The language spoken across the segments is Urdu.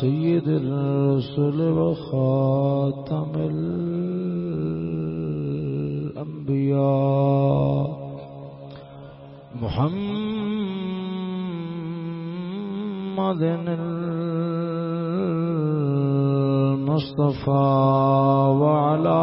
سيد الرسل وخاتم الأنبياء محمد المصطفى وعلى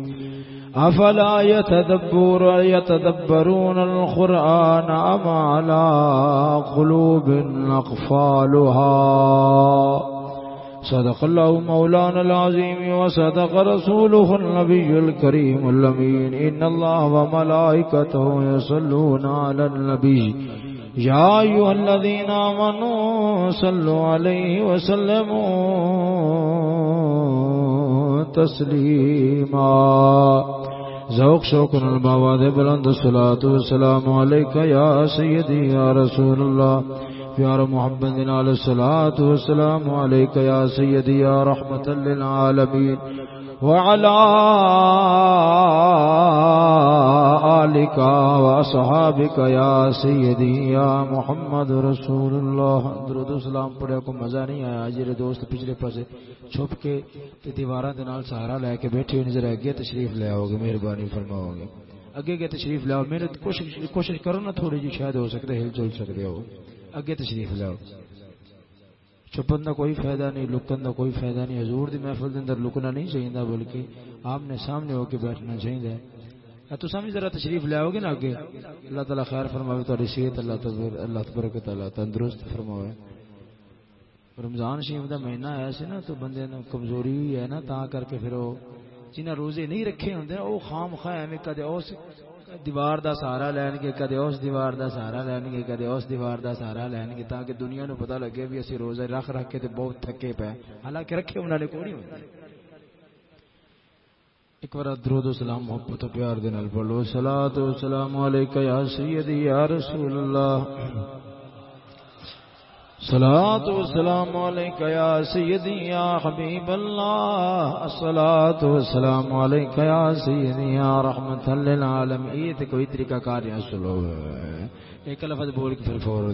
أفلا يتدبر يتدبرون القرآن أم على قلوب أقفالها؟ صدق الله مولانا العظيم وصدق رسوله النبي الكريم الأمين. إن الله وملائكته يصلون على النبي. يا أيها الذين آمنوا صلوا عليه وسلموا تسليما. ذوق شوق البواد بلند الصلاة والسلام عليك يا سيدي يا رسول الله پیار محمد علیہ الصلوۃ والسلام علیک یا سیدی یا رحمت للعالمین وعلى آلك وصحابك يا سيدي يا محمد رسول اللہ درود و سلام پڑھے کو مزہ نہیں آیا؟ جی دوست پچھلے پاسے چھپ کے تے دیواراں دے نال سہارا لے کے بیٹھے ہوئے نظر اگے تشریف لے آؤ گے، مہربانی فرماؤ گے۔ اگے کے تشریف لاؤ میرے کوشش کوشش کرو نا تھوڑی جی شاید ہو سکتے ہل جل سکتے ہو۔ اگے تشریف لاؤ چھپن کا کوئی فائدہ نہیں، لکن کا کوئی فائدہ نہیں۔ حضور دی محفل دے اندر لکنا نہیں چاہیے بلکہ آپ نے سامنے ہو کے بیٹھنا چاہیے تو سامنے ذرا تشریف لے گے نا اگے اللہ تعالیٰ خیر فرماوے تاری صحت اللہ تبر اللہ تبرک تعالیٰ تندرست فرماوے۔ رمضان شریف دا مہینہ آیا سی نا، تو بندے نے کمزوری ہوئی ہے نا تا کر کے پھر وہ جنہیں روزے نہیں رکھے ہوندے، وہ خام خواہ ایویں کدے اس دیوار دا سہارا لین گے، کدے اس دیوار دا سہارا لین گے، کدے اس دیوار دا سہارا لین گے، تاکہ دنیا نو پتہ لگے بھی اسی روزے رکھ رکھ کے تے بہت تھکے پے۔ حالانکہ رکھے انہاں نے کوئی نہیں ایک بار درود و سلام، محبت و پیار دے نال پڑھو صلاۃ و سلام علیک یا سیدی یا رسول اللہ۔ صلاة والسلام عليك يا سيدي يا حبيب الله الصلاة والسلام عليك يا سيدي يا رحمة للعالمين یہ تے کوئی طریقہ کار نہیں سلو۔ ایک لفظ بول کے پھر فور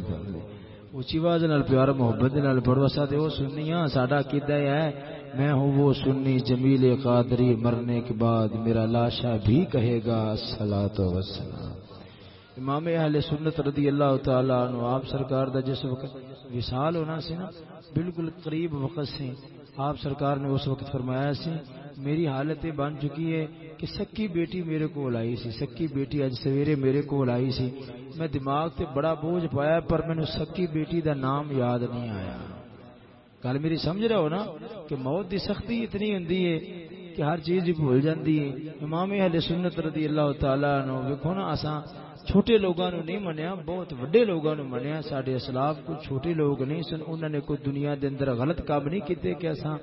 اونچی آواز نال پیار محبت نال پڑھو۔ سا تے او سنیاں، ساڈا کیدا ہے، میں ہوں وہ سنی جمیل قادری۔ مرنے کے بعد میرا لاشا بھی کہے گا الصلاۃ والسلام امام اہل سنت رضی اللہ تعالی عنہ، آپ سرکار دا جس وقت وصال ہونا سی نا، بالکل قریب وقت سے آپ سرکار نے اس وقت فرمایا سی، میری حالت بن چکی ہے کہ سکی بیٹی میرے کو آئی سی۔ سکی بیٹی اج سویرے میرے کو آئی سی۔ میں دماغ تے بڑا بوجھ پایا، پر مینو سکی بیٹی دا نام یاد نہیں آیا۔ گل میری سمجھ رہے ہو نا کہ موت دی سختی اتنی ہوندی ہے کہ ہر چیز بھول جاندی ہے۔ امام اہل سنت رضی اللہ تعالی عنہ، ویکھو نا اساں چھوٹے لوگوں نے نہیں منیا، بہت وڈے لوگوں نے منیا۔ سارے اسلاف کو چھوٹے لوگ نہیں سن انہوں نے کوئی دنیا دے اندر غلط کام نہیں کیتے کہ اساں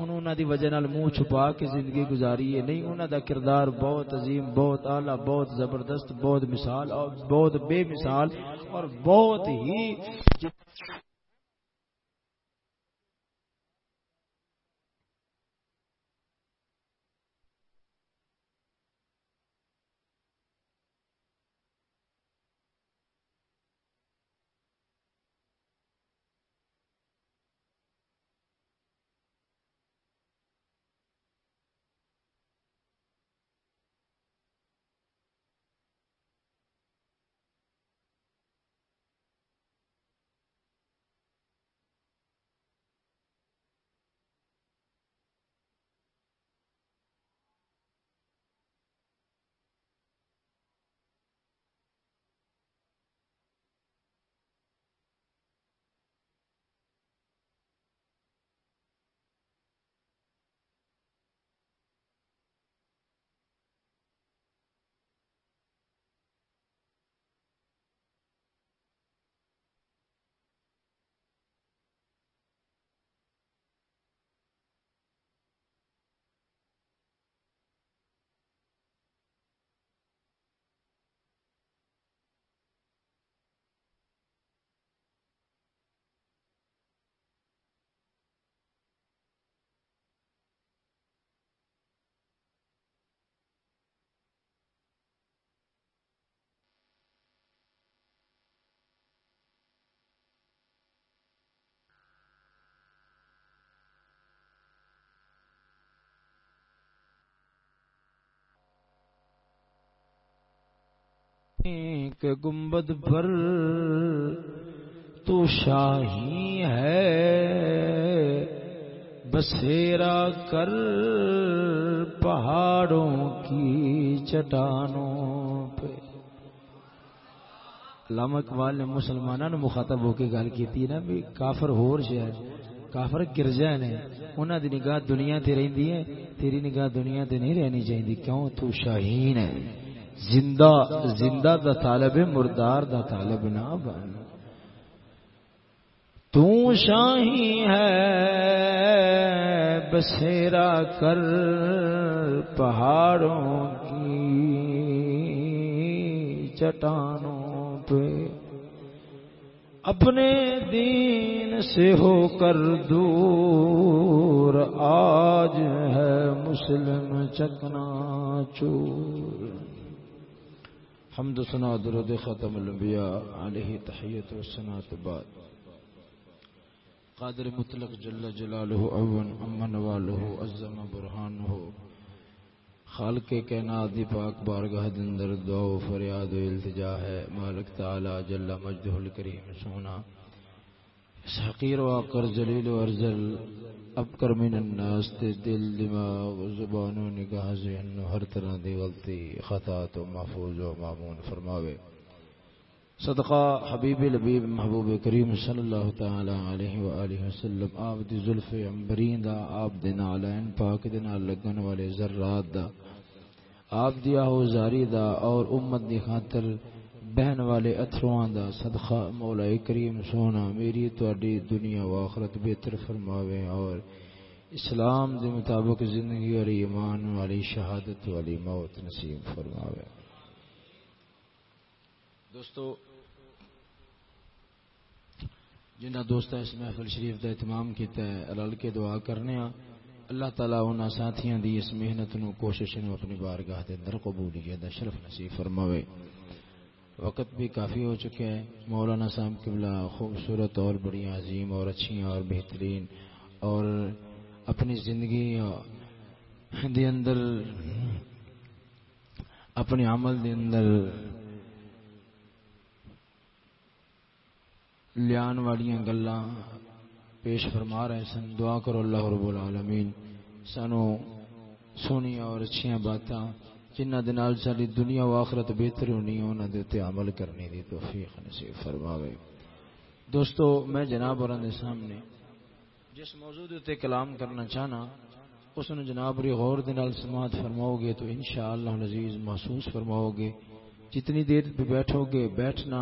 انہوں دی وجہ نال منہ چھپا کے زندگی گزاری ہے۔ نہیں انہوں دا کردار بہت عظیم، بہت اعلی، بہت زبردست، بہت مثال اور بہت بے مثال اور بہت ہی کہ گنبد پر تو شاہی ہے۔ بسیرا کر پہاڑوں کی چٹانوں پہ۔ علامہ اقبال نے مسلمانوں نے مخاطب ہو کے گل کی نا بھی کافر ہور شہر کافر گرجا نے۔ انہوں دی نگاہ دنیا تے رہندی ہے، تیری نگاہ دنیا تے نہیں رہنی چاہیے کیوں؟ تو شاہین ہے۔ زندہ زندہ دا طالب مردار دا طالب نہ بن تو شاہی ہے بسیرا کر پہاڑوں کی چٹانوں پہ۔ اپنے دین سے ہو کر دور، آج ہے مسلم چکنا چور۔ حمد سنا درود ختم الانبیاء علیہ تحیت و سنات بعد۔ قادر مطلق جل جلالہ اون امن والہ عزم برہانہ۔ خالق کائنات دی پاک بارگاہ دندر دعا و فریاد و التجا ہے۔ مالک تعالی جل مجدہ الکریم سونا۔ اس حقیر و آقر جلیل و ارزل ابکر من الناس تے دل دماغ و زبان و نگاہ ذہن ہر طرح دی غلطی خطا تو محفوظ و معمون فرماوے۔ صدقہ حبیب لبیب محبوب کریم صلی اللہ تعالی علیہ وآلہ وسلم آپ دی ظلف عمبرین دا آپ دی نالین پاک دی نال لگن والے ذرات دا آپ دی آہو زاری دا اور امت دی خاطر بہن والے اتھروان دا صدقہ، مولا کریم سونا، میری توڑی دنیا و آخرت بہتر فرماوے اور اسلام دی مطابق زندگی اور ایمان والی شہادت والی موت نصیب فرماوے۔ دوستو، جنہ دوست اس محفل شریف کا اہتمام کیتا ہے رل کے دعا کرنے ہاں اللہ تعالیٰ ان ساتھیاں دی اس محنت نو کوشش نو اپنی بارگاہ دے اندر قبولیت دا شرف نصیب فرماوے۔ وقت بھی کافی ہو چکے ہیں۔ مولانا صاحب قبلہ خوبصورت اور بڑی عظیم اور اچھی اور بہترین اور اپنی زندگی دے اندر اپنے عمل دے اندر لیان والیاں گلاں پیش فرما رہے سن دعا کرو اللہ رب العالمین، سانو سونی اور اچھیاں باتاں جنہ دے نال ساری دنیا و آخرت بہتر ہونی انہاں دے تے عمل کرنے دی توفیق نصیب فرماوے۔ دوستو، میں جناب اور دے سامنے جس موضوع تے کلام کرنا چاہنا، اس نے جناب ری غور دے نال سماعت فرماؤ گے تو انشاءاللہ العزیز محسوس فرماؤ گے جتنی دیر پہ بیٹھو گے بیٹھنا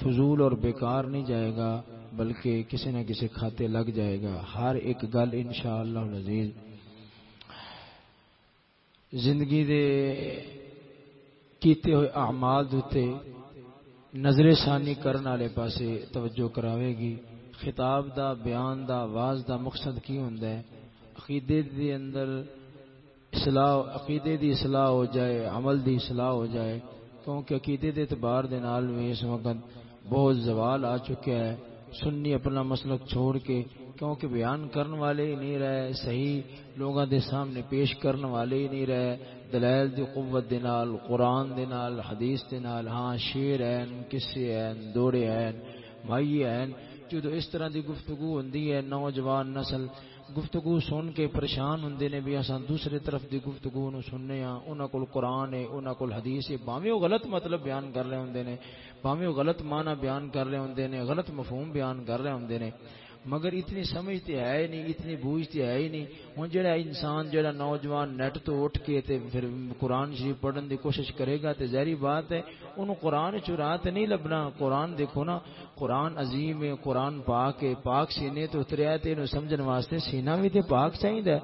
فضول اور بیکار نہیں جائے گا، بلکہ کسی نہ کسی کھاتے لگ جائے گا۔ ہر ایک گل ان شاء زندگی دے کیتے ہوئے اعمال دوتے نظر ثانی کرن والے پاسے توجہ کراوے گی۔ خطاب دا، بیان دا آواز دا مقصد کی ہوندا ہے؟ عقیدے دے اندر اصلاح، عقیدے دی اصلاح ہو جائے، عمل دی اصلاح ہو جائے، کیونکہ عقیدے دے اعتبار دے نال میں اس وقت بہت زوال آ چکا ہے۔ سنی اپنا مسلک چھوڑ کے کیونکہ بیان کرنے والے ہی نہیں رہے، صحیح لوگوں دے سامنے پیش کرنے والے ہی نہیں رہے۔ دلائل دی قوت دے نال، قرآن دے نال، حدیث دے نال ہاں شیر ہیں کسے ہیں دوڑے ہیں مائی ہیں جو اس طرح دی گفتگو ہوندی ہے، نوجوان نسل گفتگو سن کے پریشان ہوں نے بھی اصا دوسرے طرف دی گفتگو نو سننے ہاں۔ انہاں کول قرآن ہے، انہاں کول حدیث ہے۔ باویں وہ غلط مطلب بیان کر رہے ہوندے نے باویں وہ غلط معنی بیان کر رہے ہوندے نے، غلط مفہوم بیان کر رہے ہوندے نے۔ مگر اتنی سمجھ تے ہے نہیں، اتنی بوجھ تے ہے ہی نہیں۔ ہن جڑا انسان، جڑا نوجوان نیٹ تو اٹھ کے تے پھر قرآن شریف پڑھن دی کوشش کرے گا تے ظاہری بات ہے، اونوں قرآن چرا تے نہیں لبنا۔ قرآن دیکھو نا، قرآن عظیم ہے، قرآن پاک ہے، پاک سینے تو اتریا تے اینو سمجھن واسطے سینہ بھی تے پاک چاہیدا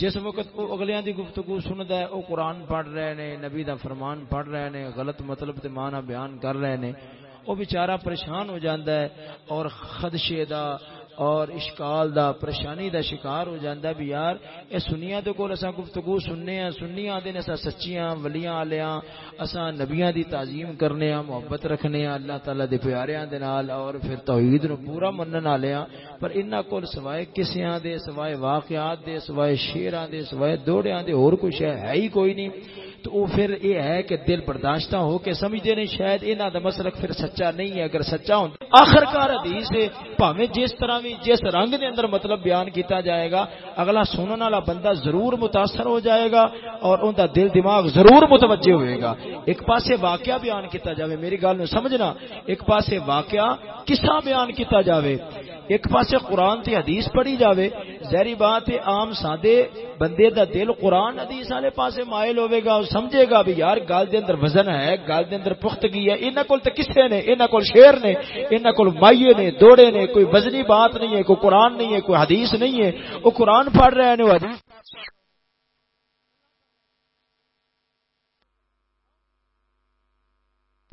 جس وقت وہ اگلیاں دی گفتگو سندا ہے، او قرآن پڑھ رہے نے، نبی دا فرمان پڑھ رہے نے، غلط مطلب تے معنی بیان کر رہے نے وہ بیچارہ پریشان ہو جاندا ہے اور خدشے دا اور اشکال دا، پریشانی دا شکار ہو جاندا بھی یار۔ اے سنیاں دے کول اساں گفتگو سننے ہیں سنیاں دے اساں سچیاں، ولیاں والیاں اساں نبیاں دی تعظیم کرنے ہیں محبت رکھنے ہیں اللہ تعالی دے پیاریاں دے نال اور پھر توحید نو پورا منن والے ہیں پر انہاں کول سوائے کسیاں دے، سوائے واقعات دے، سوائے شیراں دے، سوائے دوڑیاں دے، اور کچھ ہے ہی کوئی نہیں۔ تو وہ پھر یہ ہے کہ دل برداشتہ ہو کے سمجھتے نہیں، شاید انہوں دا مسلک پھر سچا نہیں ہے۔ اگر سچا ہوں آخر کار حدیث ہے پاویں جس طرح بھی، جس رنگ دے اندر مطلب بیان کیتا جائے گا، اگلا سنن والا بندہ ضرور متاثر ہو جائے گا اور ان دا دل دماغ ضرور متوجہ ہوئے گا۔ ایک پاسے واقعہ بیان کیتا جاوے، میری گل نو سمجھنا، ایک پاسے واقعہ قصہ بیان کیتا جاوے۔ ایک پاسے قرآن تے حدیث پڑھی جاوے ظاہری بات ہے عام سادے بندے دا دل قرآن حدیث والے پاسے مائل ہوے گا اور سمجھے گا بھی یار گل دے اندر وزن ہے گل دے اندر پختگی ہے، انہاں کول تے کسے نے، انہاں کول شعر نے، انہاں کول مائیے نے، دوڑے نے، کوئی وزنی بات نہیں ہے، کوئی قرآن نہیں ہے، کوئی حدیث نہیں ہے، وہ قرآن پڑھ رہے ہیں، وہ حدیث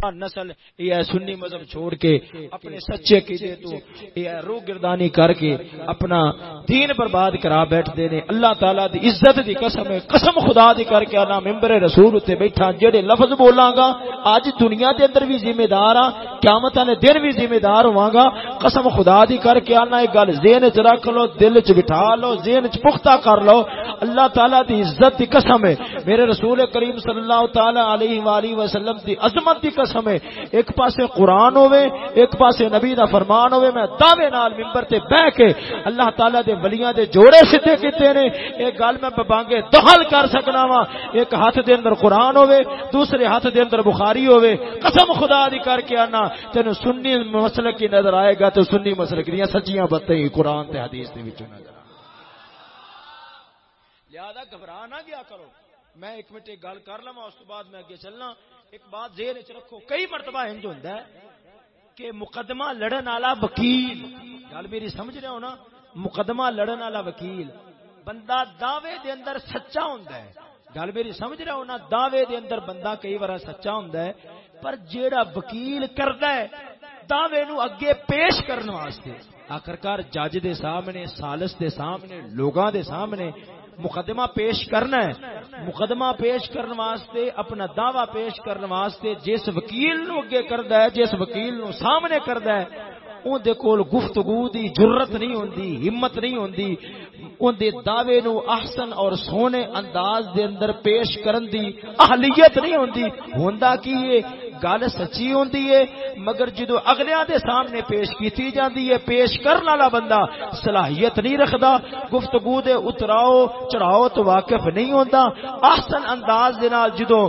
نسل، یہ سنی مذہب چھوڑ کے اپنے سچے قیدے تو یہ رو گردانی کر کے اپنا دین برباد کرا بیٹھ دے نے۔ اللہ تعالی دی عزت دی قسم ہے۔ قسم خدا دی کر کے انا ممبر رسول تے بیٹھا۔ جڑے لفظ بولاں گا اج دنیا دے اندر بھی ذمہ دار ہاں قیامت نے دن بھی ذمہ دار ہواں گا۔ قسم خدا دی کر کے انا ایک گل ذہن وچ رکھ لو، دل وچ بٹھا لو، ذہن وچ پختہ کر لو۔ اللہ تعالی دی عزت دی قسم ہے۔ میرے رسول کریم صلی اللہ تعالی علیہ والہ وسلم دی عظمت دی قسم قسم ہے، ایک پاسے قرآن ہوئے ایک پاسے نبی دا فرمان ہوئے میں دعوے نال ممبر تے بہ کے اللہ تعالی دے ولیاں دے جوڑے سیدھے کیتے نے۔ ایک گل میں بانگے دہل کر سکنا وا ایک ہاتھ دے اندر قرآن ہوئے دوسرے ہاتھ دے اندر بخاری ہوئے قسم خدا دی کر کے آنا، تینو سنی مسلک کی نظر آئے گا تو سنی مسلک دیاں سچیاں باتیں قرآن تے حدیث دے وچوں نظر لہذا گھبرا نہ گیا کرو۔ میں ایک منٹ ایک گل کر لوا اس بعد میں اگے چلنا۔ ایک بات زیر چ رکھو، کئی مرتبہ انج ہوتا ہے کہ مقدمہ لڑن والا وکیل، گل میری سمجھ رہے ہو نا؟ مقدمہ لڑن والا وکیل، بندہ دعوے دے اندر سچا ہوندا ہے۔ گل میری سمجھ رہے ہو نا؟ دعوے دے اندر بندہ کئی بار سچا ہوندا ہے، پر جیڑا وکیل کردا ہے، دعوے نو اگے پیش کرنے واسطے، آخرکار جج دے سامنے، سالس دے سامنے، لوگاں دے سامنے مقدمہ پیش کرنا ہے۔ مقدمہ پیش کرنے واسطے، اپنا دعوی پیش کرنے واسطے جس وکیل نو اگے کردا ہے، جس وکیل نو سامنے کردا ہے، اون دے کول گفتگو دی جرت نہیں ہوندی، ہمت نہیں ہوندی۔ اون دے دعوے نو احسن اور سونے انداز دے اندر پیش کرن دی اہلیت نہیں ہوندی۔ ہوندا کی گل سچی ہوندی ہے، مگر جدو اگلیاں دے سامنے پیش کیتی جاندی ہے، پیش کرن والا بندہ صلاحیت نہیں رکھدا، گفتگو دے اتراؤ، چڑھاؤ تو واقف نہیں ہوندا۔ احسن انداز دے نال جدو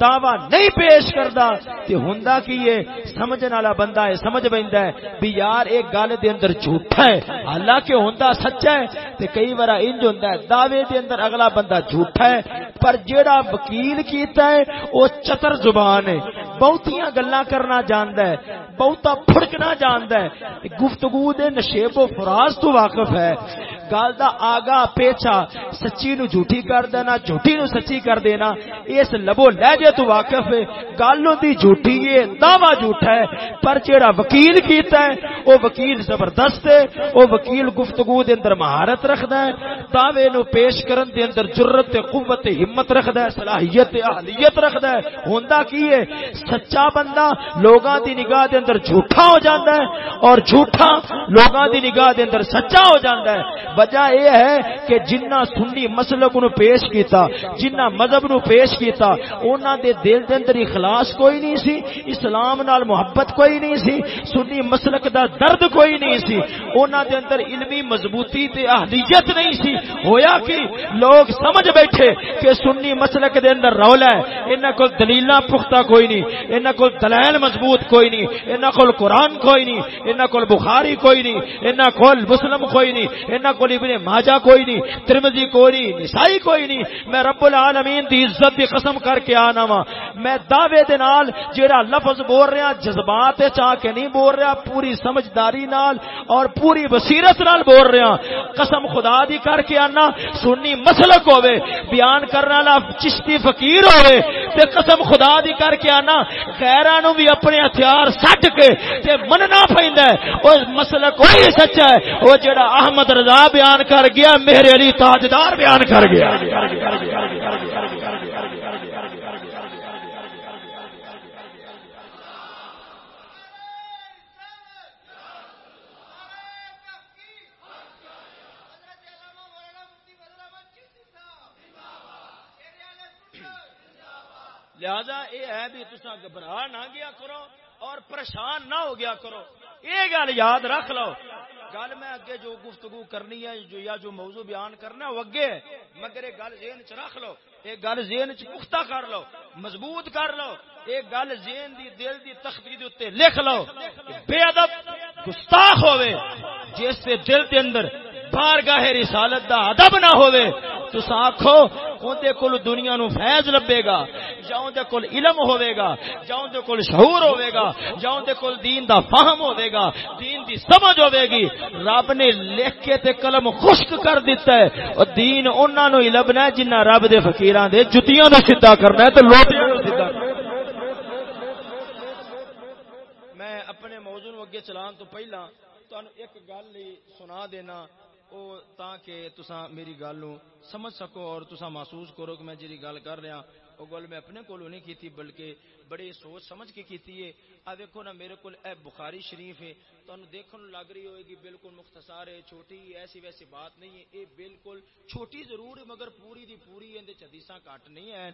دعوی نہیں پیش کردا، تے ہوندا کی ہے، سمجھن والا بندہ ہے، سمجھ بیندا ہے، بھی یار ایک گل دے اندر جھوٹا ہے، حالانکہ ہوندا سچا ہے، تے کئی بار انج ہوندا ہے، دعوے دے اندر اگلا بندہ جھوٹا ہے، پر جیڑا وکیل کیتا ہے، او چتر زبان ہے۔ بہتیاں گلا کرنا جاندا ہے بہتا پھڑکنا جاندا ہے گفتگو دے نشیب و فراز تو واقف ہے گل دا آگا پیچھا سچی نو جھوٹی کر دینا، جھوٹی نو سچی کر دینا، اس لبو لہجے تو واقف ہے۔ گل دی جھوٹی ہے، دعوی جھوٹا ہے، پر جیڑا وکیل کیتا ہے، او وکیل زبردست ہے۔ او وکیل گفتگو دے اندر مہارت رکھدا ہے، دعوے نو پیش کرن دے اندر جرت تے قوت تے ہمت رکھدا ہے، صلاحیت تے اہلیت رکھدا ہے۔ ہوندا کی ہے؟ سچا بندہ لوگاں دی نگاہ دے اندر جھوٹا ہو جاندا ہے اور جھوٹا لوگاں دی نگاہ دے اندر سچا ہو جاندا ہے۔ وجہ یہ ہے کہ جنہ سنی مسلک نو پیش کیتا، جنہ مذہب نو پیش کیتا اونا دے دل دے اندر اخلاص کوئی نہیں سی، اسلام نال محبت کوئی نہیں سی، سنی مسلک دا درد کوئی نہیں سی اونا دے اندر علمی مضبوطی تے اہلیت نہیں سی۔ ہویا کہ لوگ سمجھ بیٹھے کہ سنی مسلک دے اندر رولا ہے، انہاں کول دلیلاں پختہ کوئی نہیں، انہاں کول دلائل مضبوط کوئی نہیں، انہاں کول قرآن کوئی نہیں، انہاں کول بخاری کوئی نہیں، انہاں کول مسلم کوئی نہیں، انہاں کول کوئی ابن ماجہ کوئی نہیں، ترمذی کوئی نہیں، نسائی کوئی نہیں، میں رب العالمین دی عزت دی قسم کر کے آنا وا۔ میں دعوے دے نال جیڑا لفظ بول رہا، جذبات چاہ کے نہیں بول رہا، پوری سمجھداری نال اور پوری بصیرت نال بول رہا۔ قسم خدا دی کر کے آنا، سنی مسلک ہوے بیان کرنے والا چشتی فقیر ہوے تے قسم خدا دی کر کے آنا غیراں نو بھی اپنے ہتھیار سٹ کے تے مننا پیندا ہے۔ او مسلک وہی سچا ہے او جیڑا احمد رضا بیان کر گیا، میرے علی تاجدار بیان کر گیا۔ لہذا یہ ہے بھی تسا گھبرا نہ گیا کرو اور پریشان نہ ہو گیا کرو۔ یہ گل یاد رکھ لو۔ گل میں اگے جو گفتگو کرنی ہے، جو یا جو موضوع بیان کرنا وہ اگے مگر یہ گل ذہن چ رکھ لو یہ گل ذہن چ پختہ کر لو، مضبوط کر لو۔ یہ گل ذہن دی دل دی تختی دے اوتے لکھ لو بے ادب گستاخ ہوے جس سے دل دے اندر بارگاہ رسالت دا ادب نہ ہوے تسا آکھو اندے کول دنیا نو فیض لبے گا یا اندے کول علم ہوے گا یا اندے کول شعور ہوے گا یا اندے کول دین دا فہم ہوے گا، دین دی سمجھ ہوے گی۔ رب نے لکھ کے تے قلم خشک کر دیتا ہے۔ اور دین انہاں نو ہی لبنا ہے جنہ رب دے فقیراں دے جتیاں نو سیدھا کرنا ہے، تے لوٹیاں نو سیدھا میں اپنے موضوع نو اگے چلان تو پہلا، تانوں ایک گل سنا دینا۔ او تاکہ تسا میری گل نو سمجھ سکو اور تسا محسوس کرو کہ میں جی گل کر رہا ہاں، وہ گل میں اپنے کولو نہیں کیتی، بلکہ بڑے سوچ سمجھ کے کیتی ہے۔ آ دیکھو نا، میرے کول اے بخاری شریف ہے، تانوں دیکھن لگ رہی ہوئے گی بالکل مختصر ہے، چھوٹی ایسی ویسی بات نہیں ہے۔ اے بالکل چھوٹی ضرور ہے، مگر پوری دی پوری اندے حدیثاں کٹ نہیں ہیں۔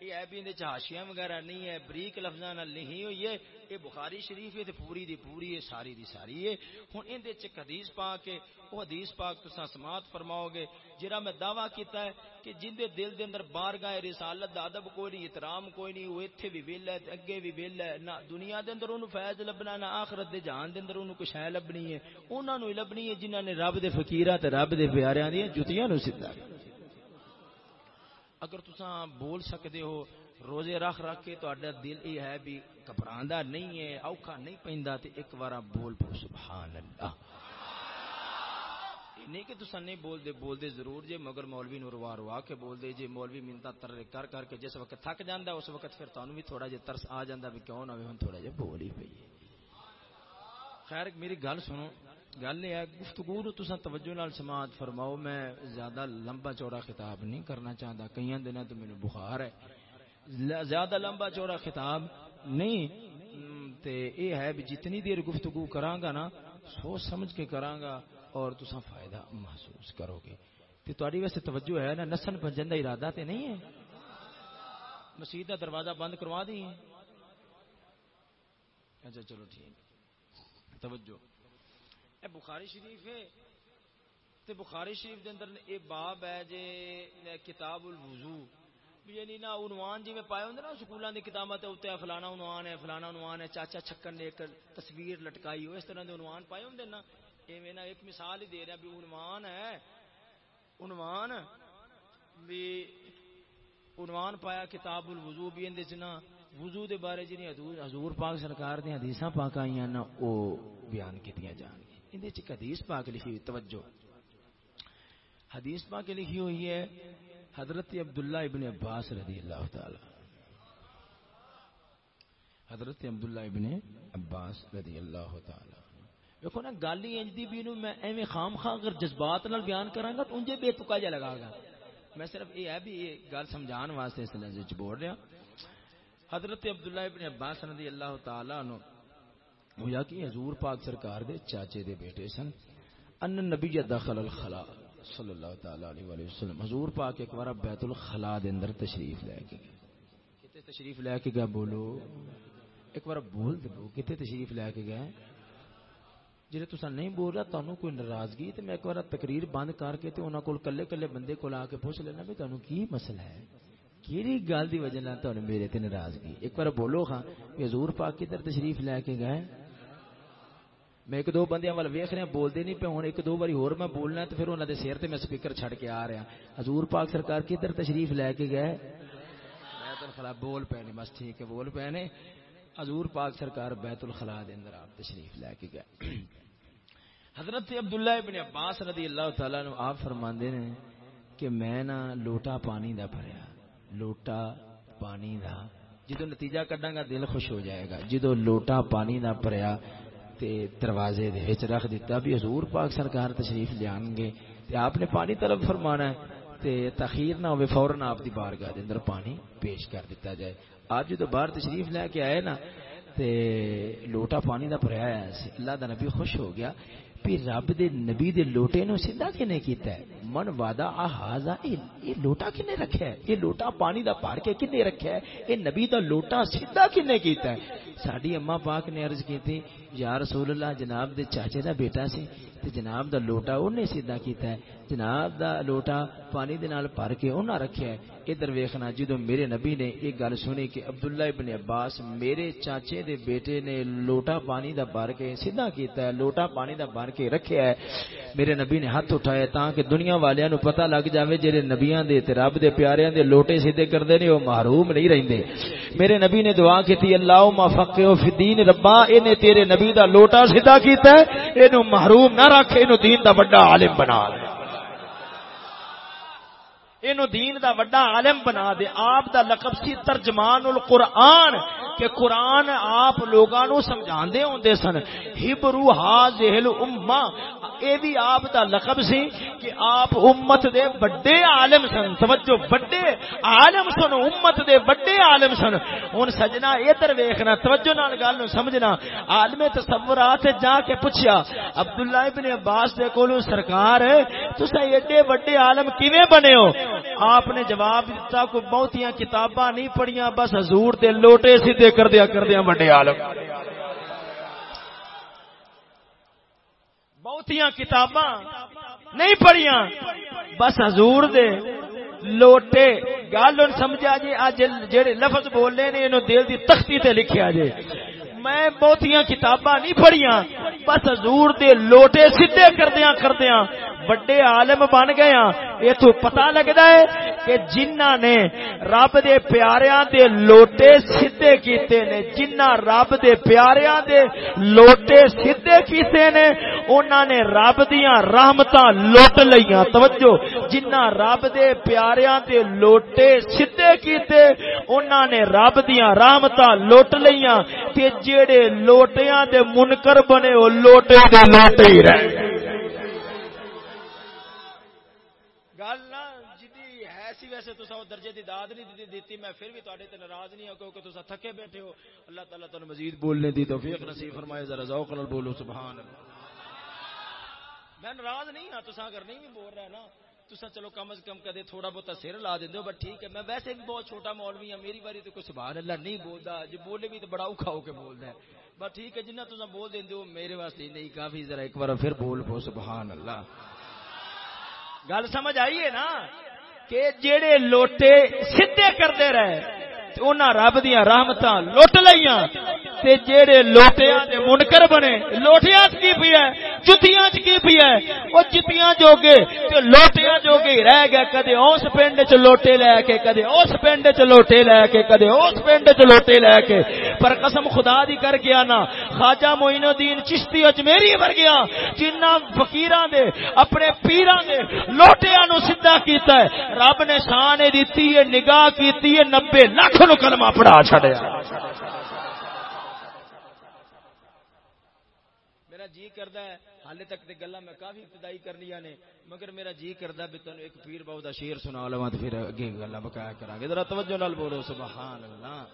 یہ ہے بھی اندر ہاشیاں وغیرہ نہیں ہے، بریک لفظاں نال نہیں ہوئی ہے۔ یہ بخاری شریف ہے، تے پوری دی پوری ہے، ساری دی ساری ہے۔ ہن اندے چ حدیث پاک ہے وہ حدیث پاک تساں سماعت فرماؤ گے جڑا میں دعویٰ کیتا ہے کہ جن دے دل دے اندر بارگاہ رسالت دا ادب کوئی نہیں، احترام کوئی نہیں وہ ایتھے بھی ویلا ہے اگے بھی ویلا ہے۔ نہ دنیا دے اندر اونوں فیض لبنا، نہ آخرت دے جہان دے اندر اونوں کچھ ہے لبنی ہے۔ انہاں نو لبنی ہے، جنہاں نے رب دے فقیراں تے رب دے پیاریاں دی جُتیاں نو سیدھا اگر تساں بول سکدے ہو، روزے رکھ رکھ کے تو دل یہ ہے بھی گھبرا نہیں ہے، اوکھا نہیں پہنتا تو ایک بار بول پو سبحان اللہ نہیں کہ تسا نہیں بول دے بول دے ضرور جے، مگر مولوی نو روا روا کے بول دے جے مولوی منتا تر کر کر کے جس وقت تھک جاندا، اس وقت پھر تانوں بھی تھوڑا جے ترس آ جاندا بھی کیوں نہ ہن تھوڑا جے بول ہی پئی خیر، میری گل سنو۔ گل یہ ہے، گفتگو نو توجہ نال سماعت فرماؤ۔ میں زیادہ لمبا چوڑا خطاب نہیں کرنا چاہتا کئی دنوں تو مینوں بخار ہے۔ زیادہ لمبا چوڑا خطاب نہیں تے اے ہے بھی جتنی دیر گفتگو کراں گا نا، سوچ سمجھ کے کراں گا اور تسا فائدہ محسوس کرو گے۔ تے تہاڈی ویسے توجہ ہے نا نسن بھجن دا ارادہ تے نہیں ہے۔ مسجد دا دروازہ بند کروا دی اچھا چلو ٹھیک۔ توجہ۔ اے بخاری شریف ہے۔ تے بخاری شریف دے اندر اے باب ہے جے کتاب الوضو۔ یعنی نا عنوان جی میں پائے ہوندے نا سکولاں دی کتاباں تے اوتے فلانا عنوان ہے، فلانا عنوان ہے، چاچا چھکن نے ایک تصویر لٹکائی۔ ہو اس طرح دے عنوان پائے ہوندے نا۔ ایویں نا ایک مثال ہی دے رہا بھی عنوان ہے۔ عنوان بھی عنوان پایا کتاب الوضو بھی اندے نا وضو دے بارے جنی حضور حضور پاک سرکار دی حدیثاں پاک آئیاں نا، او بیان کیتیاں جان گی اندے چ حدیث پاک لکھی ہوئی، توجہ۔ حدیث پاک لکھی ہوئی ہے حضرت عبداللہ ابن عباس رضی اللہ تعالی۔ حضرت عبداللہ ابن عباس رضی اللہ تعالی۔ دیکھو نا گالی انجدی بھی نو، میں ایویں خام خواہ اگر جذبات نال بیان کراں گا تو انجے بے تکا جا لگا گا۔ میں صرف یہ ہے بھی یہ گل سمجھان واسطے اس لفظ وچ بول رہا۔ حضرت عبداللہ ابن عباس رضی اللہ تعالی عنہ ہویا کہ حضور پاک سرکار دے چاچے دے بیٹے سن، ان نبی دخل الخلاء صلی اللہ تعالی علیہ وآلہ وسلم۔ حضور پاک ایک بار بیت الخلا دے اندر تشریف لے کے کتے تشریف لے کے گئے؟ بولو۔ ایک بار بول دو کتے تشریف لے کے گئے؟ جی تسا نہیں بول رہا تمہیں کوئی ناراضگی؟ تو میں ایک بار تقریر بند کر کے انہوں کو کلے کلے بندے کو آ کے پوچھ لینا بھی تمہیں کی مسئلہ ہے؟ کہڑی گل کی وجہ سے میرے تے ناراضگی ایک بار بولو ہاں کہ حضور پاک کدھر تشریف لے کے گئے۔ میں ایک دو بندے وال ویخ رہا بولتے نہیں پہ ہوں ایک دو باری ہور میں بولنا تو پھر انہوں نے سیر تے میں سپیکر چھڑ کے آ رہا۔ حضور پاک سرکار کدھر تشریف لے کے گئے۔ بیت الخلا، بول پے بس ٹھیک ہے، بول پے نے۔ حضور پاک سرکار بیت الخلا دے اندر آپ تشریف لے کے گئے۔ حضرت عبداللہ ابن عباس رضی اللہ تعالیٰ آپ فرماندے نے کہ میں نا لوٹا پانی دا بھریا۔ لوٹا پانی دا جدو نتیجہ کڈاں گا دل خوش ہو جائے گا جدو لوٹا پانی دا بھریا تے دروازے دے وچ رکھ دیتا بھی حضور پاک سرکار تشریف لیان گے تے آپ نے پانی طلب فرمانا ہے تے تاخیر نہ ہوئے فوراً آپ دی بارگاہ دے اندر پانی پیش کر دیتا جائے آپ جدو باہر تشریف لے کے آئے نا تے لوٹا پانی دا بھریا ہے اللہ دا نبی خوش ہو گیا بھی رب دے نبی دے لوٹے نو سیدھا کنے کیتا ہے من وعدہ آہازا یہ لوٹا کنے رکھا ہے؟ یہ لوٹا پانی دا پار کے کنے رکھا ہے؟ یہ نبی دا لوٹا سیدھا کنے کیتا ہے؟ ساڈی اما پاک نے عرض کی یا رسول اللہ، جناب دے چاچے دا بیٹا سی، تے جناب دا لوٹا انہیں سیدھا کیتا ہے۔ جناب دا لوٹا پانی دے نال بھر کے انہاں رکھیا ہے۔ ادھر ویکھنا، جدوں میرے نبی نے ایک گل سنی کہ عبداللہ ابن عباس میرے چاچے دے بیٹے نے لوٹا پانی دا بھر کے سیدھا کیتا ہے، لوٹا پانی دا بھر کے رکھیا ہے۔ میرے نبی نے ہاتھ اٹھایا تاں کہ دنیا والیاں نو پتہ لگ جاوے جڑے نبیاں دے تے رب دے پیاریاں دے لوٹے سیدھے کردے نے، او محروم نہیں رہندے۔ میرے نبی نے دعا کیتی، اللہم فقہو فی الدین ربا اینے تیرے نبی دا لوٹا سیدھا کیتا ہے اینو محروم نہ رکھ اینو دین دا بڑا عالم بنا۔ دے اینو دین دا وڈا عالم بنا دے۔ آپ دا لقب سی ترجمان القرآن کہ قرآن آپ لوگاں نو سمجھاندے ہوندے سن۔ ہبرو ہاذل امہ اے بھی آپ دا لقب سی کہ آپ امت دے بڑے عالم سن۔ توجہ بڑے عالم سن، امت دے بڑے عالم سن۔ ہن سجنا ادھر ویکھنا۔ توجہ نال گل نو سمجھنا۔ عالم تصورات جا کے پوچھیا، عبداللہ ابن عباس دے کولوں سرکار، تساں ایڈے بڑے عالم کیویں بنے ہو؟ آپ نے جواب دیتا کو بہتیاں کتاباں نہیں پڑھیاں، بس حضور دے لوٹے سیدھے کر دیا کر دیا بڑے عالم۔ بہتیاں کتاباں نہیں پڑھیاں، بس حضور دے لوٹے۔ گل سمجھا جی اج جڑے لفظ بولنے نے، انہوں دل دی تختی تے لکھیا جے۔ میں بہتیاں کتاباں نہیں پڑھیاں، بس حضور دے لوٹے سیدھے کردیاں کردیاں۔ بڑے عالم بن گئے ہاں۔ یہ تو پتا لگتا ہے کہ جنہ نے رب دے پیاریاں دے لوٹے سیدھے کیتے نے جنہ رب دے پیاریاں دے لوٹے سیدھے کیتے نے، انہاں نے رب دیاں رحمتاں لوٹ لیاں۔ توجہ جنہ رب دے پیاریاں دے لوٹے سیدھے کیتے، انہاں نے رب دیاں رحمتاں لوٹ لیاں۔ تے جڑے لوٹیاں دے منکر بنے او لوٹے دے لوٹے ہی رہ گئے ویسے تو درجے دی داد نہیں دیتی، میں پھر بھی تے تے ناراض نہیں ہوں کیونکہ تسا تھکے بیٹھے ہو۔ اللہ تعالیٰ تمہیں مزید بولنے دی توفیق نصیب فرمائے۔ ذرا ذوق نال بولو سبحان اللہ میں ناراض نہیں ہاں تسا اگر نہیں بھی بول رہا نا تسا چلو کم از کم کدے تھوڑا بہت سر لا دیندے ہو بٹ ٹھیک ہے۔ میں ویسے بھی بہت چھوٹا مولوی ہوں میری باری تو کوئی سبحان اللہ نہیں بولدا جے جی بولے بھی تو بڑا اوکھا ہو کے بولدا ہے بس ٹھیک ہے جنہ تسا بول دیندے ہو میرے واسطے نہیں، کافی ذرا ایک بار پھر بول پو سبحان اللہ گل سمجھ آئی ہے نا؟ کہ جیڑے لوٹے سیدے کرتے رہے۔ انہاں رب دیا رحمت لٹ لیا جڑے لوٹیا منکر بنے لوٹیا کی پی ہے جتیاں کی پی ہے وہ جتیاں جوگے لوٹیا جوگے رہ گئے کدے اس پنڈ چ لوٹے لے کے کدے اس پنڈ چ لوٹے لے کے کدے اس پنڈ چ لوٹے لے کے پر قسم خدا دی کر کے آنا خواجہ معین الدین چشتی اجمیری ورگیا جنہ فقیراں دے اپنے پیراں دے لوٹیاں نو سیدھا کیتا ہے رب نے شان دیتی ہے نگاہ کیتی ہے 90 لاکھ نو کلمہ پڑھا چھڑیا میرا جی کردا ہے، حالے تک تے گلاں میں کافی ابتدائی کر لیا نے، مگر میرا جی کردا بھی تانوں ایک پیر باو دا شعر سنا لواں تے پھر اگے گلاں بقایا کران گے۔ ذرا توجہ نال بولو، سبحان اللہ۔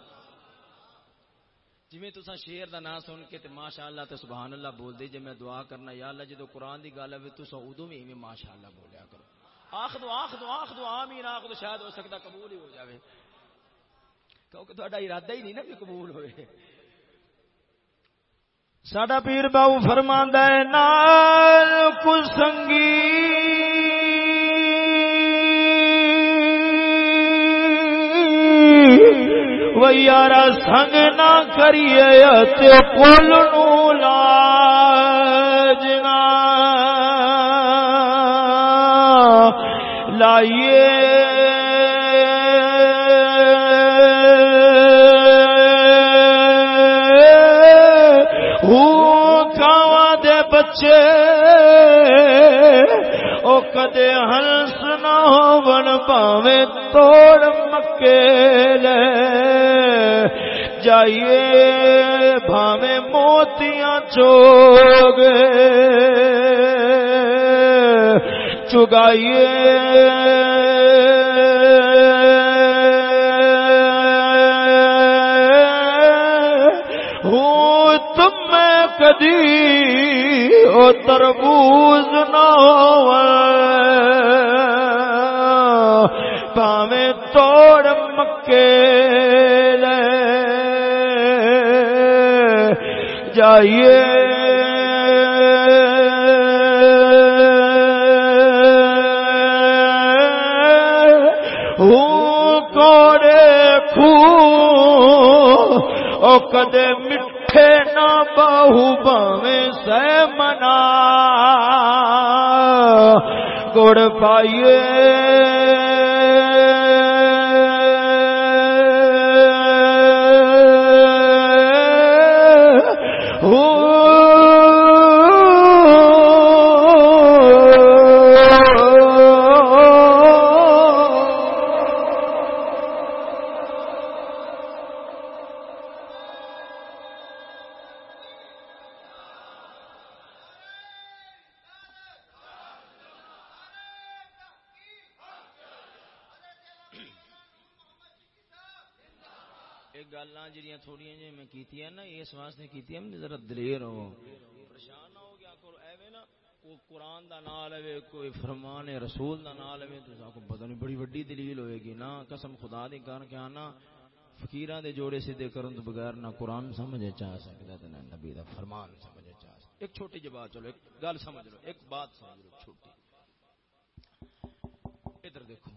جی تسا شیر دا نام سن کے تے ماشاءاللہ تے سبحان اللہ بول دے جے میں دعا کرنا، یا اللہ جدو قرآن دی گل ہے تسا ادو بھی ایویں ماشاءاللہ بولیا کرو۔ آخ دو آخ دو آخ دو آمین، آخ دو شاید ہو سکتا قبول ہی ہو جاوے۔ کیونکہ تہاڈا ارادہ ہی نہیں نا کہ قبول ہوئے۔ ساڈا پیر باؤ فرماندا ہے، نال کسنگی وہ یار سنگ نہ کریے کل نو لاجنا لائیے ہنس نہ ہون پاوے توڑ مکے لے جائیے بھاوے موتیاں چوگ چگائیے دی او تربوز نہ پاویں توڑ مکے لے۔ جائیے۔ کدے مٹھے نہ بہو بویں سہ منا گڑ پائیے فقیران دے جوڑے سیدھے کرن تو بغیر نہ قرآن سمجھے چاہ سکتا تے نہ نبی دا فرمان سمجھے چاہ سکتا۔ ایک چھوٹی جی بات، چلو، ایک گل سمجھ لو، ایک بات سمجھ لو، چھوٹی۔ ادھر دیکھو،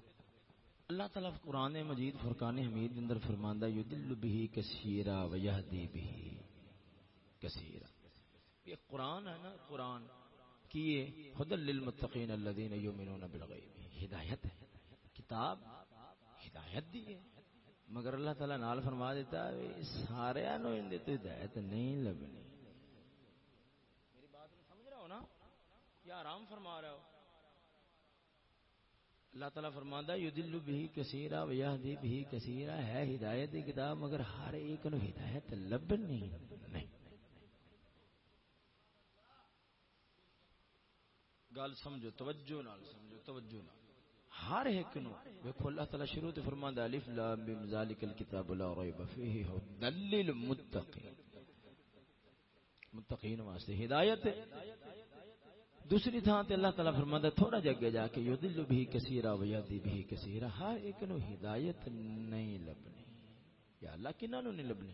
اللہ تعالیٰ قرآن مجید فرقان حمید اندر فرماندہ، یدل بھی کثیرا و یہدی بھی کثیرا۔ یہ قرآن ہے نا، قرآن کیے، خدل للمتقین الذین یؤمنون بالغیب. ہدایت ہے، کتاب ہدایت دی ہے۔ مگر اللہ تعالیٰ نال فرما دیتا ہے سارے نو تو ہدایت نہیں لبنی. میری بات سمجھ رہا ہو نا؟ یا آرام فرما رہا ہو؟ اللہ تعالیٰ فرماتا یو دلو بھی کثیرہ و بھی کثیرہ ہے ہدایت کی کتاب، مگر ہر ایک نو ہدایت لبنی نہیں۔ گل سمجھو، توجہ نال سمجھو، توجہ نال۔ ہر ایک نو دیکھو اللہ تعالی شروع تے فرماندا الف لام میم، ذالک الکتاب لا ریب فیہ ھدل للمتقین متقین۔ واسطے ہدایت دوسری تھان تے اللہ تعالی فرماندا تھوڑا جا اگے جا کے یذل بھی کثیرا و یادی بھی کثیرا ہر ایک نو ہدایت نہیں لبنی۔ یا اللہ کنہ نو نہیں لبنی؟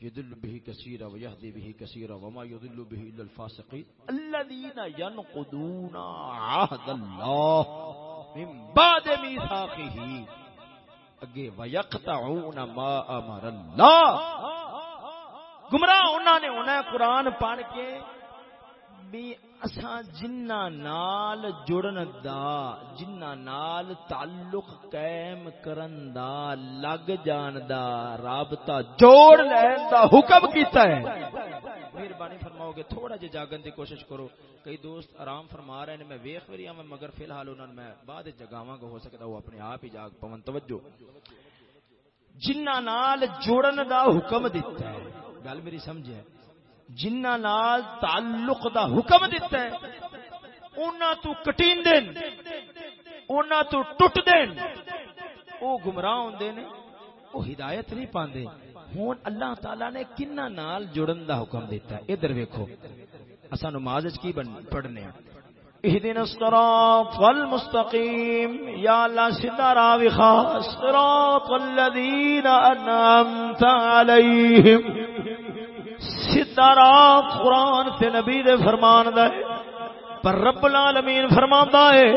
يدل به كثيرا ويهدي به كثيرا وما يدل به إلا الفاسقين. الذين ينقضون عهد الله من بعد ميثاقه. اگے ويقطعون ما امر اللہ گمراہ انہوں نے انہاں قرآن پڑھ کے اساں جنہ نال جڑن دا جنہ نال تعلق قائم کرن دا، لگ جان دا، رابطہ جوڑ لین دا حکم کیتا ہے۔ مہربانی فرماؤ گے، تھوڑا جے جاگن دی کوشش کرو۔ کئی دوست آرام فرما رہے ہیں، میں ویخ وری ہوں مگر فی الحال انہوں میں بعد جگاواں گا، ہو سکتا وہ اپنے آپ ہی جاگ پون۔ توجہ۔ جنہ نال جوڑن دا حکم دیتا ہے۔ گل میری سمجھے جنہ نال تعلق دا حکم دیتا ہے، اونا تو کٹین دین، اونا تو ٹوٹ دین۔ او گمراہ ہوں دین او ہدایت نہیں پاندے۔ ہون اللہ تعالیٰ نے کنہ نال جڑن دا حکم دیتا ہے۔ ادھر ویکھو اسا نماز کی پڑھنے ہیں؟ اهدنا الصراط المستقيم يا الله سيدا وخا صراط الذين انعمت عليهم سیدھا راہ قرآن تے نبی دے فرمان دے پر رب العالمین فرماندا ہے،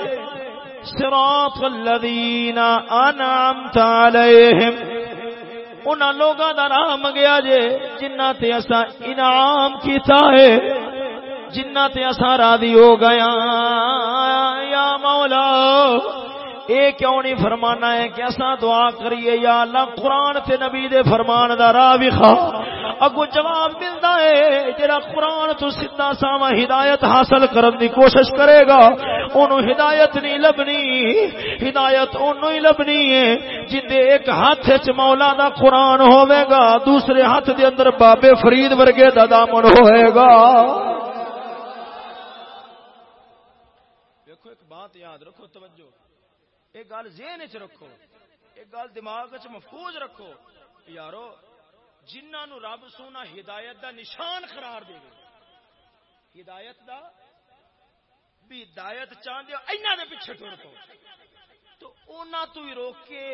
صراط الذین انعمت علیہم۔ انہاں لوگاں دا راہ منگیا جے جنہ تے اسا انعام کیتا ہے جنہ تے اسا راضی ہو گیا ہاں۔ یا مولا اے کیوں نہیں فرمانا ہے کہ اسا دعا کریے یا اللہ، قرآن تے نبی دے فرمان دا راہ وکھا۔ اگو جواب ملتا ہے، جڑا قرآن تو سیدھا ساوا ہدایت حاصل کرن دی کوشش کرے گا، اونوں ہدایت نہیں لبنی۔ ہدایت اونوں ہی لبنی ہے جندے ایک ہاتھ وچ مولا دا قرآن ہوے گا، دوسرے ہاتھ دے اندر بابے فرید ورگے دا دامن ہوے گا۔ دیکھو ایک بات یاد رکھو، توجہ۔ ایک گل ذہن چ رکھو، ایک گل دماغ چ محفوظ رکھو یارو جنہوں رب سونا ہدایت دا نشان قرار دے ہدایت دا؟ بھی ہدایت چاہتے اینا دے پیچھے ٹر پو تو اونا تو ہی روکے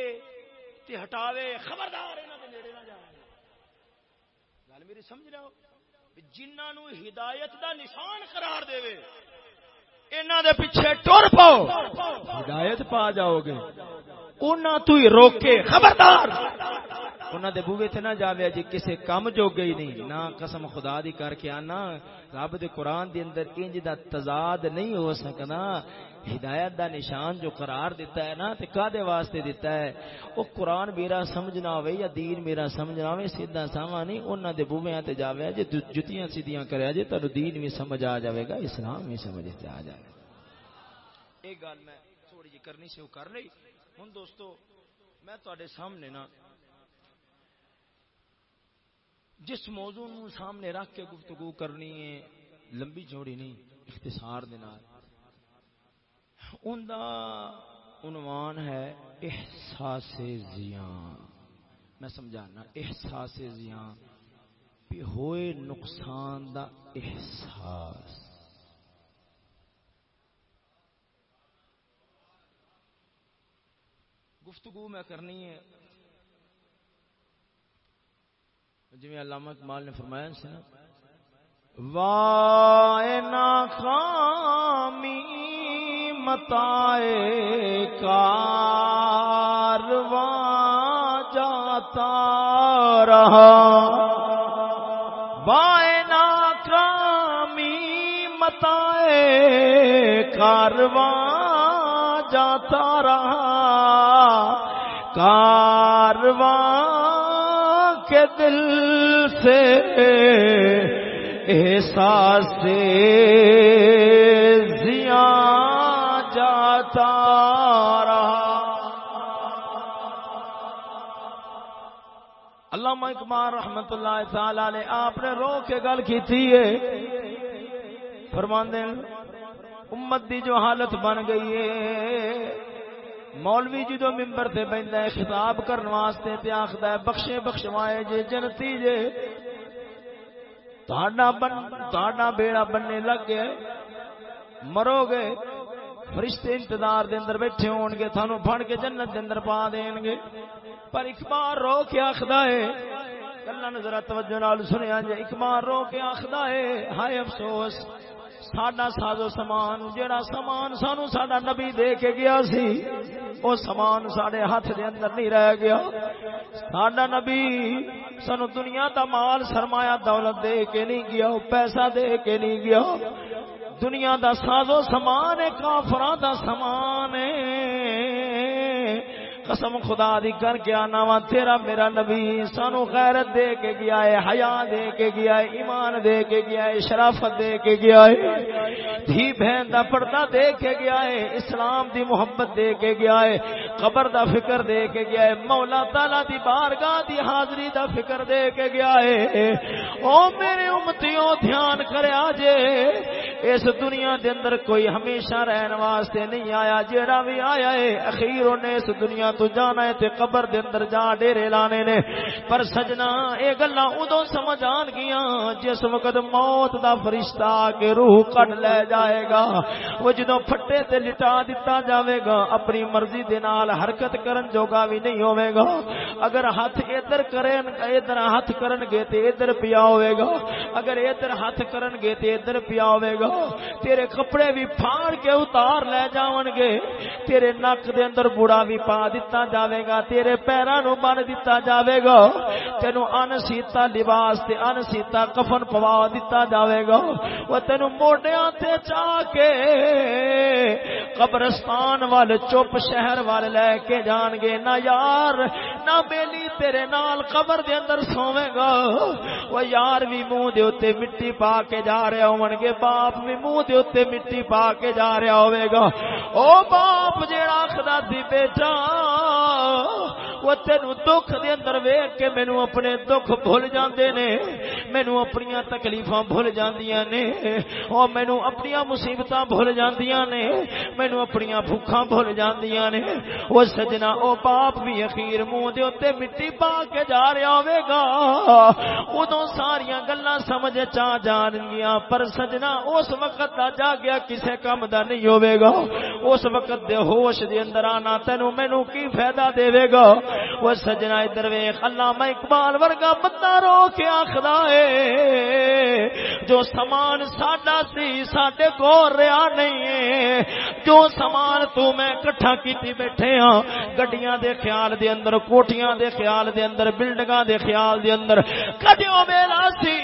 تے ہٹاوے، خبردار دے نیڑے نہ جاوے۔ گل میری سمجھ رہے ہو؟ جنہاں نو ہدایت دا نشان قرار دے انہاں دے پیچھے ٹر پاؤ۔ ہدایت پا جاؤ گے۔ انہاں تو ہی روکے۔ خبردار۔ انہاں دے بوے تے نہ جاوے جی کسے کم جو گئی نہیں۔ نہ قسم خدا دی کر کے آنا، رب دے قرآن دے اندر انج دا تضاد نہیں ہو سکنا۔ ہدایت دا نشان جو قرار دیتا ہے نا، تے کادے واسطے دیتا ہے؟ او قرآن میرا سمجھنا ہوئے یا دین میرا سمجھنا ہوئے سیدھا ساما نہیں، انہاں دے بوویاں تے جاوے۔ جے جتیاں سیدھیاں کرے جے تانوں دین بھی سمجھ آ جاوے گا، اسلام بھی سمجھ تے آ جائے گا۔ ایک گل میں تھوڑی جی کرنی سے کر لئی۔ ہن دوستو، میں تواڈے سامنے نا جس موضوع نو سامنے رکھ کے گفتگو کرنی ہے، لمبی چوڑی نہیں، اختصار ان دا عنوان ہے احساس زیاں میں سمجھانا، احساس زیاں بھی ہوئے نقصان دا احساس۔ گفتگو میں کرنی ہے جی علامہ اقبال نے فرمایا سے نا وائے ناکامی متائے کارواں جاتا رہا۔ وائے ناکامی متائے کارواں جاتا رہا۔ کارواں کے دل سے احساس زیاں جاتا رہا۔ علامہ اقبال رحمت اللہ تعالی نے آپ نے رو کے گل کی تھی فرماندے امت دی جو حالت بن گئی ہے مولوی جدو ممبر سے بہتا ہے، خطاب کرنے واسطے تے آخدا ہے، بخشے بخشوائے جے جنتی جے۔ تہاڈا بن، تہاڈا بیڑا بننے لگ گئے مرو گے۔ فرشتے انتظار دے اندر بیٹھے ہون گے، تھانو پھڑ کے جنت دے اندر پا دین گے۔ پر ایک بار رو کے آخدا ہے اللہ نے ذرا توجہ نال سنیا جے ایک بار رو کے آخدا ہے، ہائے افسوس۔ ساڈا سازو سامان جڑا سامان سانو ساڈا نبی دے کے گیا سی، او سامان ساڈے ہاتھ دے اندر نہیں رہ گیا۔ ساڈا نبی سانو دنیا دا مال سرمایہ دولت دے کے نہیں گیا پیسہ دے کے نہیں گیا۔ دنیا دا سازو سامان ہے، کافراں دا سامان ہے۔ قسم خدا دی کر کے آنا وا، تیرا میرا نبی سانو غیرت دے کے گیا ہے، حیا دے کے گیا ہے، ایمان دے کے گیا ہے، شرافت دے کے گیا ہے۔ دھی بہن دا پردہ دے کے گیا ہے، اسلام دی محبت دے کے گیا ہے، قبر دا فکر دے کے گیا ہے، مولا تعالی دی بارگاہ دی حاضری دا فکر دے کے گیا ہے۔ او میرے امتیوں، دھیان کریا جے اس دنیا دے اندر کوئی ہمیشہ رہن واسطے نہیں آیا، جیڑا بھی آیا ہے، اخیر نے اس دنیا تو جانا ہے تے قبر دے اندر جا ڈیرے لانے نے۔ پر سجنا اے گلاں اودوں سمجھ آن گیاں، جس وقت موت دا فرشتہ آ کے روح کٹ لے جائے گا، وہ جدوں پھٹے تے لٹا دتا جاوے گا، اپنی مرضی دے نال حرکت کرن جوگا بھی نہیں ہوے گا۔ اگر ہاتھ ادھر کرن، ادھر ہاتھ کرن گے تے ادھر پیا ہوے گا۔ اگر ادھر ہاتھ کرن گے تے ادھر پیا ہوے گا۔ تیرے کپڑے بھی پھاڑ کے اتار لے جاون گے۔ تیرے نک دے اندر بوڑا بھی پا دتا دیتا جاوے گا۔ تیرے پیروں نو بن دیتا جاوے گا۔ تینو ان سیتا لباس تے ان سیتا کفن پوا دیتا جاوے گا۔ وہ تینو موڈیاں تے چا کے قبرستان وال چپ شہر وال لے کے جان گے۔ نہ یار، نہ بیلی تیرے نال قبر دے اندر سوے گا۔ وہ یار بھی منہ دے اوتے مٹی پا کے جا رہے ہون گے۔ باپ باپ بھی منہ دے اوتے مٹی پا کے جا رہا ہوے گا۔ او باپ جیڑا خدا سی بیٹا، وہ تینو دکھ دے اندر ویک کے مینو اپنے دکھ بھول جاندے نے مینو اپنی تکلیفاں بھول جاندیاں نے، او مینو اپنی مصیبتاں بھول جاندیاں نے مینو اپنی بھوکا بھول جاندیاں نے۔ وہ سجنا، او باپ بھی اخیر منہ دے اوتے مٹی پا کے جا رہا ہوے گا۔ ادو ساریا گلا سمجھ چا جان گیا پر سجنا، او اس وقت دا جا گیا، کسے کم دا نہیں ہوے گا۔ اس وقت دے ہوش دے اندر آنا، تینو مینو کی فائدہ دے گا؟ وہ سجنا ادھر ویخ اللہ میں اقبال ورگا بندہ رو کے آخلا ہے جو سامان ساڈا سی، ساڈے کو رہا نہیں ہے جو سامان تو میں کٹھا کیتی بیٹھے ہاں گڈیاں دے خیال دے اندر، کوٹیاں دے خیال دے اندر، بلڈنگاں دے خیال دے اندر۔ کدیوں میرا سی؟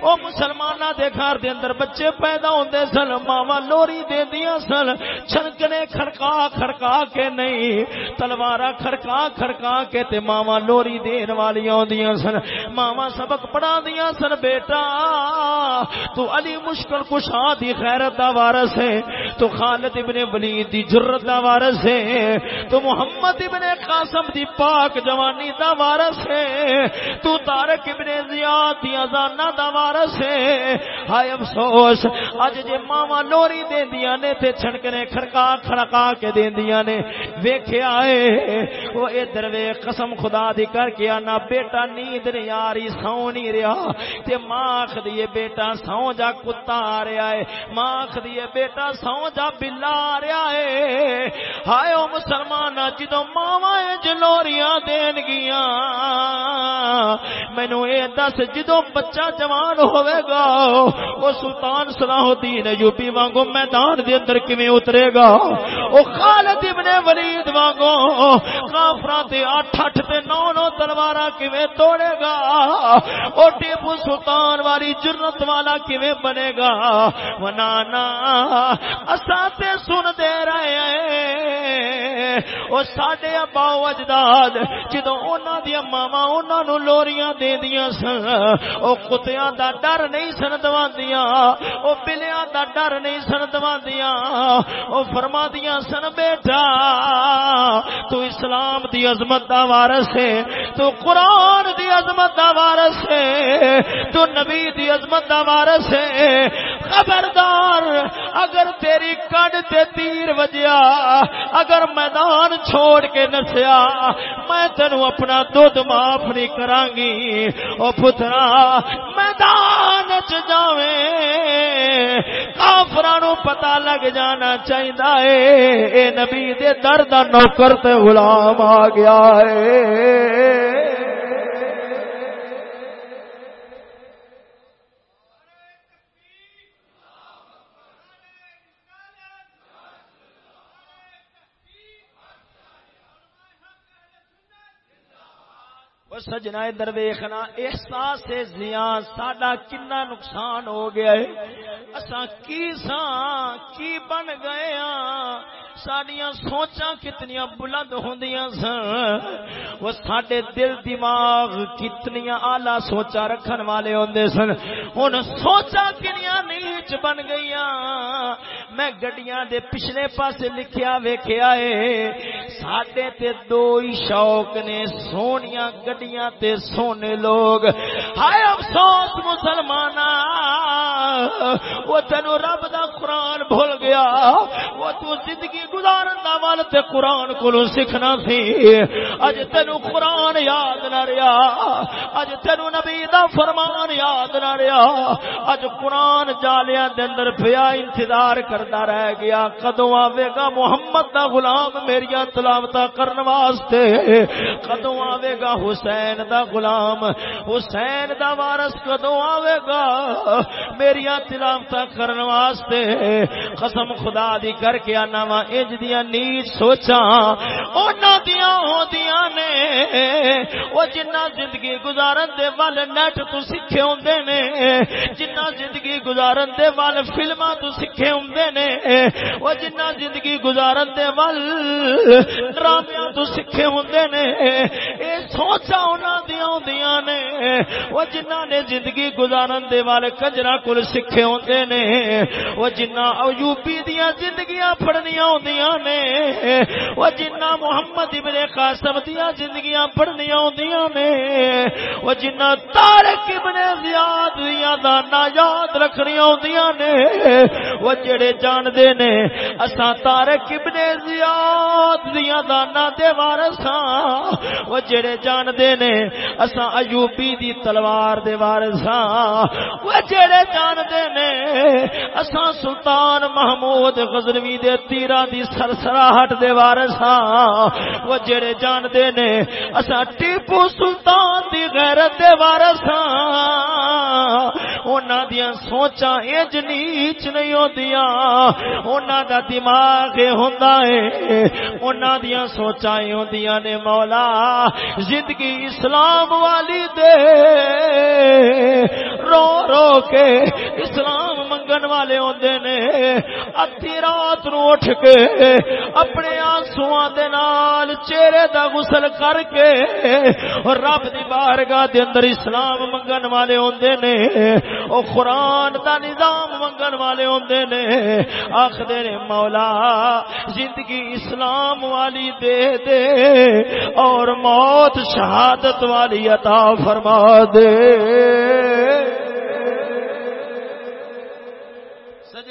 او مسلماناں دے گھر دے اندر بچے پے پیدا ہوندے سن، ماواں لوری دیندیاں سن۔ چھنکنے کھڑکا کھڑکا کے نہیں، تلوارا کھڑکا کھڑکا کے تے ماواں لوری دین والی ہوندیاں سن۔ ماواں سبق پڑھا دیاں سن، بیٹا، تو علی مشکل کشا دی خیرت دا وارث ہے۔ تو خالد ابن ولید دی جرت دا وارث ہے۔ تو محمد ابن قاسم دی پاک جوانی دا وارث ہے۔ تو تارک ابن زیاد دی ازانا دا وارث ہے۔ ہائے افسوس اج جے ماواں لوری دیندیاں نے تے چھڑکنے کھڑکا کھڑکا کے دیندیاں نے ویکھیا اے، او ادھر وے قسم خدا دی کر کے انا بیٹا نیند نہیں آ رہی، سو نہیں رہا۔ تے ماں آخدی بیٹا سو جا کتا آ رہا ہے ماں آخدی بیٹا سو جا بلا آ رہا ہے ہائے او مسلمان جدو ماوا جلوریاں دین گیا مینو اے دس جدو بچہ جوان ہوئے گا وہ سلطان سلام صلاح الدین ایوبی وانگو میدان دے اندر کیویں اترے گا؟ او خالد ابن ولید وانگو کافراں تے اٹھ اٹھ تے نو نو تلواراں کیویں توڑے گا؟ او ٹیپو سلطان والی جرت والا کیویں بنے گا؟ ونانا اساں تے سن دے رہے ہیں او ساڈے ابا اجداد، جدوں انہاں دی ماواں انہاں نو لوریاں دیندیاں سن، او کتیاں دا ڈر نہیں سن دواندیاں او بلیاں دا ڈر نہیں سن دواندیاں او فرمادیاں سن، بیٹا، تو اسلام دی عظمت دا وارث ہے، تو قرآن دی عظمت دا وارث ہے، تو نبی دی عظمت دا وارث ہے خبردار، اگر تیری کڈ تے تیر وجیا، اگر میدان چھوڑ کے نسیا، میں تینو اپنا دودھ معاف نہیں کران گی او پترا، میدان چ جاویں کافراں نو پتہ لگ جانا چاہیدا اے۔ اے نبی دے در دا نوکر تے غلام آ گیا اے۔ سجنا ادھر ویخنا، احساس زیاں، ساڈا کنا نقصان ہو گیا ہے۔ اساں کی ساں، کی بن گئے ہاں؟ سڈیا سوچا کتنی بلند ہوں سن وہ سڈے دل، دماغ کتنی آلہ سوچا رکھن والے ہوں سن۔ ہوں سوچا کنیا نیچ بن گئی میں گڈیاں دے پچھلے پاسے لکھیا ویکھیا ہے، ساڈے تے دو ہی شوق نے سونیاں گڈیاں تے سونے لوگ۔ ہائے افسوس مسلمان وہ تینو رب دا قرآن بھول گیا۔ وہ تو زندگی گزارن دا وال تے قرآن کو سیکھنا سی۔ اج تینو قرآن یاد نہ رہا اج تینو نبی دا فرمان یاد نہ رہا اج قرآن جالیاں دے اندر پیا انتظار کردا رہ گیا۔ کدوں آوے گا محمد دا غلام میری تلاوت کرن واسطے۔ کدوں آوے گا حسین حسین دا غلام، حسین دا وارث کدوں آوے گا؟ میری تلاوت کرن واسطے قسم خدا دی کر کے آنا وا، انج دیا نیچ سوچا انہاں دیاں ہوندیاں نے۔ او جنہ زندگی گزارن دے ول نیٹ تو سکھے ہوندے نے۔ جنہ زندگی گزارن دے ول فلماں تو سکھے ہوندے نے۔ او جنہ زندگی گزارن دے ول ڈرامیاں تو سکھے ہوندے نے۔ اے سوچا انہاں نے۔ او جنہ نے زندگی گزارن دے ول کجرا کول سکھے ہوندے نے۔ او جنہ ایوبی دیاں زندگیاں پڑھنیاں ہوندیاں نے۔ او جنہ محمد ابن قاسم دیاں زندگیاں پڑھنیاں ہوندیاں نے۔ او جنہ طارق ابن زیاد دیاں دانا یاد رکھنیاں ہوندیاں نے۔ وہ جڑے جان دے نے، اساں تارک ابن زیاد دیاں دانا دے وارثاں۔ وہ جڑے جان دے نے، اساں ایوبی دی تلوار دے وارثاں او جڑے جان دے نے، اساں سلطان محمود غزنوی دے تیراں دی سرسراہٹ دے وارثاں او جڑے جان دے نے، اساں ٹیپو سلطان دی غیرت دے وارثاں انہاں دیاں سوچاں انج نیچ نہیں ہوندیاں انہاں دا دماغ ہوندا ہے انہاں دیاں سوچاں ہوندیاں نے مولا زندگی اسلام والی دے رو رو کے اسلام منگن والے ہوندے نے ادھی رات نو اٹھ کے اپنے آنسواں دے نال چہرے دا غسل کر کے رب دی بارگاہ دے اندر اسلام منگن والے ہوندے نے، او قرآن دا نظام منگن والے ہوندے نے، آخدے نے، مولا زندگی اسلام والی دے دے اور موت شہادت والی عطا فرما دے۔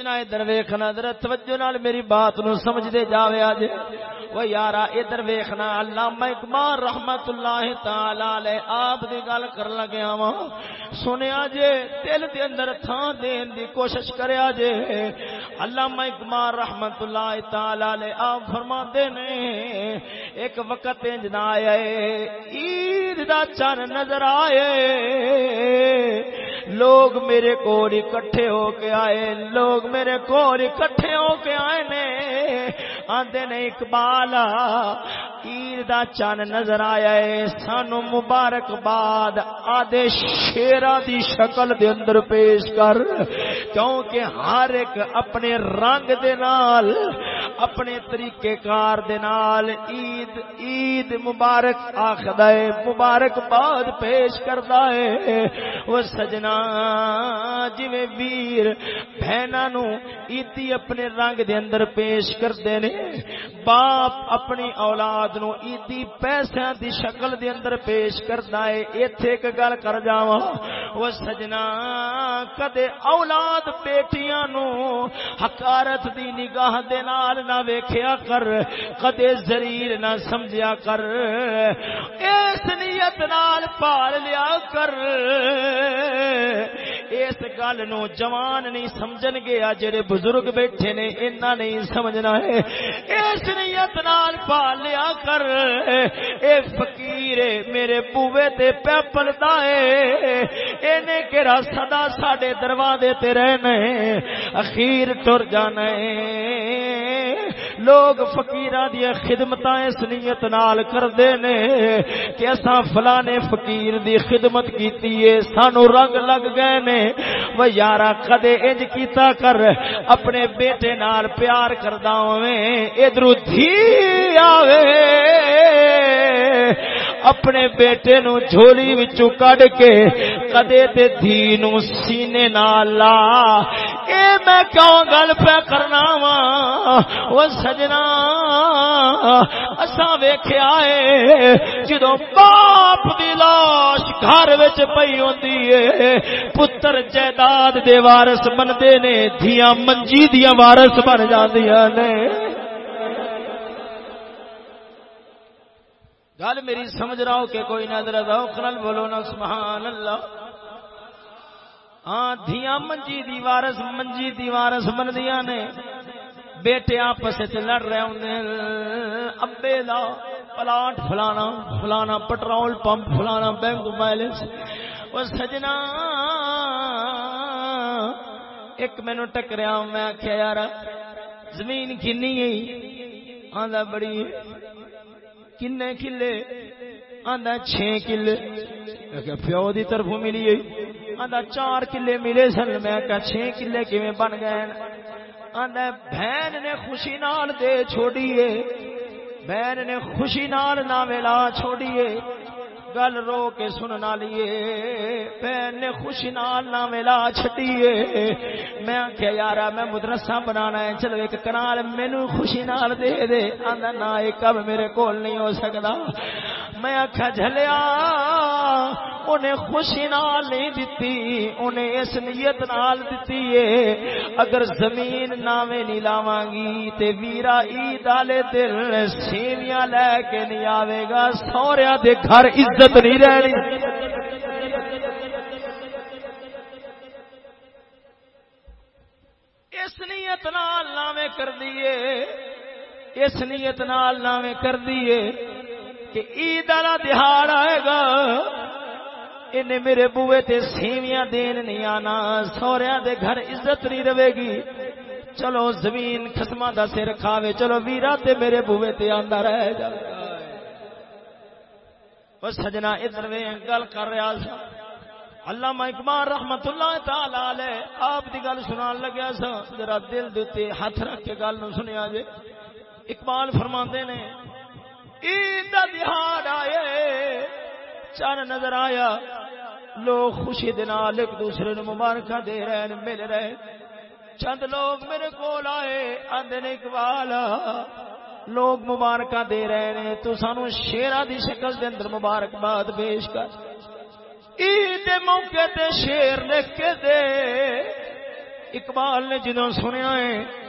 سجنا ادھر ویخنا ادھر توجہ نال میری بات نو سمجھ دے جاوے آج۔ وہ یارا، ادھر ویخنا علامہ اقبال رحمت اللہ تعالی علیہ آپ دی گل کر لگیا وا سنیا جے، دل دے اندر تھان دین دی کوشش کریا جے۔ علامہ اقبال رحمت اللہ تعالی علیہ آپ فرما دے نے، ایک وقت انج نہ آیا عید دا چن نظر آئے۔ لوگ میرے کو اکٹھے ہو کے آئے، لوگ میرے کو اکٹھے ہو کے آئے نے۔ آندے نے اقبال عید دا چن نظر آیا ہے۔ سانو مبارک باد آدھے شیرا دی شکل دے اندر پیش کر۔ کیونکہ ہر ایک اپنے رنگ دے نال، اپنے طریقے کار دے نال عید عید مبارک آخدا ہے، مبارک باد پیش کردا ہے۔ وہ سجنا، جویں ویر بہنا نو عیدی اپنے رنگ دے اندر پیش کردے نے۔ باپ اپنی اولاد نو عیدی پیسے دی شکل دے اندر پیش کردا ہے۔ ایتھے ایک گل کر جاواں۔ وہ سجنا، کدے اولاد بیٹیاں نو حقارت دی نگاہ دے نال نہ ویکھیا کر، کدے ذلیل نہ سمجھیا کر۔ اس نیت نال پال لیا کر۔ اس گل نو جوان نہیں سمجھن گیا جڑے بزرگ بیٹھے نے اینا نہیں سمجھنا ہے۔ اس نیت نال پال لیا کر۔ اے فقیر، میرے بوے تے پیپل دائے اینے کیڑا صدا ساڈے دروازے تے رہنا ہے۔ اخیر ٹر جانا ہے۔ لوگ فقیراں دی خدمتاں اس نیت نال کردے نے کہ اساں فلانے فقیر دی خدمت کیتی ہے، سانو رنگ لگ گئے نے۔ وہ یارا، کدے انج کیتا کر؟ اپنے بیٹے نال پیار کردا ہوویں ادھروں دھی آوے۔ اپنے بیٹے نو جھولی وچوں کڈ کے کدے تے دھی نو سینے نال لا۔ اے میں کیوں گل پہ کرنا وا او سجنا۔ اساں ویکھیا اے، جدوں باپ دی لاش گھر وچ پئی ہوندی اے، پتر جائیداد دے وارث بندے نے دھی دھیاں منجی دیاں وارث بن جاندیاں نے۔ گل میری سمجھ رہا ہو کہ کوئی نظر ذوق نال بولو نا، سبحان اللہ۔ ہاں دھیاں منجی دی وارث منجی دی وارث بندیاں نے۔ بیٹے آپس لڑ رہے ہوں ابے دا پلاٹ فلانا فلانا پٹرول پمپ، فلانا بینک بیلنس۔ وہ سجنا ایک مینو ٹکریا، میں آخیا یار زمین کنی آدھا بڑی کنے کلے؟ آدھا چھ کلے۔ پیو دی طرف ملی آدھا چار کلے ملے سن۔ میں کہا چھ کلے کیویں بن گئے آدھا بہن نے خوشی نال دے چھوڑیے بہن نے خوشی نال نہ ملا چھوڑیے گل رو کے سننا لیے بہن نے خوشی نال نہ ملا چھٹیے۔ میں آخیا یار میں مدرسہ بنانا ہے، چلو ایک کنال مینو خوشی نال دے دے۔ آدھا نہ ایک کب میرے کول نہیں ہو سکتا میں آخیا جلیا انہیں خوشی نال نہیں دتی، انہیں اس نیت نال دتی ہے۔ اگر زمین نامے نہیں لاواں گی تے ویرا عید والے دل سیویاں لے کے نہیں آوے گا سوریا دے گھر عزت نہیں رہنی۔ اس نیت نال نامے کر دیے اس نیت نال نامے کر دیے کہ عید والا دہاڑ آئے گا۔ انہیں میرے بوئے تے سیویاں دین نہیں آنا سوریا دے گھر عزت نہیں رہے گی۔ چلو زمین خسما دا سر کھاوے، چلو ویرا تے میرے بوئے تے آندا رہ جائے سجنا ادھر گل کر رہا سا۔ علامہ اقبال رحمت اللہ تعالی علیہ آپ دی گل سنان لگیا سا۔ ذرا دل دتے ہاتھ رکھ کے گل نو سنیا جے۔ اقبال فرماندے نے عید دہاڑ آئے۔ چن نظر آیا۔ لوگ خوشی دے نال ایک دوسرے نو مبارکاں دے رہے مل رہے۔ چند لوگ میرے کول آئے، آندے نے اقبال، لوگ مبارکاں دے رہے نے تو سانو شیرا دی شکل دے اندر مبارکباد پیش کر۔ عید موقع تے شیر لکھ کے دے۔ اقبال نے جدو سنیا ہے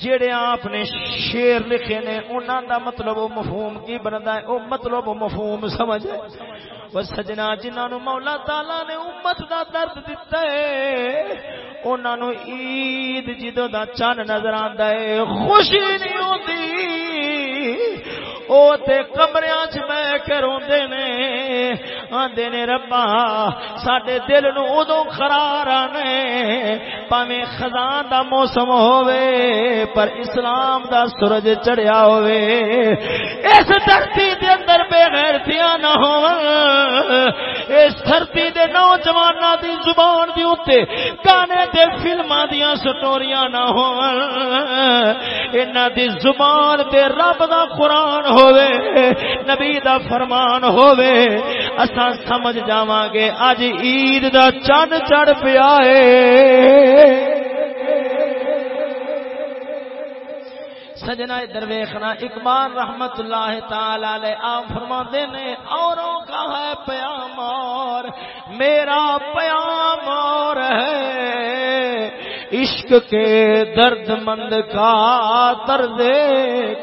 جڑے آپ نے شیر لکھے نے انہوں دا مطلب مفہوم کی بنتا مطلب ہے؟ وہ مطلب مفہوم سمجھ وہ سجنا جنہوں مولا تالا نے امت دا درد دتا ہے انہوں عید جدو دا چن نظر آتا ہے۔ خوشی نہیں ہوتی او تے کمریاں چ کے روندے نے، آندے نے ربا، ساڈے دل نو اودوں قرار آنے، پاویں خزاں دا موسم ہووے پر اسلام دا سورج چڑھیا ہووے، اس دھرتی دے اندر بے غیرتیاں نہ ہون اس دھرتی دے نوجواناں دی زبان دی اوتے گانے تے فلماں دیاں سٹوریاں نہ ہون انہاں دی زبان تے رب دا قرآن ہووے، نبی دا فرمان ہووے۔ اساں سمجھ جاواں گے اج عید دا چن چڑھ پیا ہے۔ سجنا درویخنا اقبال رحمت اللہ تعالی آپ فرما نے، اوروں کا ہے پیام اور، میرا پیام اور ہے عشق کے درد مند کا درد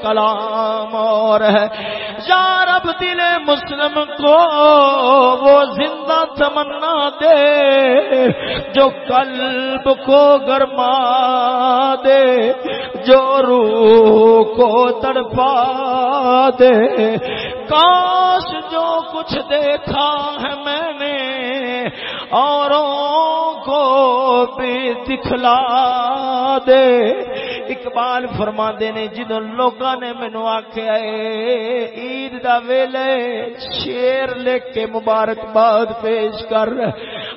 کلام اور ہے۔ یار دل مسلم کو وہ زندہ تمنا دے، جو قلب کو گرما دے۔ جو روح کو تڑپا دے کاش جو کچھ دیکھا ہے میں نے، اوروں کو بھی دکھلا دے۔ اقبال فرما نے جدو لوگاں نے مینو آخیا عید دا ویلے شیر لکھ کے مبارکباد پیش کر۔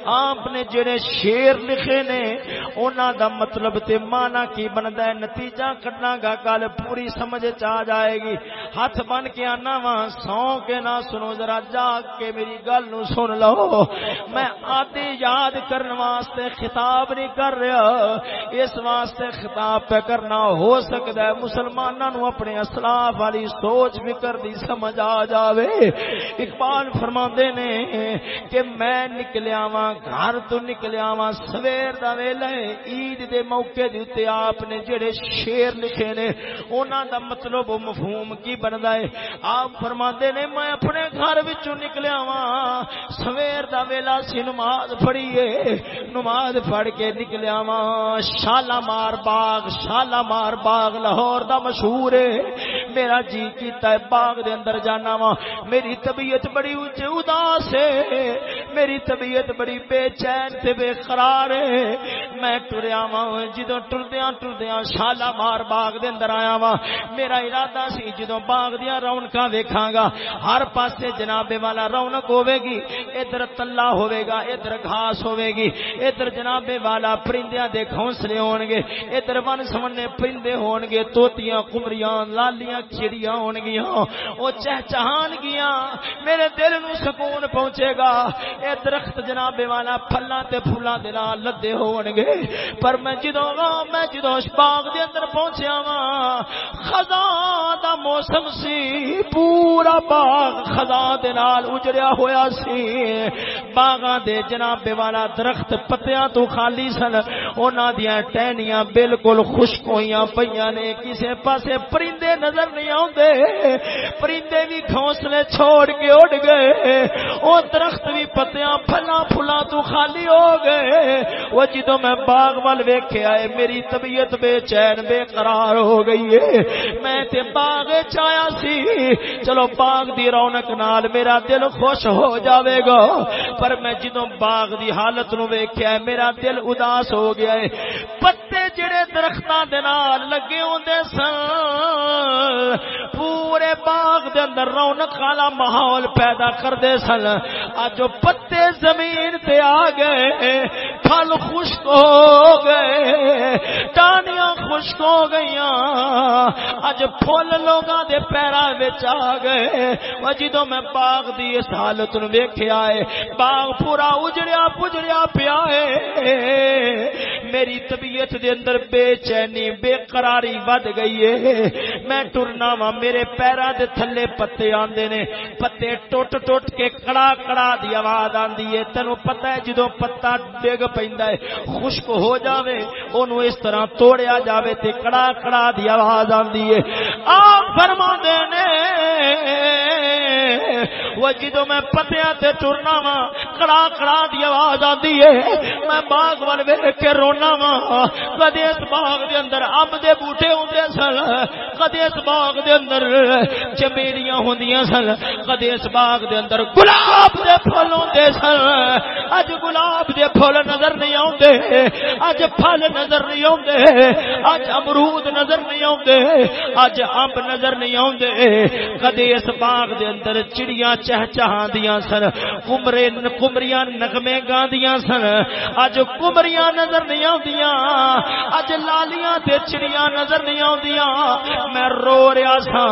آپ نے جڑے شیر لکھے نے، انہاں دا مطلب تے مانا کی بندا ہے، نتیجہ کڈنا گا گل پوری سمجھ آ جائے گی۔ ہاتھ بن کے آنا وا سو کے نہ سنو ذرا جاگ کے میری گل نو سن لو۔ میں آدھی یاد کرنے واسطے خطاب نہیں کر رہا، اس واسطے خطاب پہ کر کرنا ہو سکتا ہے۔ مسلمانوں نو اپنے اسلاف والی سوچ، فکر دی سمجھ آ جاوے۔ اقبال فرما نے کہ میں نکلیا وا گھر تو نکلیا وا سویر دا ویلا عید دے موقع دے اوتے آپ نے جڑے شیر لکھے نے، انہاں دا مطلب مفہوم کی بندا ہے۔ آپ فرماندے نے، میں اپنے گھر وچوں نکلیا وا سویر دا ویلا سی نماز پڑھیے نماز پڑھ کے نکلیا وا شالامار باغ شالامار باغ لاہور دا مشہور ہے۔ میرا جی کیتا ہے باغ دے اندر جانا وا۔ میری طبیعت بڑی اونچے اداس ہے۔ میری طبیعت بڑی بے چین تے بے قرار ہے۔ میں ٹریا وا، جدوں ٹردیاں ٹردیاں شالامار باغ دے اندر آیا وا۔ میرا ارادہ سی جدوں باغ دیا رونقاں ویکھاں گا، ہر پاسے جناب والا رونق ہوے گی۔ ادھر تلا ہوے گا، ادھر گھاس ہوے گی۔ ادھر جناب والا پرندیاں دے گھونسلے ہون گے ادھر ون سمن سمنے پرندے ہون گے توتیاں، کمریاں، لالیاں چڑیاں ہون گیاں او چہچہان گیاں، میرے دل نو سکون پہنچے گا۔ اے درخت جناب والا، پھلاں تے پھولاں دے نال لدے ہون گے پر میں جدوں گا، میں جدوں باغ دے اندر پہنچیا وا خزاں دا موسم سی، پورا باغ خزاں دے نال اجڑیا ہویا سی۔ باغاں دے جناب والا درخت پتیاں تو خالی سن، انہاں دیاں ٹہنیاں بالکل خشک ہویاں پیاں نے، کسے پاسے پرندے نظر نہیں آوندے۔ پرندے بھی گھونسلے چھوڑ کے اڑ گئے۔ او درخت بھی پتیاں پھلاں پھلاں تو خالی ہو گئے۔ وہ جدوں میں باغ وال ویکھیا اے میری طبیعت بے چین، بے قرار ہو گئی ہے۔ میں تے باغ چایا سی۔ چلو باغ دی رونق نال میرا دل خوش ہو جاوے گا۔ پر میں جدوں باغ دی حالت نو ویکھیا ہے، میرا دل اداس ہو گیا ہے۔ پتے جڑے درختاں دے نال لگے ہوندے سن۔ پورے باغ دے اندر رونق والا ماحول پیدا کردے سن۔ اج پتے زمین تے آ گئے، پھل خشک ہو گئے، ٹانیاں خشک ہو گئیاں۔ اج پھول لوگاں دے پیراں وچ آ گئے۔ او جدوں میں باغ دی اس حالت نو ویکھیا اے باغ پورا اجڑیا پجڑیا پیا اے میری طبیعت دے اندر بے چینی، بے قراری ود گئی ہے۔ میں ٹرنا وا میرے پیراں دے تھلے پتے آندے نے۔ پتے ٹوٹ ٹوٹ کے کڑا کڑا دی آواز آندی ہے۔ تینو پتہ ہے جدوں پتا ڈگ پیندا ہے، خشک ہو جاوے، اونوں اس طرح توڑیا جاوے تے کڑا کڑا دی آواز آندی ہے۔ آپ فرما دے نے، وہ جدو میں پتیاں تے ٹرنا وا کڑا کڑا دی آواز آندی ہے۔ میں باغ وال ویکھ کے رونا وا کدی اس باغ دے اندر امب دے بوٹے ہوندے سن کدی اس باغ دے اندر چمیلیاں ہوندیاں سن کدی اس باغ دے اندر گلاب دے پھل ہوندے سن اج گلاب دے پھل نظر نہیں آوندے اج پھل نظر نہیں آوندے اج امرود نظر نہیں آوندے اج امب نظر نہیں آوندے کدی اس باغ دے اندر چڑیاں چہچہاں دیاں سن کمرے کمریاں نغمے گاندیاں سن اج کمریاں نظر نہیں آندیاں اج لالیاں تے چڑیاں نظر نہیں آدیاں۔ میں رو رہا سا،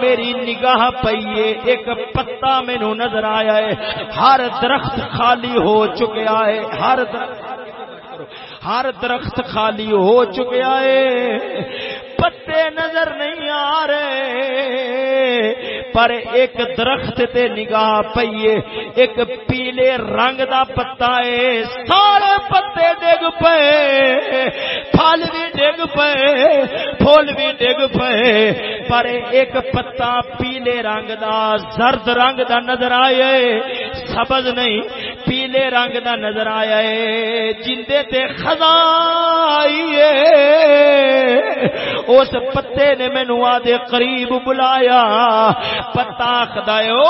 میری نگاہ پیے ایک پتا مینو نظر آیا ہے۔ ہر درخت خالی ہو چکیا ہے، ہر درخت ہر درخت خالی ہو چکیا ہے پتے نظر نہیں آ رہے۔ پر ایک درخت تے نگاہ پئیے۔ ایک پیلے رنگ دا پتا ہے۔ سارے پتے ڈگ پے پھل بھی ڈگ پے پھول بھی ڈگ پے پر ایک پتا پیلے رنگ دا، زرد رنگ دا نظر آئے۔ سبز نہیں پیلے رنگ دا نظر آیا ہے جندے تے خزاں آئیے اس پتے نے مینو آدھے قریب بلایا۔ پتا خدا او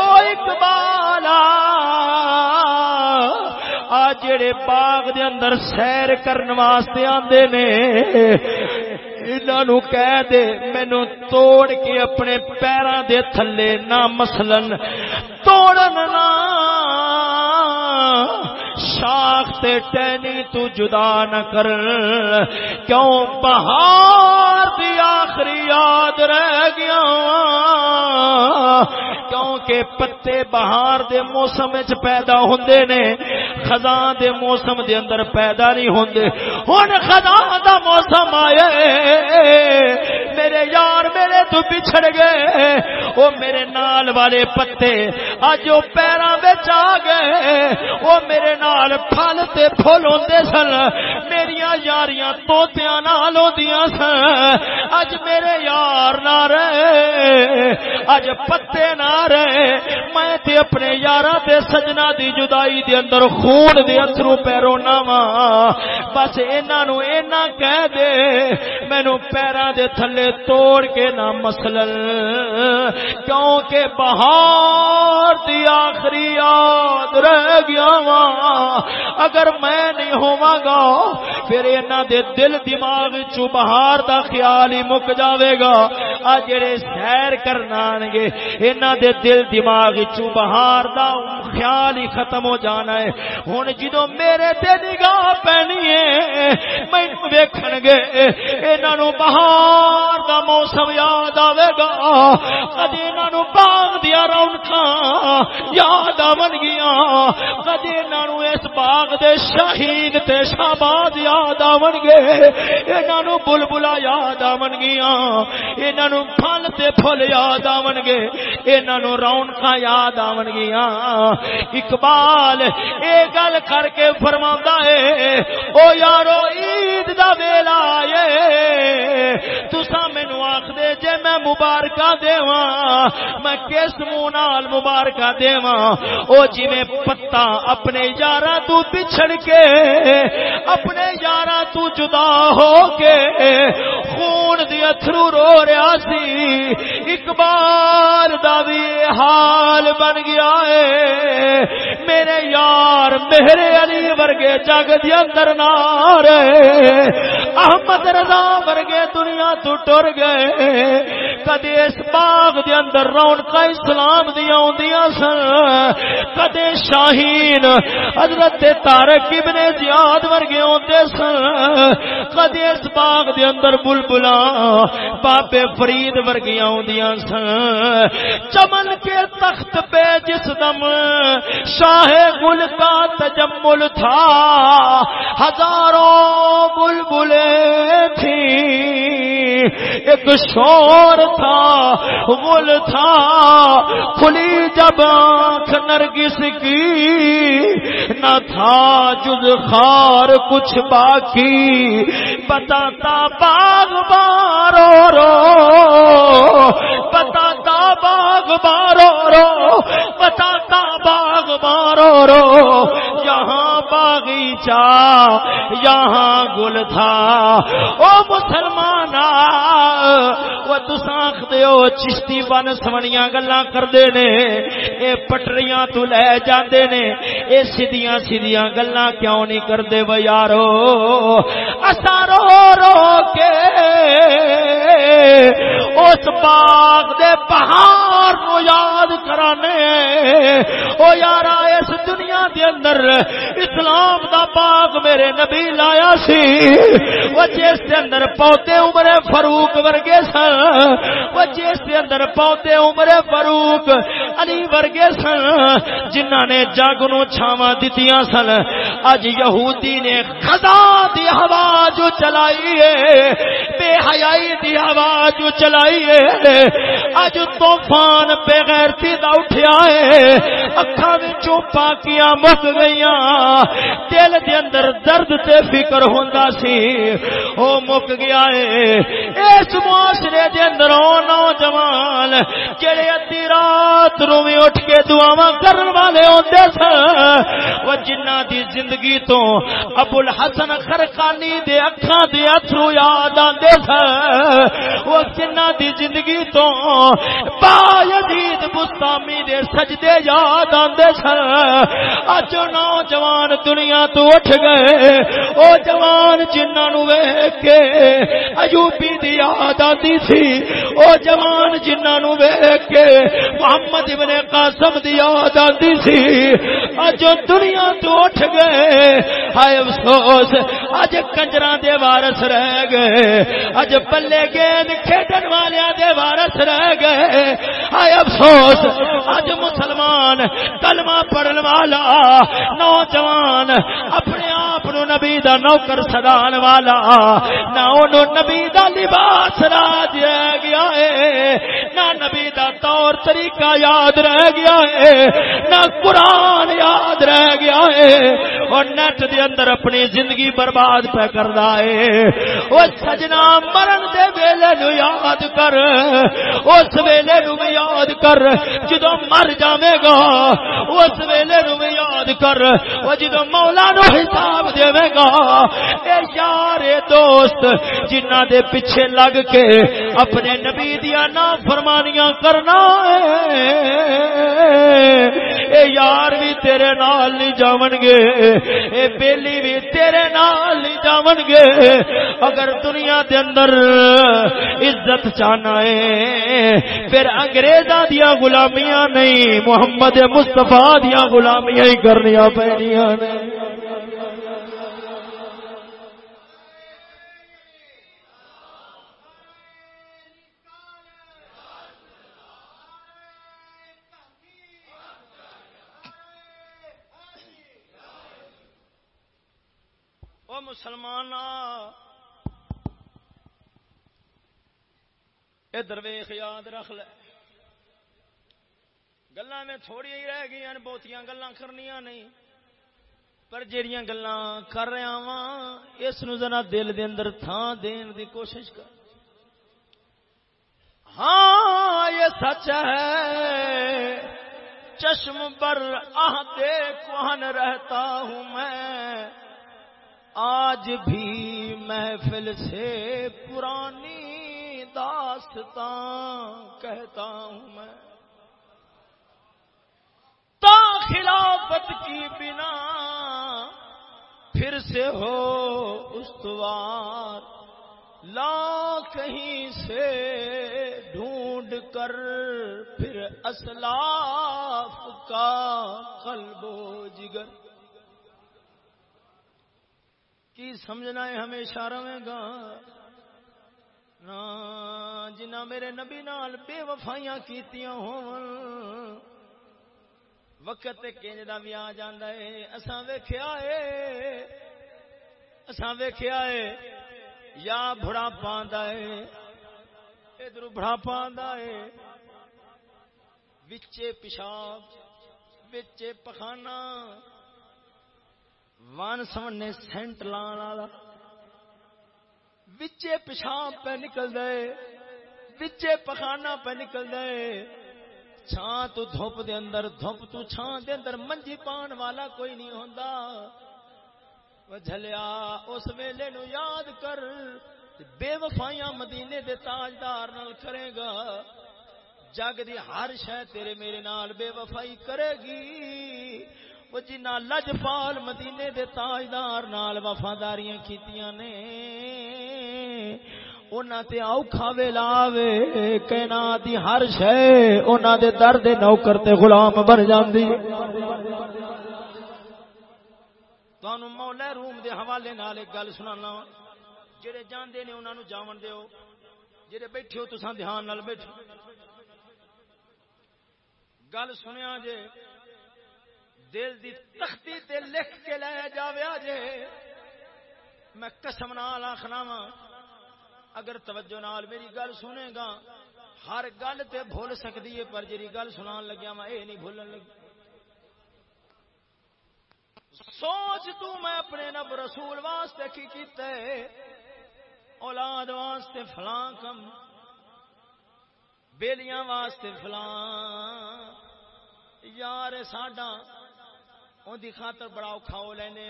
آ جڑے باغ دے اندر سیر کرن واسطے آندے نے۔ انہوں کہہ دے مینو توڑ کے اپنے پیراں دے تھلے نہ مسلن. توڑن نہ! شاخ تے ٹہنی تو جدا نہ کر۔ کیوں بہار دی آخری یاد رہ گیا؟ کیونکہ پتے بہار دے موسم وچ پیدا ہوندے نے، خزاں دے موسم دے اندر پیدا نہیں ہوندے۔ ہن خزاں دا موسم آیا میرے یار میرے تو بچھڑ گئے۔ او میرے نال والے پتے اج او پیراں وچ آ گئے۔ او میرے نال پھل تے پھول ہوندے سن۔ میریاں یاریاں توتیاں نال ہوندیاں سن۔ اج میرے یار نہ رہے اج پتے نہ رہے۔ میں تے اپنے یاراں تے سجنا دی جدائی دے اندر خون دے اثروں اثرو پیرونا وا بس انہاں نو اینا کہہ دے، میں مینوں پیراں دے تھلے توڑ کے نہ مسلل، کیونکہ بہار دی آخری یاد رہ گیا وا اگر میں نہیں ہوا گا پھر انہاں دے دل دماغ چو بہار دا خیال ہی مک جاوے گا۔ آ جڑے سیر کرنا گے انہاں دے دل دماغ چو بہار دا خیال ہی ختم ہو جانا ہے۔ ہن جدوں میرے تے نگاہ پینی ہے، مینوں ویکھن گے، انہاں نو بہار دا موسم یاد آوے گا۔ کدی انہاں نو باغ دیا رونقاں یاد آون گیاں۔ کدی انہاں نو اس باغ دے شہید تے شہباز یاد یاد آون گے انہاں نو بلبلا یاد آون گیاں انہاں نو پھل تے پھل یاد آون گے انہاں نو رونقاں یاد آون گیاں اقبال اے گل کر کے فرماوندا ہے، او یارو، عید دا ویلا اے تساں مینوں آکھ دے جے میں مبارکاں دیواں، میں کس منہ نال مبارکاں دیواں؟ او جی جویں پتا اپنے یاراں تو بچھڑ کے، اپنے یاراں تو جدا ہو کے خون دی اتھرو رو رہا سی۔ اقبال دا بھی حال بن گیا ہے۔ میرے یار، میرے علی ورگے جگ دی اندر نہ رہے احمد رضا ورگے دنیا تو ٹر گئے۔ کدے اس باغ دے اندر رونق اسلام دی اوندیاں سن۔ کدے شاہین، حضرت تارک ابن زیاد ورگے اوندے کدی اس باغ دے اندر بلبلا بابے فرید ورگیاں آدیاں سن چمن کے تخت پہ جس دم شاہ گل کا تجمل تھا ہزاروں بلبلے تھی ایک شور تھا گل تھا، کھلی جب آنکھ نرگس کی، نہ تھا جز خار کچھ باقی۔ بتاتا باغ بارو رو، بتاتا باغ بارو رو، بتاتا باغ بارو رو۔ یہاں باغیچہ، یہاں گل تھا۔ او مسلمان وہ تساخ دیو، چشتی بن سمنیاں گلا کردے نے۔ اے پٹریاں تو لے جاندے نے۔ اے سیدیاں سیدیاں گلا کیوں نہیں کردے و یارو؟ اسا رو رو کے اس باغ دے پہاڑ نو یاد کرانے۔ او یارا، اس دنیا دے اندر اسلام دا باغ میرے نبی لایا سی۔ وہ جس دے اندر پودے عمر فاروق ورگے سن۔ وہ جس دے اندر پودے عمر فاروق علی ورگے سن۔ جنہ نے جگ نو چھاواں دتیاں سن۔ اج یہودی نے خدا دی ہوا جو چلائی ہے۔ بے حیائی دی ہوا جو چلائی ہے۔ اج طوفان بے غیرتی دا اٹھیا ہے۔ اکھاں وچوں پاکیاں مک گئیاں۔ دل دے اندر درد تے فکر ہوندا سی۔ او مک گیا ہے۔ اس معاشرے دے اندر نوجوان، جڑے ادھی رات نو وی اٹھ کے دعاواں کرن والے ہوندے سن او جنہاں دی زندگی تو ابو الحسن خرقانی دے اکھاں دے اتھرو یاد آندے سن او جنہاں دی زندگی تو با یزید بستامی دے سجدے یاد آندے سن۔ اج نوجوان دنیا تو اٹھ گئے او جوان جنہاں نو ویکھ کے ایوبی دی یاد آندی سی۔ او جوان جنہاں نو ویکھ کے محمد ابن قاسم دی یاد آندی سی۔ اج دنیا تو اٹھ گئے۔ ہائے افسوس، اج کنجراں دے وارث رہ گئے۔ اج پلے گیند کھیڈن والیاں دے وارث رہ گئے۔ ہائے افسوس، اج مسلمان کلمہ پڑھن والا، نوجوان اپنے آپ نو نبی دا نوکر سدان والا، نہ انہوں نبی دا لباس راج رہ گیا ہے۔ نہ نبی دا طور طریقہ یاد رہ گیا ہے، نہ قرآن یاد رہ گیا ہے۔ اور نیٹ دے اندر اپنی زندگی برباد پہ کردا ہے۔ او سجنا مرن دے ویلے نو یاد کر، اس ویلے نو بھی یاد کر جدو مر جاوے گا، اس ویلے نو بھی یاد کر، او جدو مولا نو حساب دے گا۔ اے یار اے دوست، جنہ دے پیچھے لگ کے اپنے نبی دیا نا فرمانیاں کرنا اے یار بھی تیرے نال نہیں جاون گے۔ اے بیلی بھی تیرے نال نہیں جاون گے۔ اگر دنیا دے اندر عزت چاہنا ہے، پھر انگریزاں دیا غلامیاں نہیں، محمد مصطفی دیا غلامیاں ہی کرنیاں پینیاں نے او مسلمان ادھر ویخ، یاد رکھ لے۔ گلا میں تھوڑی ہی رہ گئی بہتیاں گلا کرنی نہیں۔ پر جہیا گلا کر رہا وا اس ذرا دل دے اندر تھان دین دی کوشش کر۔ ہاں یہ سچ ہے۔ چشم پر آہ کوہن رہتا ہوں میں۔ آج بھی محفل سے پرانی داستان کہتا ہوں میں۔ تا خلافت کی بنا پھر سے ہو استوار، لا کہیں سے ڈھونڈ کر پھر اسلاف کا قلب و جگر۔ کی سمجھنا ہے ہمیشہ رہے گا؟ جنا میرے نبی نال بے وفائیاں کیتیاں ہوں وقت کنج کا بھی آ جانا ہے۔ اساں ویخیا ہے، اساں ویخیا ہے، یا بڑھاپا ہے، ادھر بڑھاپا ہے۔ بچے پیشاب بچے پخانا ون سمنے سینٹ لان والا بچے پیشاب پہ نکل دے بچے پخانا پہ نکل دے۔ چھان تو دھوپ دے اندر، دھوپ تو چھان دے اندر، منجی پان والا کوئی نہیں ہوندا۔ جلیا اس ویلے نو یاد کر بے وفائیاں مدینے دے تاجدار نال کرے گا۔ جگ دی ہر شہ تیرے میرے نال بے وفائی کرے گی۔ وہ جنا لجپال مدینے دے تاجدار نال وفاداریاں کیتیاں نے اونا تے اوکھا ویلا کہنا دی ہر شے اونا دے درد نوکر تے غلام بن جاندی تانوں مولا روم دے حوالے نال ایک گل سنانا جڑے جاندے نے انہاں نو جاون دیو جڑے بیٹھے ہو تساں دھیان نال بیٹھو گل سنیا جے دل دی تختی تے لکھ کے لے جاویا جے۔ میں قسم نال آخنا وا اگر توجہ نال میری گل سنے گا، ہر گل تے بھول سکتی ہے، پر جی گل سنان لگیا میں اے نہیں بھولن لگی۔ سوچ تو میں اپنے نب رسول واسطے کی کیتے، اولاد واسطے فلاں کم، بیلیاں واسطے فلاں۔ یار ساڈا ان دی خاطر بڑا اوکھا ہو لینے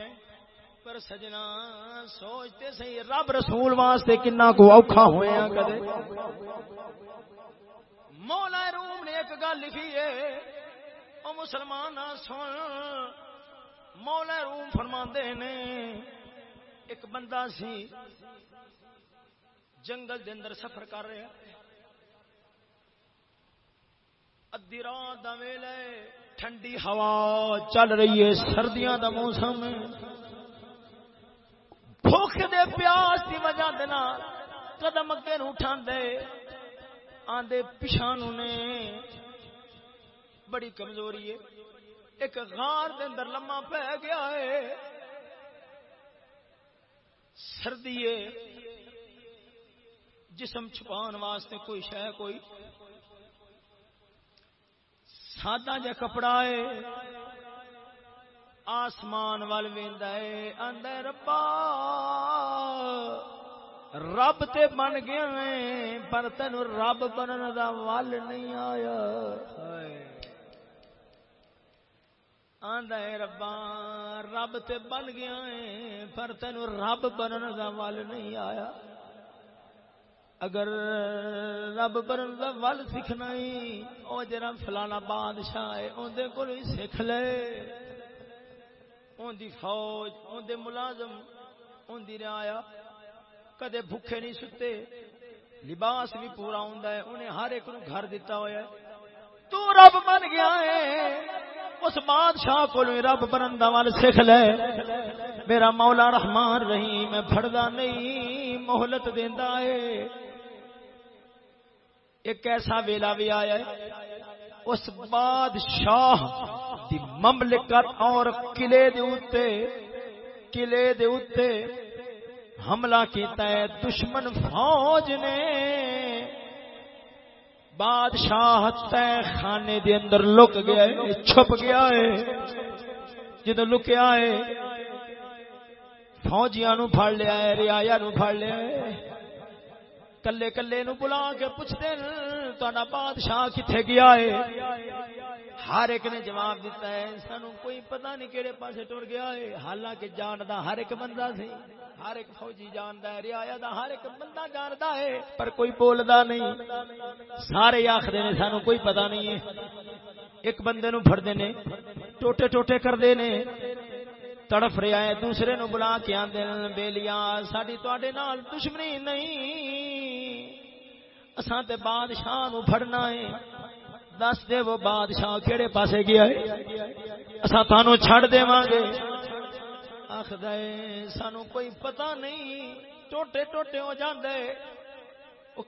پر سجنا سوچتے سی رب رسول واسطے کنا کو اوکھا ہوئے ہیں کدے۔ مولا روم نے ایک گل لکھی ہے۔ او مسلمان سن، مولا روم فرما نے، ایک بندہ سی جنگل دے اندر سفر کر رہا ادی رات دا ویلے ٹھنڈی ہوا چل رہی ہے، سردیاں دا موسم بھوک دے پیاس کی وجہ دینا قدم اگے اٹھا دے آدھے پچھانو نے۔ بڑی کمزوری ہے۔ ایک غار دے اندر لما پہ گیا ہے۔ سردی جسم چھپان واسطے کوئی شہ کوئی سادہ جا کپڑا ہے۔ آسمان وال ہے آدھا ربا۔ رب تے بن گیا پر تین رب بننے کا ول نہیں آیا۔ ہے، ربا۔ رب تے بن گیا ہے، پر تین رب بننے کا ول نہیں آیا۔ اگر رب بننے کا ول سیکھنا ہی وہ جرا فلانا بادشاہ ہے اندر کو سیکھ لے۔ ان دی فوج ان دے ملازم ان دی رعایا کدے بھوکے نہیں ستے۔ لباس بھی پورا ہوں انہیں ہر ایک نو گھر دیتا ہوا ہے۔ تو رب بن گیا ہے۔ اس بادشاہ کو رب برندا وال سکھ لے۔ میرا مولا رحمان رہی میں پڑدا نہیں، مہلت دیندا ہے۔ ایک ایسا ویلا بھی آیا ہے، اس بادشاہ دی مملکت اور قلعے دے اوتے، قلعے دے اوتے حملہ کیتا ہے، دشمن فوج نے۔ بادشاہ تے خانے دے اندر لک گیا ہے، چھپ گیا ہے۔ جدو لکیا ہے، فوجیاں نو پھڑ لیا ہے ریا نو پھڑ لیا ہے۔ کلے کلے نو بلا کے پوچھتے تا بادشاہ کتنے گیا ہے ہر ایک نے جواب دیتا ہے سانو کوئی پتہ نہیں کہڑے پاسے ٹر گیا ہے حالانکہ جاندا ہر ایک بندہ سی ہر ایک فوجی جاندا ہے رعایا دا ہر ایک بندہ جاندا ہے پر کوئی بولدا نہیں سارے آخر نے سانو کوئی پتہ نہیں ہے ایک بندے نو پھڑ نے ٹوٹے ٹوٹے کردے نے تڑف رہا ہے دوسرے نو بلا کے آدھے بےلیاں ساری تے دشمنی نہیں اساں تے بادشاہ نو پھڑنا ہے دس دے وہ بادشاہ کہڑے پاسے گیا ہے اساں تانوں چھڑ دیواں گے آخد سانو کوئی پتہ نہیں ٹوٹے ٹوٹے ہو جاندے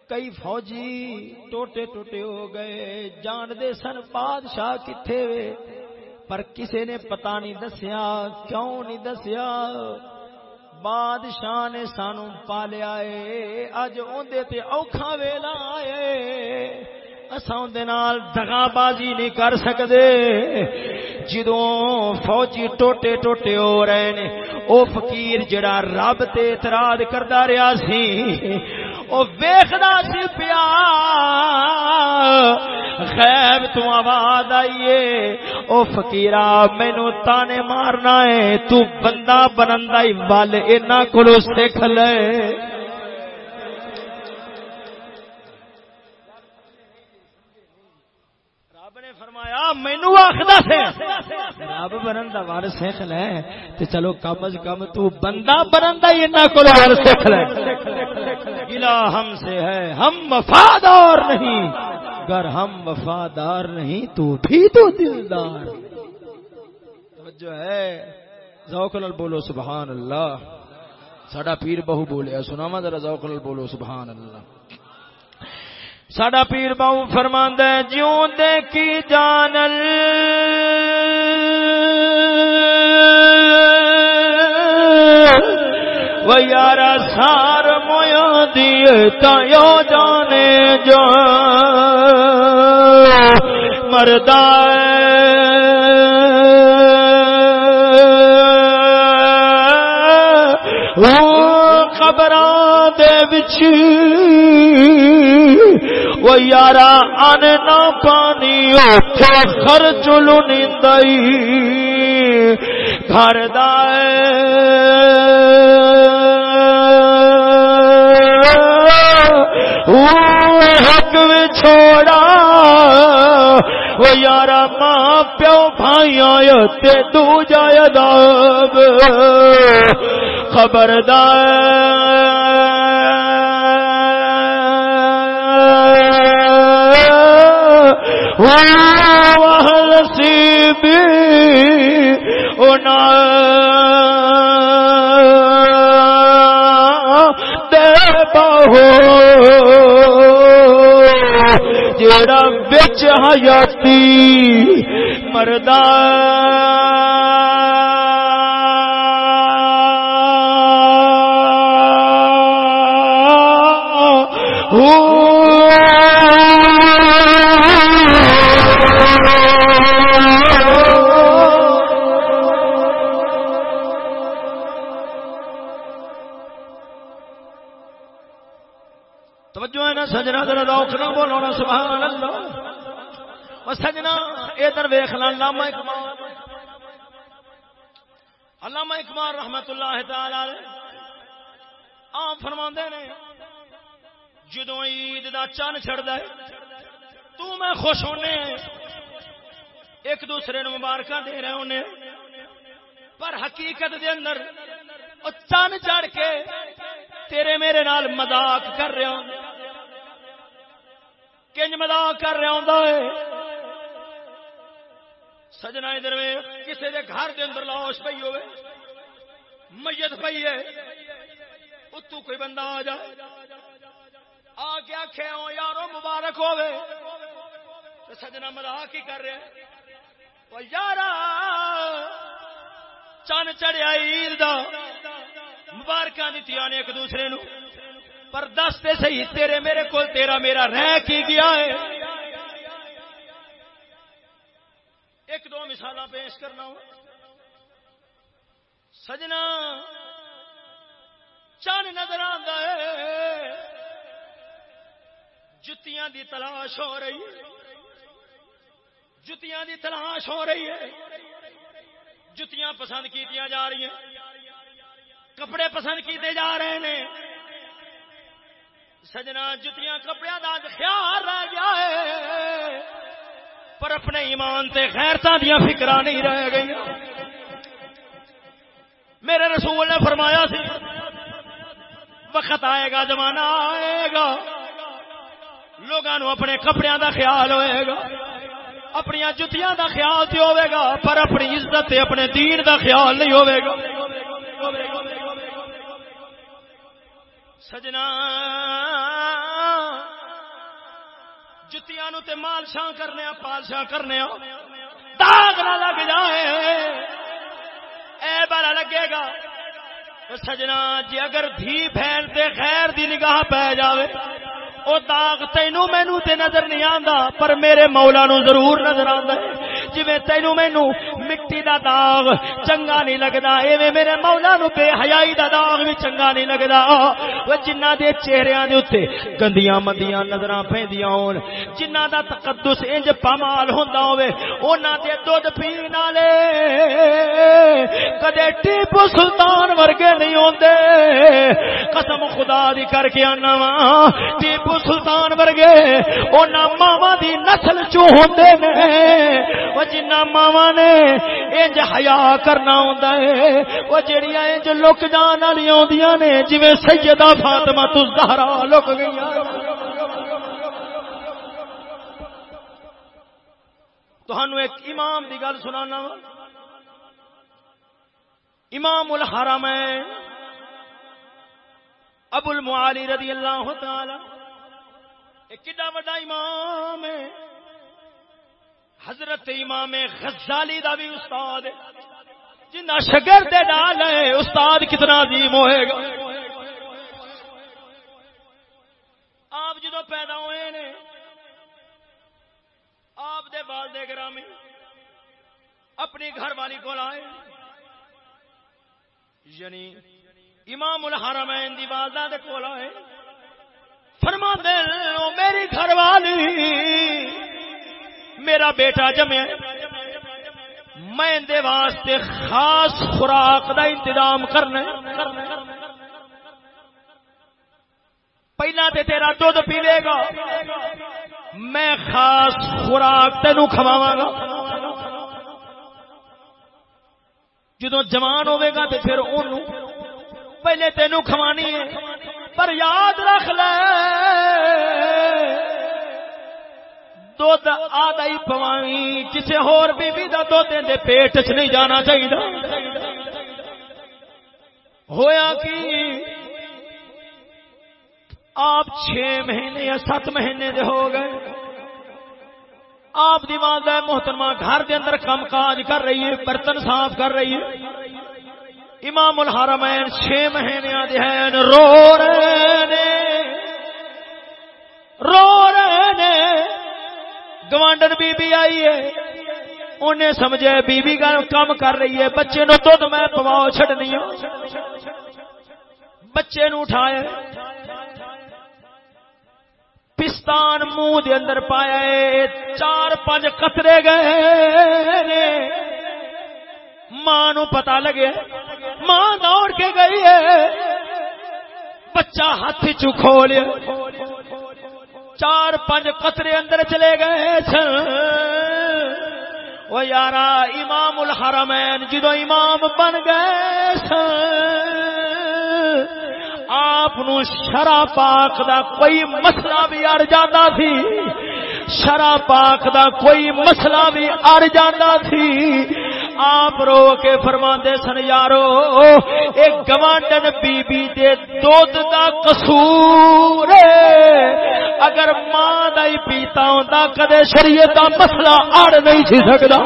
کئی فوجی ٹوٹے ٹوٹے ہو گئے جان دے سن بادشاہ کتنے وے پر کسے نے پتا نہیں دسیا، کیوں نہیں دسیا؟ بادشاہ نے سانو پالیا ہے اج اوندے تے اوکھا ویلا آئے اساں دے نال دغا بازی نہیں کر سکدے۔ جدوں فوجی ٹوٹے ٹوٹے ہو رہے نے، او فقیر جڑا رب تے اعتراض کردا رہیا سی او ویکھدا سی پیا، غیب تو آواز آئیے۔ او فقیرا، مینو تانے مارنا ہے، تو بندہ بنندا ہی ول اینا کولو سکھ لے مینو آخدا سے رب بنن دا وار سیکھ لے۔ تے چلو کم از کم تو بندہ بنن دا انہاں کول وار سیکھ لے۔ گلا ہم سے ہے۔ ہم وفادار نہیں۔ اگر ہم وفادار نہیں تو بھی تو دلدار۔ جو ہے۔ ذوق نال بولو سبحان اللہ۔ ساڈا پیر بہو بولیا۔ سناواں ذرا ذوق نال بولو سبحان اللہ۔ ساڈا پیر باؤ فرماند جیوں دے کی جانل و یار سار مویا دیے تیو جانے جو مردا خبر دے بچھی وہ یارا ان نہ پانی اوکھے خرچ لنی گھر دائے۔ حق چھوڑا۔ وہ یارا ماں، پیو بھائی تے تو جایا داب خبردار۔ جڑا بچ حیاتی مردہ علامہ اقبال علامہ اقبال رحمت اللہ تعالی آم فرما نے جدو عید دا چن چڑھتا ہے، تو میں خوش ہونے ایک دوسرے نو مبارک دے رہے ہونے پر حقیقت دے اندر چن چڑھ کے تیرے میرے نال مذاق کر رہے ہوں۔ کنج مذاق کر رہا ہوں سجنا ادھر کسی کے گھر کے اندر لاش پی ہوئے میت پی ہے۔ اتو کوئی بندہ آ جائے آ کے آخ یارو مبارک ہوے تو سجنا مذاق ہی کر رہا یار چن چڑیا عید دا۔ مبارک دیتی نے ایک دوسرے نو۔ پر دس تے صحیح، تیرے میرے کو تیرا میرا رہ کی گیا ہے۔ مثال پیش کرنا ہوں۔ سجنا چن نظر آتا ہے۔ جتیاں دی تلاش ہو رہی ہے۔ جتیاں دی تلاش ہو رہی ہے۔ جتیاں پسند کی جا رہی ہیں۔ کپڑے پسند کیتے جا رہے ہیں۔ سجنا جتیاں کپڑے کا خیال رہ گیا ہے۔ پر اپنے ایمان تے خیرتا دیا فکر نہیں رہ گئی میرے رسول نے فرمایا سی، وقت آئے گا، زمانہ آئے گا لوگوں اپنے کپڑے دا خیال ہوئے گا اپنی جتیاں دا خیال تو ہوئے گا، پر اپنی عزت اپنے دین دا خیال نہیں ہوئے گا۔ سجنا جتیاں نو تے مالشاں کرنے پالشاں کرنے داغ نہ لگ جائے۔ اے بڑا لگے گا۔ سجنا جی اگر دھی پھیل تے خیر دی نگاہ پہ جاوے، او داغ تینو مینو تے نظر نہیں آندا، پر میرے مولا نو ضرور نظر آندا ہے۔ جویں تینو مینو دا داغ، چنگا نہیں لگدا۔ ایویں میرے مولا نو بے حیائی دا داغ بھی چنگا نہیں لگدا۔ او جنہاں دے چہریاں دے اوتے گندیاں مندیاں نظراں پیندیاں ہون جنہاں دا تقدس انج پامال ہوندا ہوے انہاں دے دودھ پین والے کدے ٹیپو سلطان ورگے نہیں ہوندے۔ قسم خدا دی کر کے آنا وا۔ ٹیپو سلطان ورگے ماوا دی نسل چو ہوتے وہ جنا ماوا نے انج حیا کرنا ہوتا ہے۔ وہ جڑیاں انج لک جان والی آدیاں نے جی سیدہ فاطمہ تو زہرا لک گئی تو ایک امام دی گل سنانا امام الحرمین ابو المعالی رضی اللہ تعالی۔ کڈا وڈا امام ہے۔ حضرت امام غزالی دا بھی استاد ہے۔ جنہ شگرد ڈال ہے، استاد کتنا عظیم ہوئے گا۔ آپ جدو پیدا ہوئے نے، آپ دے بال دے گرامی، اپنی گھر والی کو لائے یعنی امام الحرمین دی والدہ دے کو لائے فرما دے میری گھر والی میرا بیٹا جمے میں واسطے خاص خوراک دا انتظام کرنا پہلا تے تیرا دھد پیوے گا۔ میں خاص خوراک تینو کھواوا گا۔ جدو جوان ہوے گا تو پھر ان پہلے تینو کھوانی ہے۔ پر یاد رکھ لے۔ دھد آدھا ہی پوانی کسی ہور بی بی دا دے پیٹ چ نہیں جانا چاہیے ہویا کی؟ آپ چھ مہینے یا سات مہینے دے ہو گئے۔ آپ دی والدہ محترمہ گھر دے اندر کام کاج کر رہی ہے، برتن صاف کر رہی ہے۔ امام الحرمین چھ مہینے دے ہیں، رو رہے نے۔ رو رہے نے۔ گوانڈر بی بی آئی ہے۔ انہیں سمجھے بی بی کا کام کر رہی ہے۔ بچے نو دودھ میں پواؤ چھڑنی بچے نو اٹھائے۔ پستان منہ دے اندر پایا چار پانچ قطرے گئے ماں نو پتا لگے۔ ماں دوڑ کے گئی ہے۔ بچہ ہاتھ چکھو لیا۔ چار پانچ قطرے اندر چلے گئے وہ یار امام الحرمین جدو امام بن گئے آپ شرا پاک دا کوئی مسئلہ بھی اڑ جاتا سی۔ شرا پاک دا کوئی مسئلہ بھی اڑ جاتا سی۔ آپ رو کے فرما سن یارو ایک گوانڈن بی بی دے دودھ دا قصور اگر ماں دا ہی پیتا ہوں کدے شریعت دا مسئلہ اڑ نہیں سی سکتا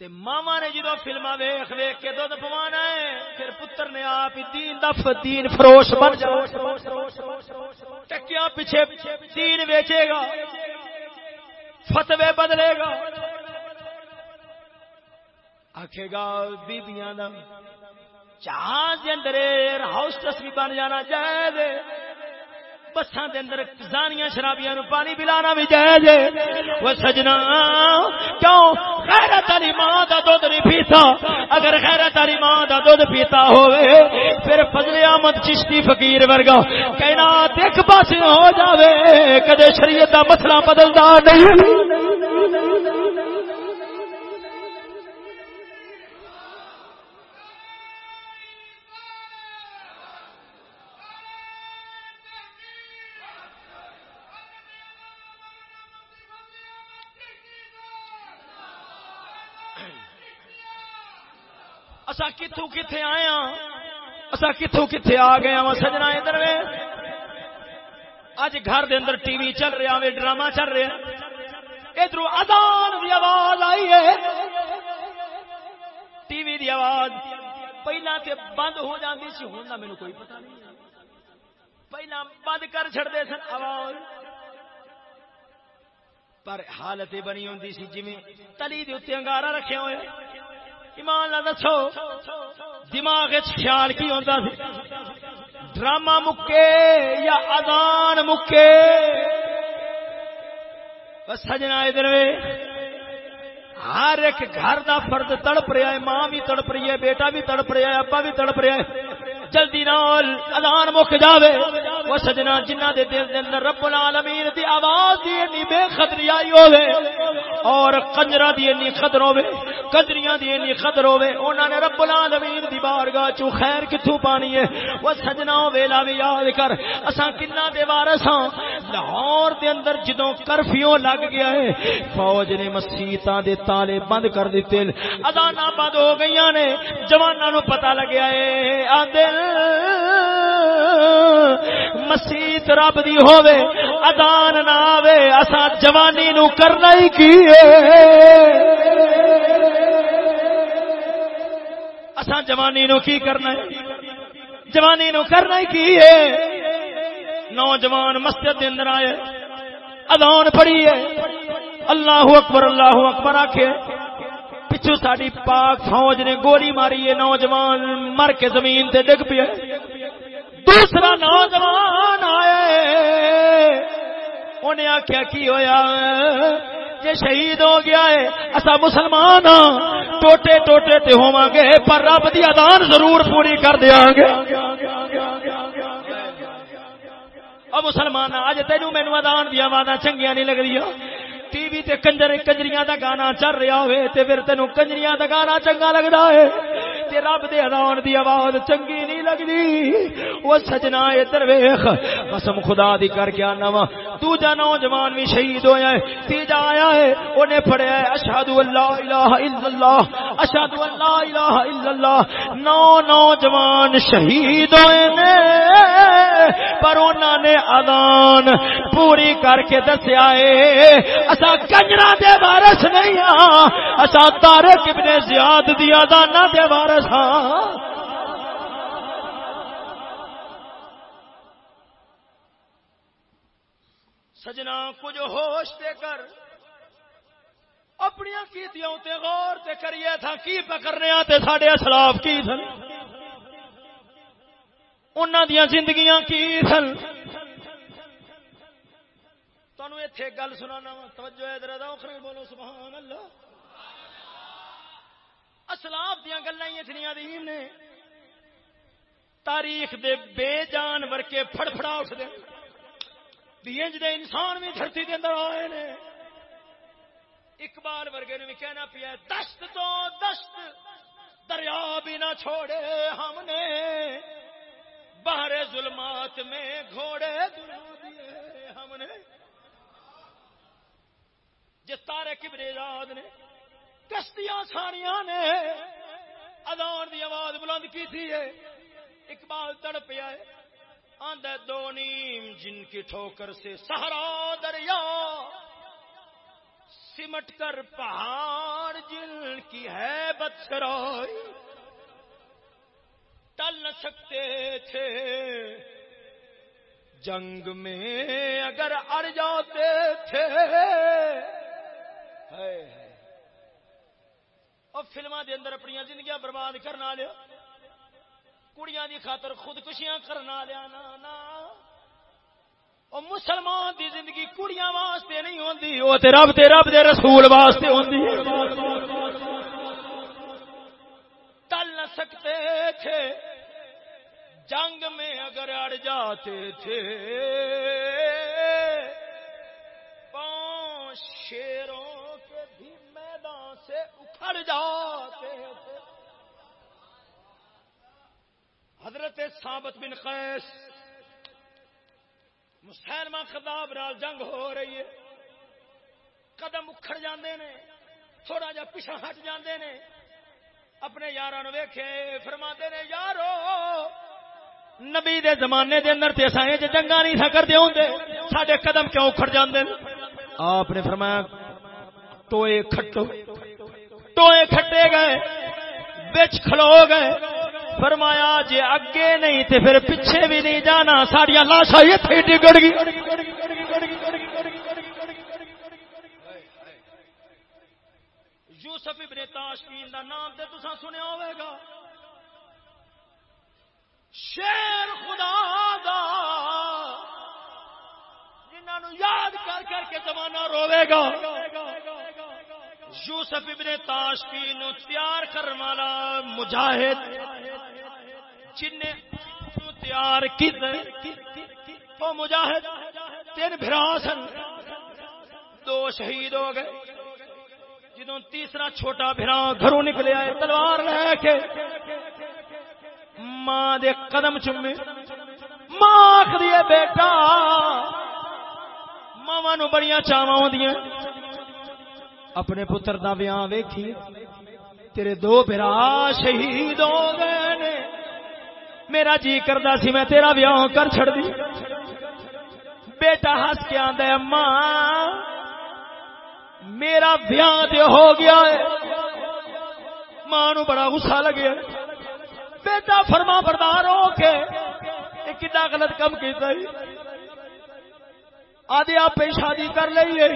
تے ماما نے جدو فلما ویخ ویخ کے دھد پوانا ہے، پھر پتر نے آپ دین دف دین فروش بن جاؤ۔ ٹکیا پیچھے دین ویچے گا، فتوے بدلے گا۔ آخے گا، بیبیاں جہاز اندر ہاؤس بھی بن جانا چاہیے بسان دے اندر زانیاں شرابیاں نو پانی پلانا بھی جائز ہے۔ وہ سجنا، کیوں؟ غیرت علی ماں دا دودھ نہیں پیتا۔ اگر غیرت علی ماں دا دودھ پیتا ہوئے، پھر فضل احمد چشتی فقیر ورگا کہنا دیکھ پاس ہو جاوے۔ کدے شریعت دا مسئلہ بدلدا نہیں۔ اسا کتوں کتنے آئے ہاں؟ اسا کتوں کتنے آ گئے ہاں سجنا ادھر اج گھر دے اندر ٹی وی چل رہا وے، ڈرامہ چل رہا۔ ادھر ادان دی آواز آئی ہے۔ ٹی وی دی آواز پہلا تے بند ہو جاندی سی ہوں میرے کوئی پتہ نہیں پہلا بند کر چھڑتے سن آواز۔ پر حالت بنی ہوں سی جی تلی دے اتنے انگارا رکھے ہوئے۔ ایمان نہ دسو، دماغ خیال کی ہوتا سی؟ ڈرامہ مکے یا ادان مکے؟ بس سجنا ادھر ہر ایک گھر دا فرد تڑپ رہا ہے، ماں بھی تڑپ رہی ہے، بیٹا بھی تڑپ رہا ہے، ابا بھی تڑپ رہا ہے۔ جلدی نال ادان مک جاوے۔ وہ سجنا جنہ دے دل دے اندر رب العالمین دی آواز دی انی بے خطری آئی ہوے اور کنجرا دی انی خطر ہوے کنجریاں دی انی خطر ہوے انہاں نے رب العالمین دی بارگاہ چوں خیر کتھوں پانی ہے؟ وہ سجنا ویلا وی یاد کر، اساں کنا دے وارث ہاں؟ لاہور دے اندر جدوں کرفیو لگ گیا ہے، فوج نے مسجداں دے تالے بند کر دتے اداناں بند ہو گئیاں نے، جواناں نو پتہ لگیا ہے، آندے مسیت رب دی ہووے ادان نہ آوے اسا جوانی نو کرنا ہی کی اسا جوانی نو کی کرنا ہے؟ جوانی نو کرنا ہی کی نوجوان مسجد اندر آئے ادان پڑی ہے، اللہ اکبر اللہ اکبر آکھے پچھو ساری پاک فوج نے گولی ماری ہے نوجوان مر کے زمین تے ڈگ پیا۔ دوسرا نوجوان آئے انہیں آخیا کی ہویا؟ یہ شہید ہو گیا ہے اصا مسلمان ہاں۔ ٹوٹے ٹوٹے تے ہوا گے، پر رب دی ادان ضرور پوری کر دیا گے۔ اب مسلمان اج تینوں مینو ادان دیا آواز چنگیا نہیں لگ رہی ٹی وی تے کنجر کنجریاں دا گانا چل رہا ہوئے تے پھر تینو کنجریاں دا گانا چنگا لگدا ہے تے رب دے اذان دی آواز چنگی نہیں لگدی۔ او سجنا ادھر ویکھ۔ قسم خدا دی کر کے انا وا۔ دوجا نوجوان بھی شہید ہویا ہے۔ تیجا آیا ہے۔ اونے پڑھیا ہے۔ اشہد اللہ الہ الا اللہ۔ اشہد اللہ الہ الا اللہ۔ نو نوجوان شہید ہوئے نے۔ پر انہاں نے اذان پوری کر کے دسیا ہے۔ اسا کنجرا دے وارث نہیں ہاں۔ اسا تارک ابن زیاد دیا دانا دے وارث ہاں۔ سجنا کچھ ہوش دے کر۔ اپنی کیتیاں تے غور تے کریے تھا، کی پکڑنے آتے ساڈے اسلاف کی سن؟ انہاں دیاں زندگیاں کی سن؟ تمہیں اتنے گل سنا توجہ ادھر اخرے بولو، سبحان اللہ۔ اسلاف دیا گلا اتنی دیم نے۔ تاریخ دے بے جان ورکے پھڑ پھڑا اٹھتے انج دے انسان بھی دھرتی دے اندر آئے نے۔ اقبال ورگے نے بھی کہنا پیا دست تو دست، دریا بھی نہ چھوڑے ہم نے۔ باہر ظلمات میں گھوڑے دیے ہم نے۔ جس تارے کبرے نے کشتیاں ساریاں نے ادان دی آواز بلند کی تھی ہے۔ اقبال تڑپیا ہے۔ آندہ دو نیم جن کی ٹھوکر سے سہارا دریا سمٹ کر پہاڑ جن کی ہے بتسرائی ٹل نہ سکتے تھے۔ جنگ میں اگر اڑ جاتے تھے۔ اور فلما دے اندر اپنی زندگیاں برباد کرنا لیا کڑیاں دی خاطر خودکشیاں کرنا لیا، نا نا۔ او مسلمان دی زندگی کڑیاں واسطے نہیں ہوندی، او تے رب تے رب دے رسول واسطے ہوندی۔ ٹل نہ سکتے تھے، جنگ میں اگر اڑ جاتے تھے۔ پانچ شیروں کے بھی میدان سے اکھڑ جاتے تھے۔ حضرت ثابت بن قیس مسلمہ خطاب نال جنگ ہو رہی ہے۔ قدم اکھڑ جاندے نے، تھوڑا جا پیچھا ہٹ جاندے نے۔ اپنے یار ویخے فرما نے، یارو، نبی دے زمانے دے اندر تے اساں جنگا نہیں تھا کرتے ہوندے۔ ساڈے قدم کیوں اکھڑ جاندے آپ نے فرمایا، ٹوئے کھٹو، ٹوئے کھٹے گئے بچ کھلو گئے۔ فرمایا جی اگے نہیں تے پھر پیچھے بھی نہیں جانا ساڑیا لاشا اتنے ڈگڑ گئی۔ یوسف ابن تاشکین دا نام تے تسا سنیا ہوئے گا۔ شیر خدا دا جنہوں یاد کر کر کے زمانہ روے گا۔ یوسف ابن تاشکین تیار کرنے والا مجاہد، جن تیار کی وہ مجاہد تین بھرا سن، دو شہید ہو گئے جدو تیسرا چھوٹا بھرا گھروں نکلے آئے، تلوار لے کے ماں دے قدم چومے، ماں آخری بیٹا ماوا نو بڑی چاوا ہوں اپنے پتر دا بیاہ ویکھی۔ تیرے دو برا شہید ہو گئے نے۔ میرا جی کردا سی، میں تیرا بیاہ کر چھڑ دی بیٹا ہس کے آدھا ماں، میرا بیاہ تے ہو گیا ہے۔ ماں نو بڑا غصہ لگیا بیٹا فرما بردار ہو کے اے کتا غلط کم کیتا ہی آدھے آپ شادی کر لئی ہے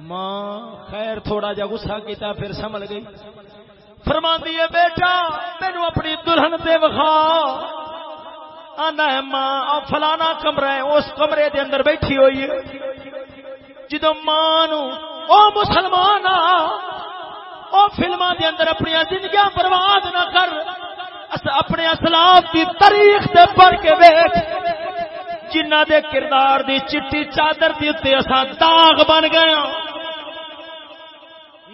ماں خیر تھوڑا جا غصہ کیتا، پھر سمجھ گئی۔ فرما ہے، بیٹا مینو اپنی دلہن دے وخا آنا ہے، ماں فلانا کمرہ ہے، اس کمرے دے اندر بیٹھی ہوئی ہے۔ جدو ماں نو او مسلمان او فلما دے اندر اپنی زندگیاں برباد نہ کر اپنے اسلاف کی تاریخ دے پڑھ کے بیٹھ جنہ دے کردار دی چٹی، چادر دی اتنے اصا داغ بن گیا ہاں۔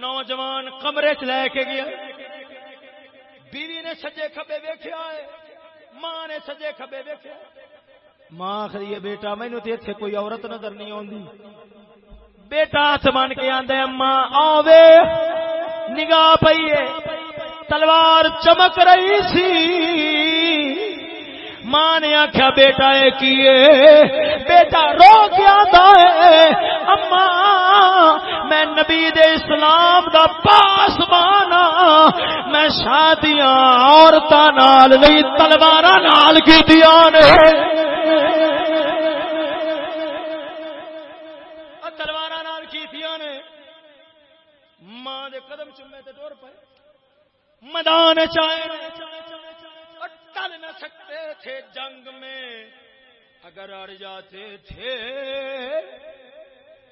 نوجوان کمرے چ لے کے گیا۔ بیوی نے سجے کبے ویخیا ہے، ماں نے سجے کبے ویخیا ماں آخری بیٹا مینو تو اتنے کوئی عورت نظر نہیں آتی بیٹا ہاتھ بن کے آدھے ماں آوے نگاہ پئیے تلوار چمک رہی سی۔ ماں نے آخیا بیٹا یہ کیے بیٹا رو کیا اما میں نبی دے اسلام دا پاس بانا ہاں۔ میں شادیاں عورتوں نال نہیں تلوار نال کی نے۔ تلوار نال کی نے۔ ماں دے قدم چومے تے ٹور پے میدان چائے۔ ٹل نہ سکتے تھے جنگ میں۔ اگر اڑ جاتے تھے،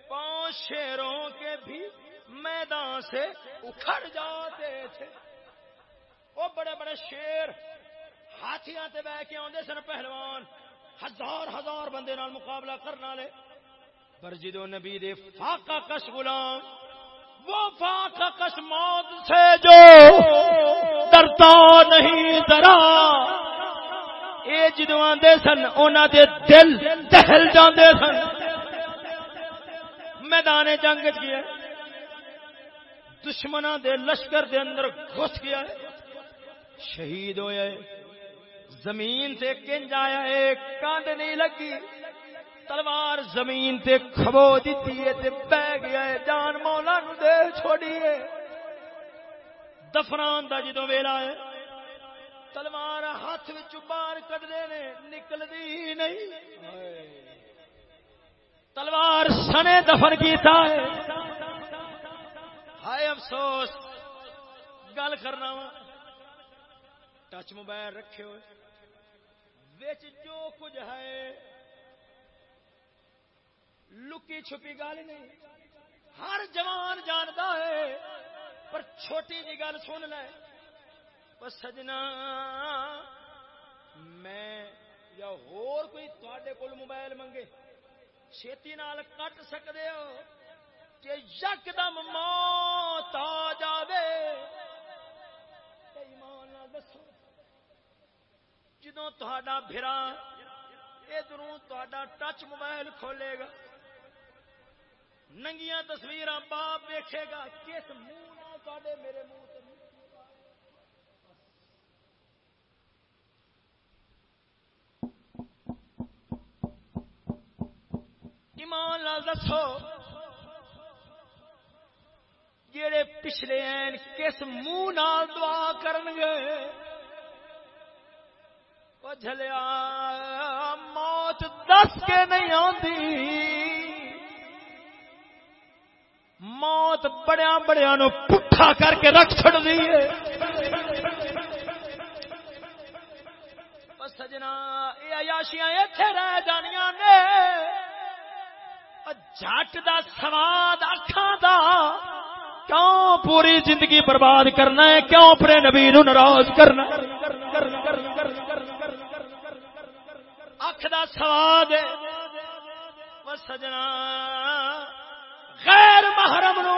پانچ شیروں کے بھی میدان سے اکھڑ جاتے تھے۔ وہ بڑے بڑے شیر ہاتھیاں تے بہ کے آدھے سن، پہلوان۔ ہزار ہزار بندے نال مقابلہ کرنا لے پر جدو نبی دے فاقہ کش غلام وہ فاقہ کش موت سے جو ڈرتا نہیں ڈرا یہ جدو آدھے سن انہوں دے دل دہل جاندے سن۔ میدان جنگ گیا دشمنا دے لشکر دے اندر گھس گیا شہید ہوئے زمین سے کنج آیا ہے۔ کاند نہیں لگی۔ تلوار زمین تے کھبو دیتی ہے تے بہ گیا ہے جان مولا نو دے چھوڑیے دفران دا جدو ویلا ہے تلوار ہاتھ وچ باہر کڈنے نے نکلدی نہیں تلوار سنے دفن کیتا ہے ہائے افسوس گل کرنا وا ٹچ موبائل رکھے ہوئے وچ جو کچھ ہے لکی چھپی گل نہیں۔ ہر جوان جانتا ہے، پر چھوٹی جی گل سن لے۔ پر سجنا، میں یا ہور کوئی تھوڑے کول موبائل منگے، چھتی نال کٹ سکتے ہو کہ یک دم موت آ جاوے۔ ایمان دسو جدو تھوڑا بھرا، ادھروں تھوڑا ٹچ موبائل کھولے گا۔ ننگیاں تصویر باپ ویکھے گا، کس منہ تے میرے منہ ایمان لال دسو جڑے پچھلے این کس منہ نال دعا کرن گے وہ جھلیا، موت دس کے نہیں آتی موت بڑیا بڑیا نو پٹھا کر کے رکھ چڑ دی سجنا یہ عیاشیاں ایتھے رہ جانیاں نے۔ جٹ دا سواد اکھاں دا۔ کیوں پوری زندگی برباد کرنا ہے؟ کیوں اپنے نبی نو ناراض کرنا اکھ دا سواد سجنا غیر محرم نو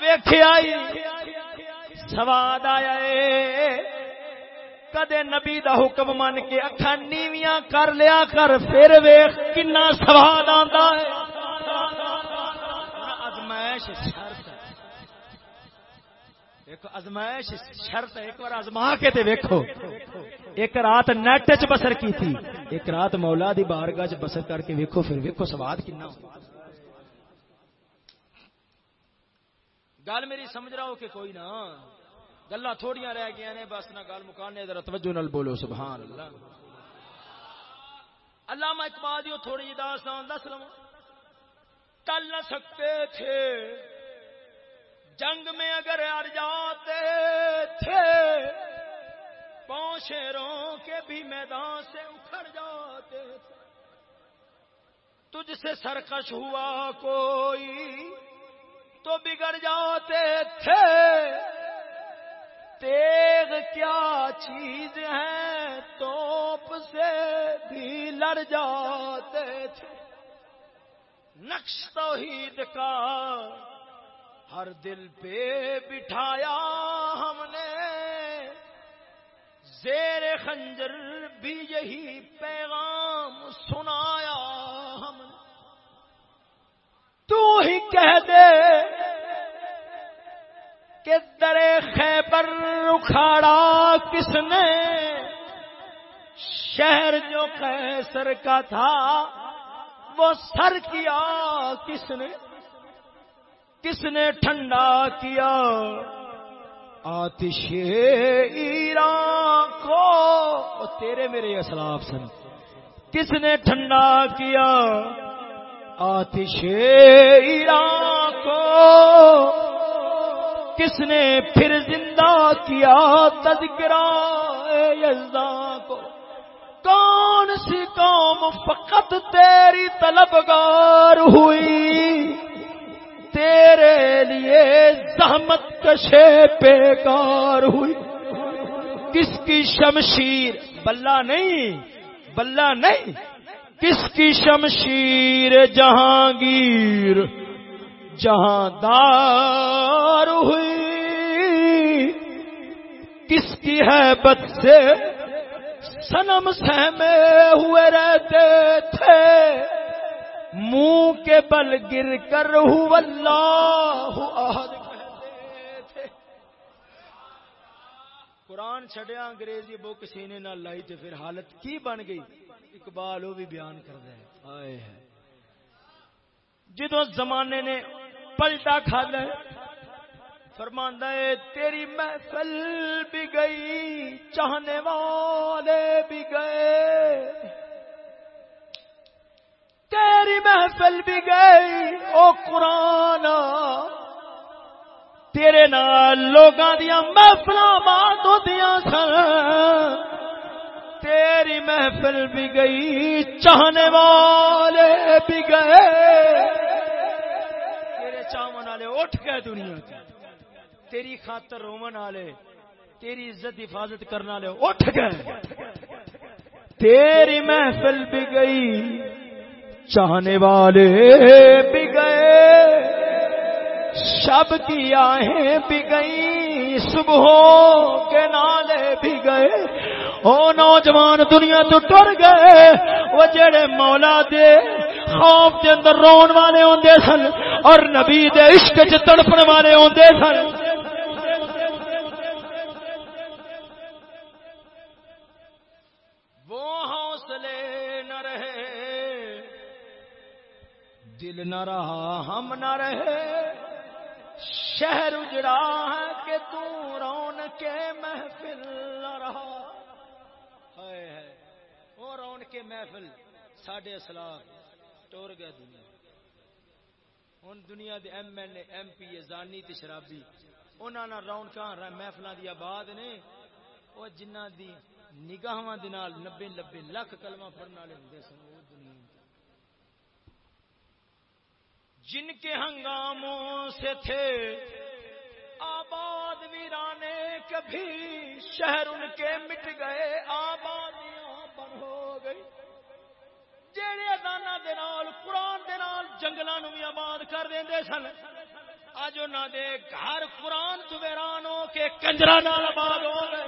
ویکھیا سواد آیا کدے نبی دا حکم من کے اکھا نیویاں کر لیا کر، پھر ویخ کنا سواد آتا ہے ازمائش شرط ایک ازمائش شرط ایک بار ازما کے تے ویکھو۔ ایک رات نیٹ چ بسر کی تھی۔ ایک رات مولا دی بارگاہ چ بسر کر کے ویکھو، پھر ویکھو سواد کنا۔ ہوتا گل میری سمجھ رہا ہو کہ کوئی نہ۔ گلا تھوڑیاں رہ گیا نے، بس نہ گل مکانے ذرا توجہ نال بولو، سبحان اللہ۔ علامہ اقبال دیو تھوڑی جی داستان دس لو ٹل نہ سکتے تھے۔ جنگ میں اگر ہر جاتے تھے۔ پاؤں شیروں کے بھی میدان سے اکھڑ جاتے تھے۔ تجھ سے سرکش ہوا کوئی تو بگڑ جاتے تھے۔ تیغ کیا چیز ہے توپ سے بھی لڑ جاتے تھے۔ نقش توحید کا ہر دل پہ بٹھایا ہم نے۔ زیر خنجر بھی یہی پیغام سنایا ہم نے۔ تو ہی کہہ دے کہ در خیبر اکھاڑا کس نے؟ شہر جو قیصر کا تھا، وہ سر کیا کس نے؟ کس نے ٹھنڈا کیا؟ آتش ایران کو۔ تیرے میرے اسلاف سن۔ کس نے ٹھنڈا کیا؟ آتش ایران کو۔ کس نے پھر زندہ کیا تذکرہ؟ کو، کون سی قوم فقط تیری طلبگار ہوئی؟ تیرے لیے زحمت کشے بیکار ہوئی۔ کس کی شمشیر؟ بلہ نہیں بلہ نہیں۔ کس کی شمشیر جہانگیر؟ جہاں دار ہوئی۔ کس کی ہے بد سے سنم سہمے ہوئے رہتے تھے؟ منہ کے بل گر کر ہو اللہ قرآن چڈیا انگریزی بک سینے نہ لائی تو پھر حالت کی بن گئی؟ اقبال وہ بھی بیان کر دے جدو زمانے نے پلٹا کھا لے فرماندہ تیری محفل بھی گئی، چاہنے والے بھی گئے۔ تیری محفل بھی گئی، او قرآن۔ تیرے نال لوگاں دیا محفل بات ہوتی سن۔ تیری محفل بھی گئی، چاہنے والے بھی گئے۔ تیرے چاون والے اٹھ گئے دنیا تیری خاطر رومن والے تیری عزت حفاظت کرنے والے اٹھ گئے۔ تیری محفل بھی گئی، چاہنے والے بھی گئے۔ شب کی آہیں بھی گئی صبح کے نالے بھی گئے۔ او نوجوان دنیا تو ٹر گئے، وہ جڑے مولا دے خوف کے اندر رون والے ہوندے سن اور نبی دے عشق چ تڑپن والے ہوندے سن۔ دل نہ رہا، ہم نہ رہے۔ شہر اجڑا ہے کہ تو رون کے محفل نہ رہا۔ ہائے ہے وہ رون کے محفل ساڈے اسلام ٹور گیا دنیا۔ ہوں دنیا دے M L A, M P A, زانی تے شرابی، انہاں نہ رون کہاں رہا محفلاں دی آباد نے۔ او جنہ دی نگاہاں دے نال 90 90 لاکھ کلمہ پڑھن والے ہوندے سن، وہ دنیا۔ جن کے ہنگاموں سے تھے۔ آباد ویرانے کبھی شہر ان کے مٹ گئے۔ آبادیاں بن ہو گئی۔ جہے ادانا قرآن دے نال بھی آباد کر دیں سن۔ اج انہوں دے گھر قرآن تو ویران ہو کے کنجرا نال آباد ہو گئے۔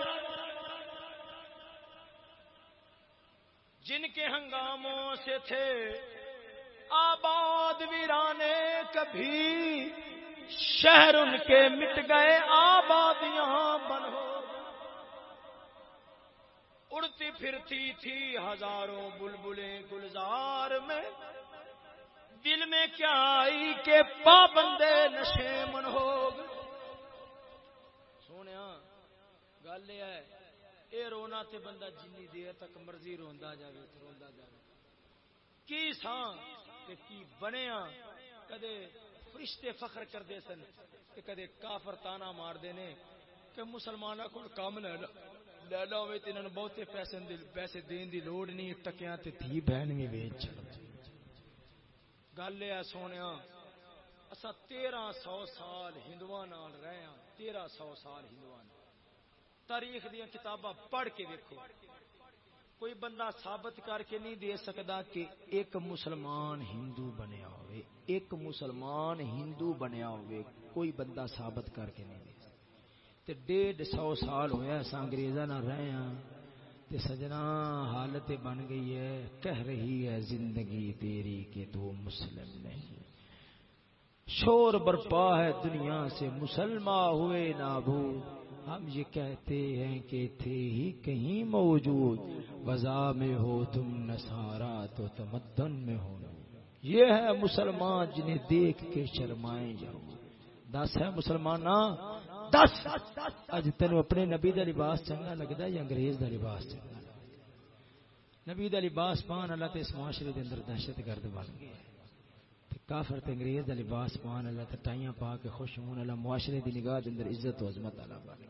جن کے ہنگاموں سے تھے آباد ویرانے کبھی شہر ان کے مٹ گئے، آبادیاں بن اڑتی پھرتی تھی ہزاروں بلبلیں گلزار میں۔ دل میں کیا آئی کہ پابندے نشے من ہو سونے گل یہ ہے، اے رونا تے بندہ جنی دیر تک مرضی روندا جاوے روندا جاوے۔ کی سان کی بنیا ہاں، کدے فرشتے فخر کرتے سن کدے کافر تانا مار نے کہ مسلمانوں کو کام لینا ہوئے تو انہوں نے بہتے پیسے پیسے دین دی لوڑ نہیں ٹکیاں تے تھی بہن بھی ویچ۔ گل یہ سونے اصا تیرہ سو سال ہندو رہے ہاں تیرہ سو سال ہندو تاریخ دیا کتاباں پڑھ کے دیکھو کوئی بندہ ثابت کر کے نہیں دے سکتا کہ ایک مسلمان ہندو بنیا ہوئے، ایک مسلمان ہندو بنیا ہوئے، کوئی بندہ ثابت کر کے نہیں دے تے ڈیڑھ سو سال ہوا اصا انگریزا نہ رہے ہاں تے سجنا حالت بن گئی ہے، کہہ رہی ہے، زندگی تیری کہ تو مسلم نہیں۔ شور برپا ہے دنیا سے مسلمان ہوئے نابود ہم یہ کہتے ہیں کہ تھے ہی کہیں موجود وزا میں ہو تم نسارا تو تمدن میں ہو۔ یہ ہے مسلمان جنہیں دیکھ کے شرمائے جاؤ دس ہے مسلمان دس۔ اج تین اپنے نبی دا لباس چنگا لگتا ہے یا انگریز دا لباس چنگا نبی دا لباس پان اللہ تے اس معاشرے دے اندر دہشت گرد بن گیا کافر تے انگریز دا لباس پان اللہ تے ٹائیاں پا کے خوش ہون، اللہ معاشرے دی نگاہ دے اندر عزت و عظمت اللہ بن۔ گیا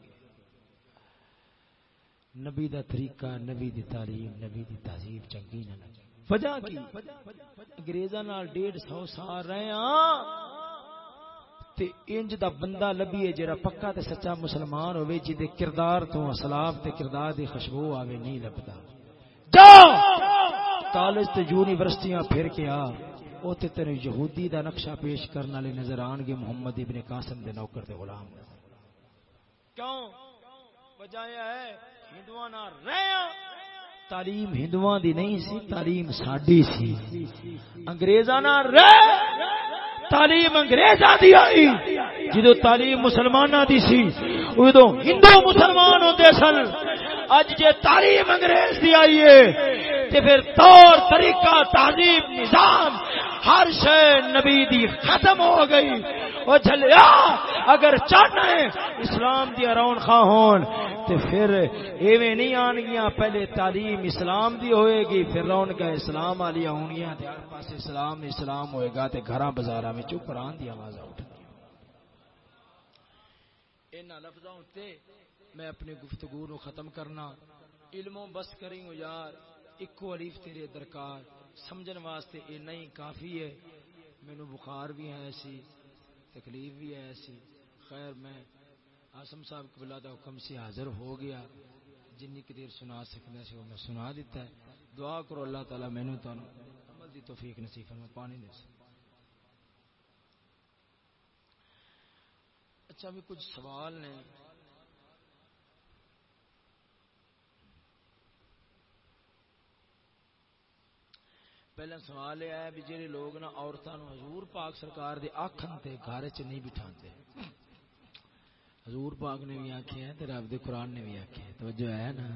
نبی دا طریقہ، نبی دی تعلیم، نبی دی تہذیب چنگی نہ لگی۔ وجہ کی؟ انگریزاں نال ڈیڑھ سو سال رہے ہاں تے انج دا بندہ لبی ہے جڑا پکا تے سچا مسلمان ہوے جے دے کردار تو اسلاف تے کردار دی خوشبو آوے نہیں لبدا۔ جا کالج تے یونیورسٹیاں پھر کے آ او تے تیرے یہودی دا نقشہ پیش کرن والے نظر آن گے محمد ابن قاسم دے نوکر تے غلام۔ کیوں؟ وجہ ہے تعلیم ہندو دی نہیں سی، تعلیم ساڈی سی۔ اگریزاں تعلیم انگریزاں دی آئی۔ جدو تعلیم مسلمانوں دی سی ادو ہندو مسلمان ہوتے سن۔ اج جے تعلیم انگریز دی آئی ہے، تے پھر طور، طریقہ تعلیم نظام ہر شے نبی دی ختم ہو گئی۔ وہ جھلیا، اگر چاہنا ہے اسلام دی ارون خواہ ہون، تے پھر ایویں نہیں آن گیا پہلے تعلیم اسلام دی ہوئے گی، پھر رون کا اسلام والی ہوں گیا تے ہر پاس اسلام اسلام ہوئے گا، تے گھراں بازاراں وچ قرآن دی آواز اٹھ گی انہاں لفظاں تے میں اپنی گفتگو نو ختم کرنا۔ علموں بس کریں یار، اکو علیف تیرے درکار۔ سمجھن واسطے اے نہیں، کافی ہے۔ مینو بخار بھی ہے ایسی، تکلیف بھی ہے ایسی۔ خیر، میں آسم صاحب قبلہ دا حکم سے حاضر ہو گیا۔ جنی کی دیر سنا سکتا سی، وہ میں سنا دیتا ہے۔ دعا کرو، اللہ تعالیٰ مینو تانوں عمل دی توفیق نصیب فرما، پانی دے۔ سکتا اچھا بھی کچھ سوال نے۔ پہلا سوال یہ ہے بھی جہے لوگ نا عورتوں حضور پاک سرکار دے آخن تے گھر چ نہیں بٹھاتے حضور پاک نے بھی آخیا ہے رب دے قرآن نے بھی آخیا ہے توجہ ہے نا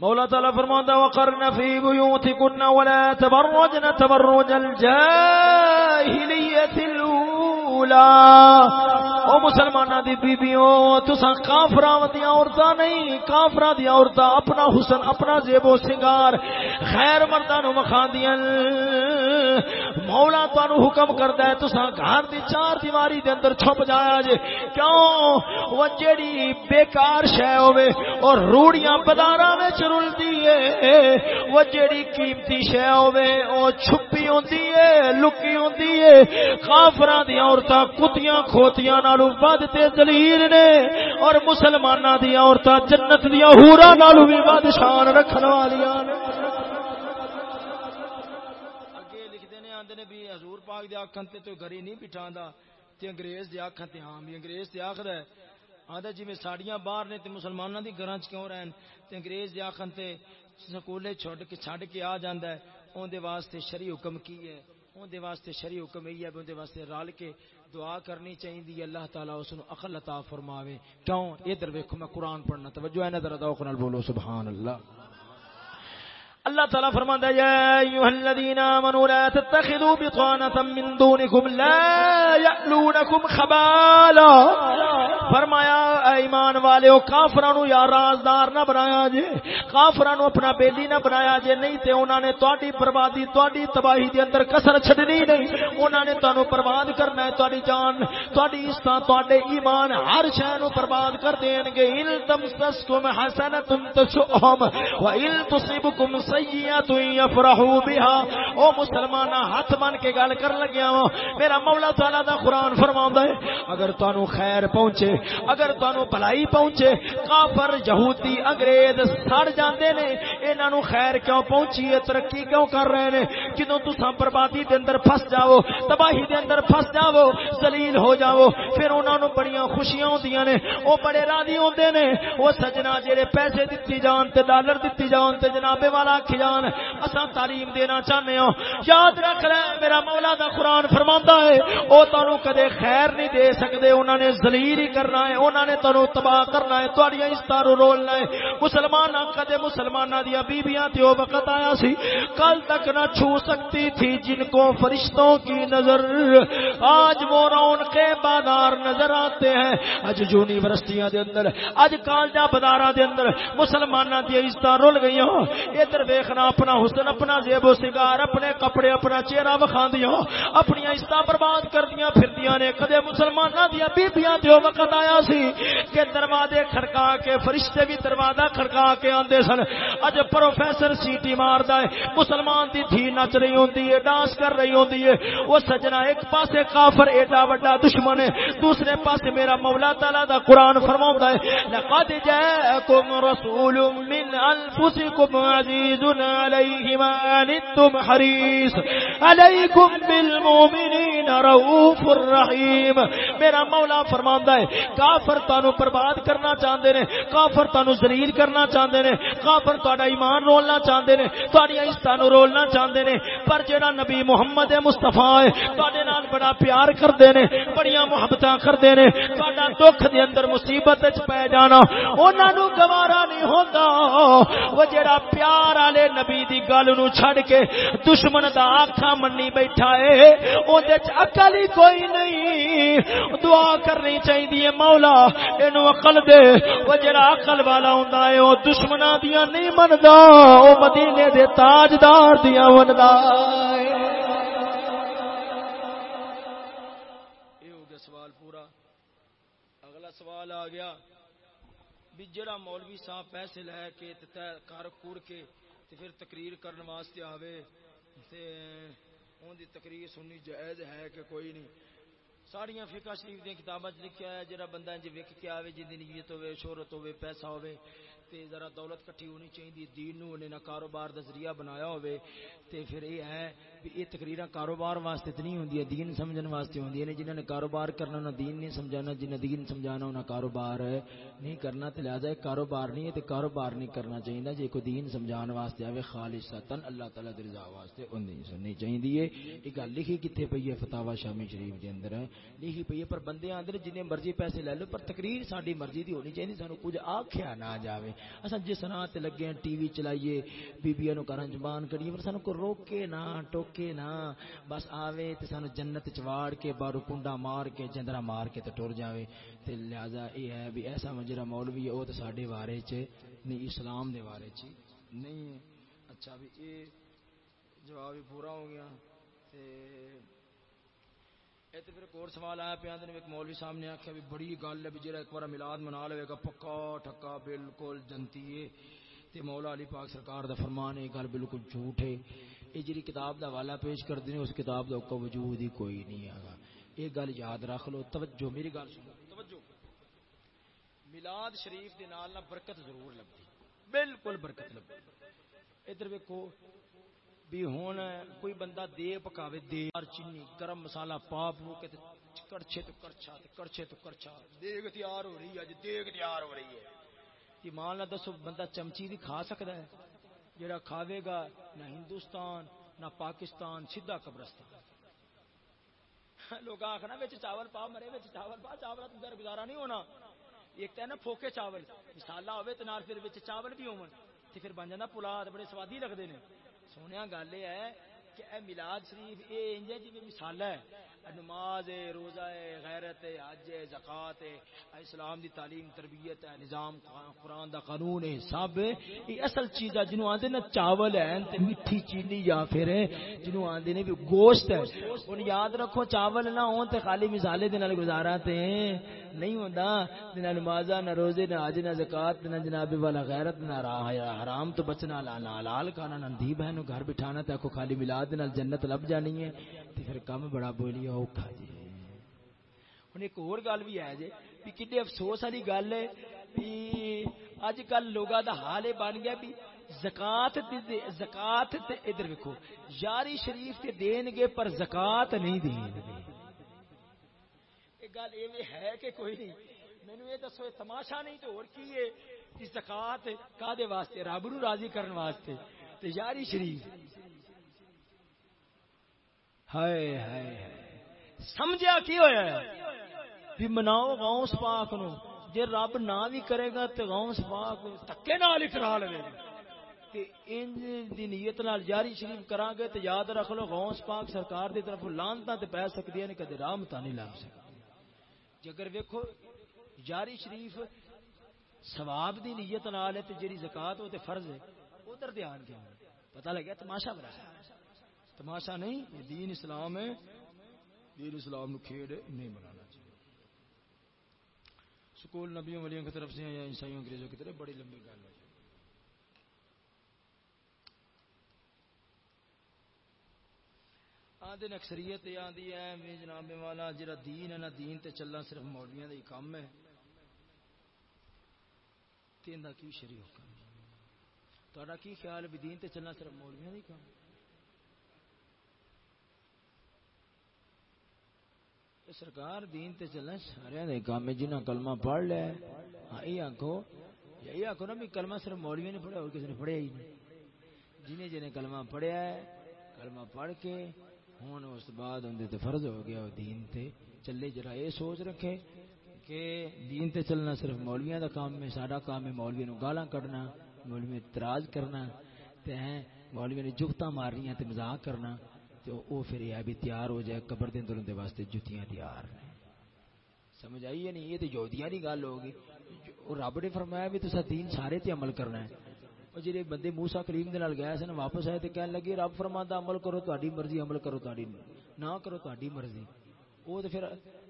مولا تعالی فرماتا وقرن فی بیوتکن ولا تبرجن تبرج الجاہلیت الاولا او مسلمانہ دی بیبیوں تساں کافراں دی عورتاں نہیں، کافراں دی عورتاں، اپنا حسن، اپنا زیب و سنگار، خیر مرداں نو مخاندیاں مولا تانوں حکم کردا ہے تسا گھر دی چار دیواری دے اندر چھپ جایا جے۔ کیوں؟ وہ جیڑی بیکار شے ہوے اور روڑیاں بازاراں وچ رلدی ہے۔ وہ جیڑی قیمتی شے ہوے او چھپی ہوندی ہے، لکی ہوندی ہے۔ کافراں دی عورتاں کتیاں کھوتیاں نالو ود تے دلیل نے، اور مسلمانہ دی عورتاں جنت دیا ہورا نالو بھی ود شان رکھن والیاں نے اگے لکھدے نے آندے نے بھی حضور پاک دی اکھن تے تو گھری نہیں بٹھاندا تے انگریز دی اکھن تے ہاں بھی انگریز تے آکھدا ہے۔ آندا جویں جی ساڑیاں باہر نے تے مسلماناں دی گھراں چ کیوں رہن؟ تے انگریز دی اکھن تے سکولے چھڈ کے چھڈ کے آ جاندا ہے۔ اون دے واسطے شرعی حکم کی ہے؟ اون دے واسطے شرعی حکم ہے اون دے واسطے رل کے دعا کرنی چاہیے اللہ تعالیٰ اس نو عقل عطا فرماوے۔ کیوں؟ ادھر ویکھو میں قرآن پڑھنا، توجہ ہے نظر ذوق نال بولو، سبحان اللہ۔ اللہ تعالیٰ فرماتا ہے، یا ایوہ الذین آمنوا لا تتخذوا بطانة من دونکم لا یألونکم خبالا۔ فرمایا ایمان والے کافرانو یا رازدار نہ بنایا جے، کافرانو اپنا بیلی نہ بنایا جے، نہیں تے انہاں نے تواڈی بربادی، تواڈی تباہی دے اندر کسر چھڈنی نہیں۔ انہاں نے تانوں برباد کرنا ہے تواڈی جان، تواڈی عزت تواڈے ایمان ہر شے نو برباد کر دین گے۔ ان تمسسکم حسنۃ تسؤہم و ان تصبکم سیئیاں سیئت یفرحوا بها او مسلمان ہاتھ بن کے گل کر لگیا وا میرا مولا تعالی دا قران فرماوندا ہے، اگر تانوں خیر پہنچے، اگر تانوں بھلائی پہنچے، کافر، یہودی، انگریز سڑ جاندے نے، انہاں نو خیر کیوں پہنچی ہے؟ ترقی کیوں کر رہے نے؟ جدوں تساں بربادی دے اندر پھس جاؤ، تباہی دے اندر پھس جاؤ، ذلیل ہو جاؤ، پھر انہاں نو بڑیاں خوشیاں ہوندیاں نے۔ او بڑے راضی ہوندے نے۔ او سجنا جڑے پیسے دتی جان تے ڈالر دتی جان تے جناب والا آکھ جان، اساں تعلیم دینا چاہنے ہوں۔ یاد رکھ لے، میرا مولا دا قرآن فرماندا ہے، او تانوں کدے خیر نہیں دے سکدے، انہاں نے ذلیل ہی کرنا ہے، انہاں نے تانوں تباہ کرنا ہے تہاڈیاں استارو رولنا ہے مسلمان کدے مسلماناں دی بیبییاں تے او وقت آیا سی، کل تک نہ چھو سکتی تھی جن کو فرشتوں کی نظر۔ آج وہ رونق بازار نظر آتے ہیں۔ اج یونیورسٹیاں دے اندر، اج کالجا بازاراں دے اندر مسلماناں دی عزتاں رول گئیاں۔ ادھر ویکھنا اپنا حسن، اپنا زیب و سنگار اپنے کپڑے، اپنا چہرہ وکھاندیاں اپنی عزتاں برباد کردیاں پھردیاں نے۔ کدے مسلماناں دی بیبییاں تے وقت آیا سی کہ دروازے کھڑکا کے، فرشتے بھی دروازہ کھڑکا کے آندے سن۔ اج پروفیسر سیٹی ماردا ہے۔ مسلمان دی دھی نچ رہی ہوندی ہے، ڈانس کر رہی ہوندی ہے۔ وہ سجنا، ایک پاسے کافر ایڈا بڑا دشمن ہے، دوسرے پاسے میرا مولا تعالی دا قران فرماوندا ہے، لقد جاءکم رسول من انفسکم عزیز علیہ ما انتم حریص علیکم بالمؤمنین رؤوف الرحیم میرا مولا فرماندا ہے، کافر تانوں برباد کرنا چاہندے نے کافر تانوں ذلیل کرنا چاہندے نے کافر تہاڈا ایمان رولنا چاہندے نے تہاڈی عزتاں نو رولنا چاہندے نے پر جڑا نبی محمد مصطفی ہے تہاڈے نال بڑا پیار کردے نے بڑیاں محبتاں کردے نے تہاڈا دکھ دے اندر مصیبت وچ پے جانا، انہاں نو گوارا نہیں ہوندا۔ وہ جڑا پیار والے نبی دی گل نو چھڑ کے دشمن دا آکھا منی بیٹھا ہے اودے وچ عقل ہی کوئی نہیں۔ دعا کرنی چاہیے مولا۔ اینو عقل دے۔ وہ جڑا عقل والا ہوندا ہے او دشمناں دیاں نہیں مندا۔ او مدینے دے تاجدار دیاں مندا سوال سوال آ گیا۔ بھی جڑا مولوی صاحب پیسے لے کے کر کڑ کے پھر تقریر کرنے واسطے آوے تے ان دی تقریر سننی جائز ہے کہ کوئی نہیں۔ ساریا فقہ شریف دیا کتاباں لکھیا ہے، جڑا بندہ جی وک کے آوے جی کی نیت ہوے شہرت ہوے پیسہ ہوے تے ذرا دولت کٹھی ہونی چاہیے دین نو انہیں نہ کاروبار دا ذریعہ بنایا ہوئے تے پھر یہ ہے بھی یہ تقریرا کاروبار واسطے تے نہیں ہوندی دین سمجھن واسطے ہوندی نے یعنی جنہاں نے کاروبار کرنا انہاں دین نہیں سمجھانا جنہاں دین سمجھانا انہاں کاروبار نہیں کرنا، تے لہذا کاروبار نہیں ہے، تے کاروبار نہیں کرنا چاہیے جے کوئی دین سمجھان واسطے آوے خالصتاً اللہ تعالی دی رضا واسطے اون سننی چاہیے یہ گل لکھی کتے پئی ہے فتاوا شامی شریف دے اندر؟ لکھی پئی ہے، پر بندے اندر جنے مرضی پیسے لے لو، پر تقریر ساڈی مرضی دی ہونی چاہیے سانو کچھ آکھیا نہ جاوے۔ اساں جس راہ تے لگے ہیں، ٹی وی چلائیے بیبیاں نو گھراں زبان کریے، پر سانو کو روکے نہ ٹوک ٹوکے نہ بس آوے تے سانو جنت چواڑ کے بارو کنڈا مار کے، جندرا مار کے تے ٹر جاوے۔ تے لہذا یہ ہے بھی ایسا مجرا مولوی ہے، او تے ساڈے بارے چ نہیں اسلام دے بارے چ۔ نہیں ہے اچھا بھی اے جواب بھی پورا ہو گیا۔ تے اے تے پھر ایک اور سوال آیا پیاں پیا ایک مولوی صاحب نے آخیا بھی بڑی گل ہے بھی جہاں ایک بار ملاد منا لے گا پکا ٹکا بالکل جنتی ہے۔ تے مولا علی پاک سرکار دا فرمان ہے گل بالکل جھوٹ ہے۔ یہ جی کتاب دا والا پیش کر دیں اس کتاب دا کا وجود ہی کوئی نہیں آگا یہ گل یاد رکھ لو۔ توجہ، میری گل سنو۔ توجہ۔ ملاد شریف دے نال نہ برکت ضرور لگتی بالکل برکت لگتی ادھر ویکو بھی ہوں کوئی بندہ دے پکاوے، دے ہر چینی، گرم مسالہ پا پو کے کڑچے تو کڑچا کڑچے تو کڑچا دیگ تیار ہو رہی ہے جی دیگ تیار ہو رہی ہے۔ یہ مان لا دسو، بندہ چمچی بھی کھا سکتا ہے۔ جڑا کھاوے گا نہ ہندوستان، نہ پاکستان، سیدھا قبرستان۔ لوگ آخنا بچ چاول پا مرے بچ چاول پا چاول تو گزارا نہیں ہونا۔ ایک تو ہے نا پھوکے چاول۔ مسالہ ہوے تو پھر چاول بھی ہو پھر بن جانا پلا بڑے سوادی لگتے ہیں سونے گل یہ ہے کہ اے ملاد شریف یہ انج جی مثال ہے۔ نماز روزہ غیرت حج زکات اسلام دی تعلیم، تربیت ہے، نظام، قرآن دا قانون ہے، سب یہ اصل چیز ہے جنوں آندے نا چاول ہے تے میٹھی چینی یا پھر جنوں آندے نے بھی گوشت ہے ہن یاد رکھو، چاول نہ ہون تے خالی مزالے دے نال گزارا تے نہیں ہوندا نہ نماز نہ روزے، نہ حج، نہ زکات، نہ جناب والا غیرت، نہ راہ حرام تو بچنا، لا نہ حلال کھانا، نہ دی بہنوں گھر بٹھانا تے کو خالی میلاد نال جنت لب جانی ہے۔ تے پھر کم بڑا بولی اوکھا جی۔ ہن ایک اور گل بھی ہے جی کہ کڈے افسوس والی گل ہے کہ اج کل لوگاں دا حال یہ بن گیا بھی زکات زکات ادھر ویکو یاری شریف تے دین گے پر زکات نہیں دین گے۔ گل ایویں ہے کہ کوئی نہیں۔ مینو یہ دسو تماشا نہیں تو اور کی ہے؟ کہ زکات کا واسطے؟ رب نو راضی کرن واسطے؟ تے یاری شریف۔ ہائے ہائے سمجھا کی ہوا بھی مناؤ غوث پاک نو جے رب نہ بھی کرے گا تے غوث پاک تکے نال ہی کرا لے گا کہ انج دی نیت نال جاری شریف کران گے تے یاد رکھ لو، غوث پاک سرکار دی طرف لانتا تے پے سکدی نے کدی رحمت نہیں لا سکتی جگر ویکھو، جاری شریف ثواب دی نیت نال ہے تے جڑی زکات او تے فرض ہے، ادھر دھیان دیا پتہ لگا تماشا بڑا تماشا نہیں، یہ دین اسلام ہے۔ دین اسلام نو کھیڑ نہیں بنانا چاہیے۔ سکول نبیوں ولیوں کی طرف سے یا عیسائیوں انگریزوں کی طرف بڑی لمبی گل ہے۔ آدھے اکثریت یہ آدھی ہے میں جناب والا، جڑا دین ہے نا، دین تے چلنا صرف مولویاں کا ہی کام ہے۔ تین کی شریع حکم تا کی خیال ہے دین تے چلنا صرف مولویاں کا ہی کام ہے؟ سرکار دین تے چلنا سارے دے کام میں جنہ کلمہ پڑھ لیا ہاں یہ آنکھو یہ آنکھو نا بھی کلمہ صرف مولوی نے پڑھا اور کسی نے پڑھیا ہی نہیں۔ جنہیں جنہیں کلمہ پڑھیا ہے، کلمہ پڑھ کے ہوں اس بعد اندر تے فرض ہو گیا دین تے چلے جرا یہ سوچ رکھے کہ دین تے چلنا صرف مولویاں دا کام ہے سارا کام ہے مولوی نو گالاں کڈنا مولوی اعتراض کرنا تے ہیں مولوی نے جگتاں مارنیاں تے مذاق کرنا تو او پھر یہ بھی تیار ہو جائے قبر دے اندر دے واسطے جتیاں تیار ہیں۔ سمجھ آئی ہے نہیں؟ یہ تو یہودیاں دی گل ہوگی۔ اور رب نے فرمایا بھی تسا دین سارے تے عمل کرنا ہے۔ اور جڑے بندے موسا کریم دے نال گئے سن واپس آئے تے کہن لگے رب فرماندا عمل کرو تہاڈی مرضی عمل کرو تہاڈی نہ کرو تہاڈی مرضی او تے پھر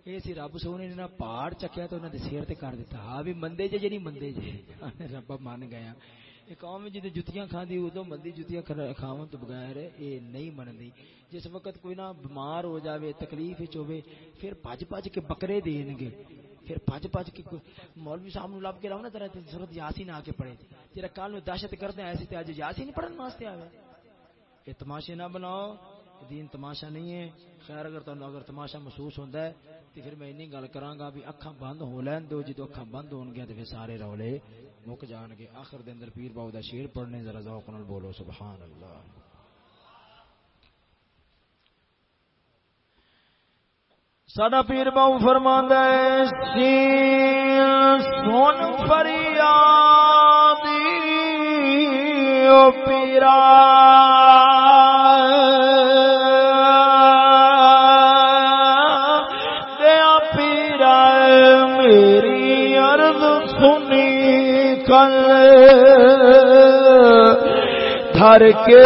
اے سی رب سونے نے پہاڑ چکیا تو انہاں دے سیر تے کر دتا ہاں بھی مندے جے نہیں مندے جے رب من گیا قوم جی جتیاں کھاندی ادو مندی جتیاں کھاون تو بغیر اے نہیں منندی جس وقت کوئی نہ بیمار ہو جاوے تکلیف ہوے پھر پج پج کے بکرے دین گے پھر پج پج کے مولوی صاحب نو لب کے لاؤ نا طرح ضرورت یاسین آ کے پڑھے تیرا کل میں دہشت کرتے ایسے تے اج یاسین پڑھن واسطے آوے یہ تماشے نہ بناؤ دین تماشا نہیں ہے۔ خیر، اگر تمہیں اگر تماشا محسوس ہوتا ہے تو پھر میں اینی گل کراں گا بھی اکھاں بند ہو لین دو جدو اکھاں بند ہون گیا تو پھر سارے رولے مک جان گے۔ آخر دے اندر پیر باو دا شیر پڑھنے، ذرا ذوق نال بولو، سبحان اللہ۔ ساڈا پیر باو فرماندا ہے سن فریاد او پیرا۔ دھر کے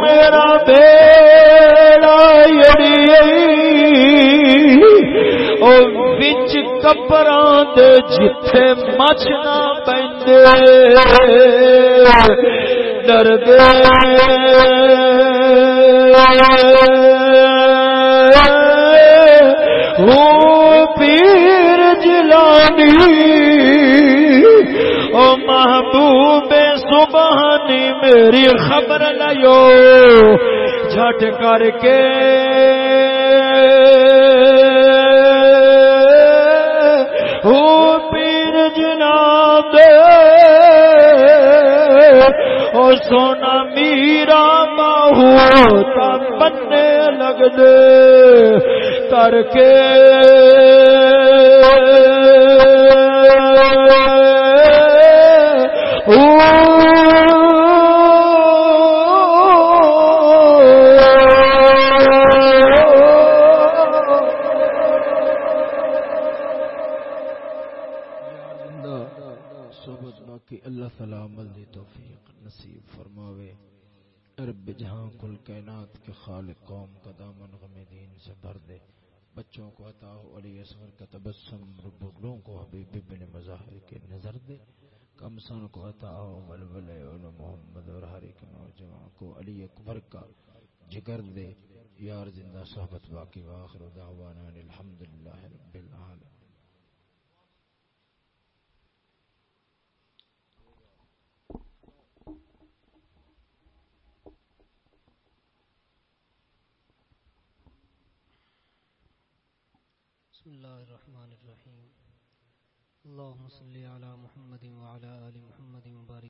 میرا بیڑا بچ جتھے مچ نہ پہ ڈر وہ پیر جلانی، او محبوب سبحانی، میری خبر لو جھٹ کر کے۔ پیر جناب، او سونا میرا باہو بننے لگ دے۔ کر کے او رب جہاں کل کائنات کے خالق قوم کا دامن غم دین سے بھر دے، بچوں کو عطا علی اصغر کا تبسم بگلوں کو حبیب ابن مظاہر کے نظر دے۔ کمسن کو عطا ولول اول محمد اور ہر ایک نوجوان کو علی اکبر کا جگر دے۔ یار زندہ صحبت باقی واخر دعوانا الحمدللہ رب العالمین۔ بسم الله الرحمن الرحیم اللهم صل محمد وعلى آل محمد مبارک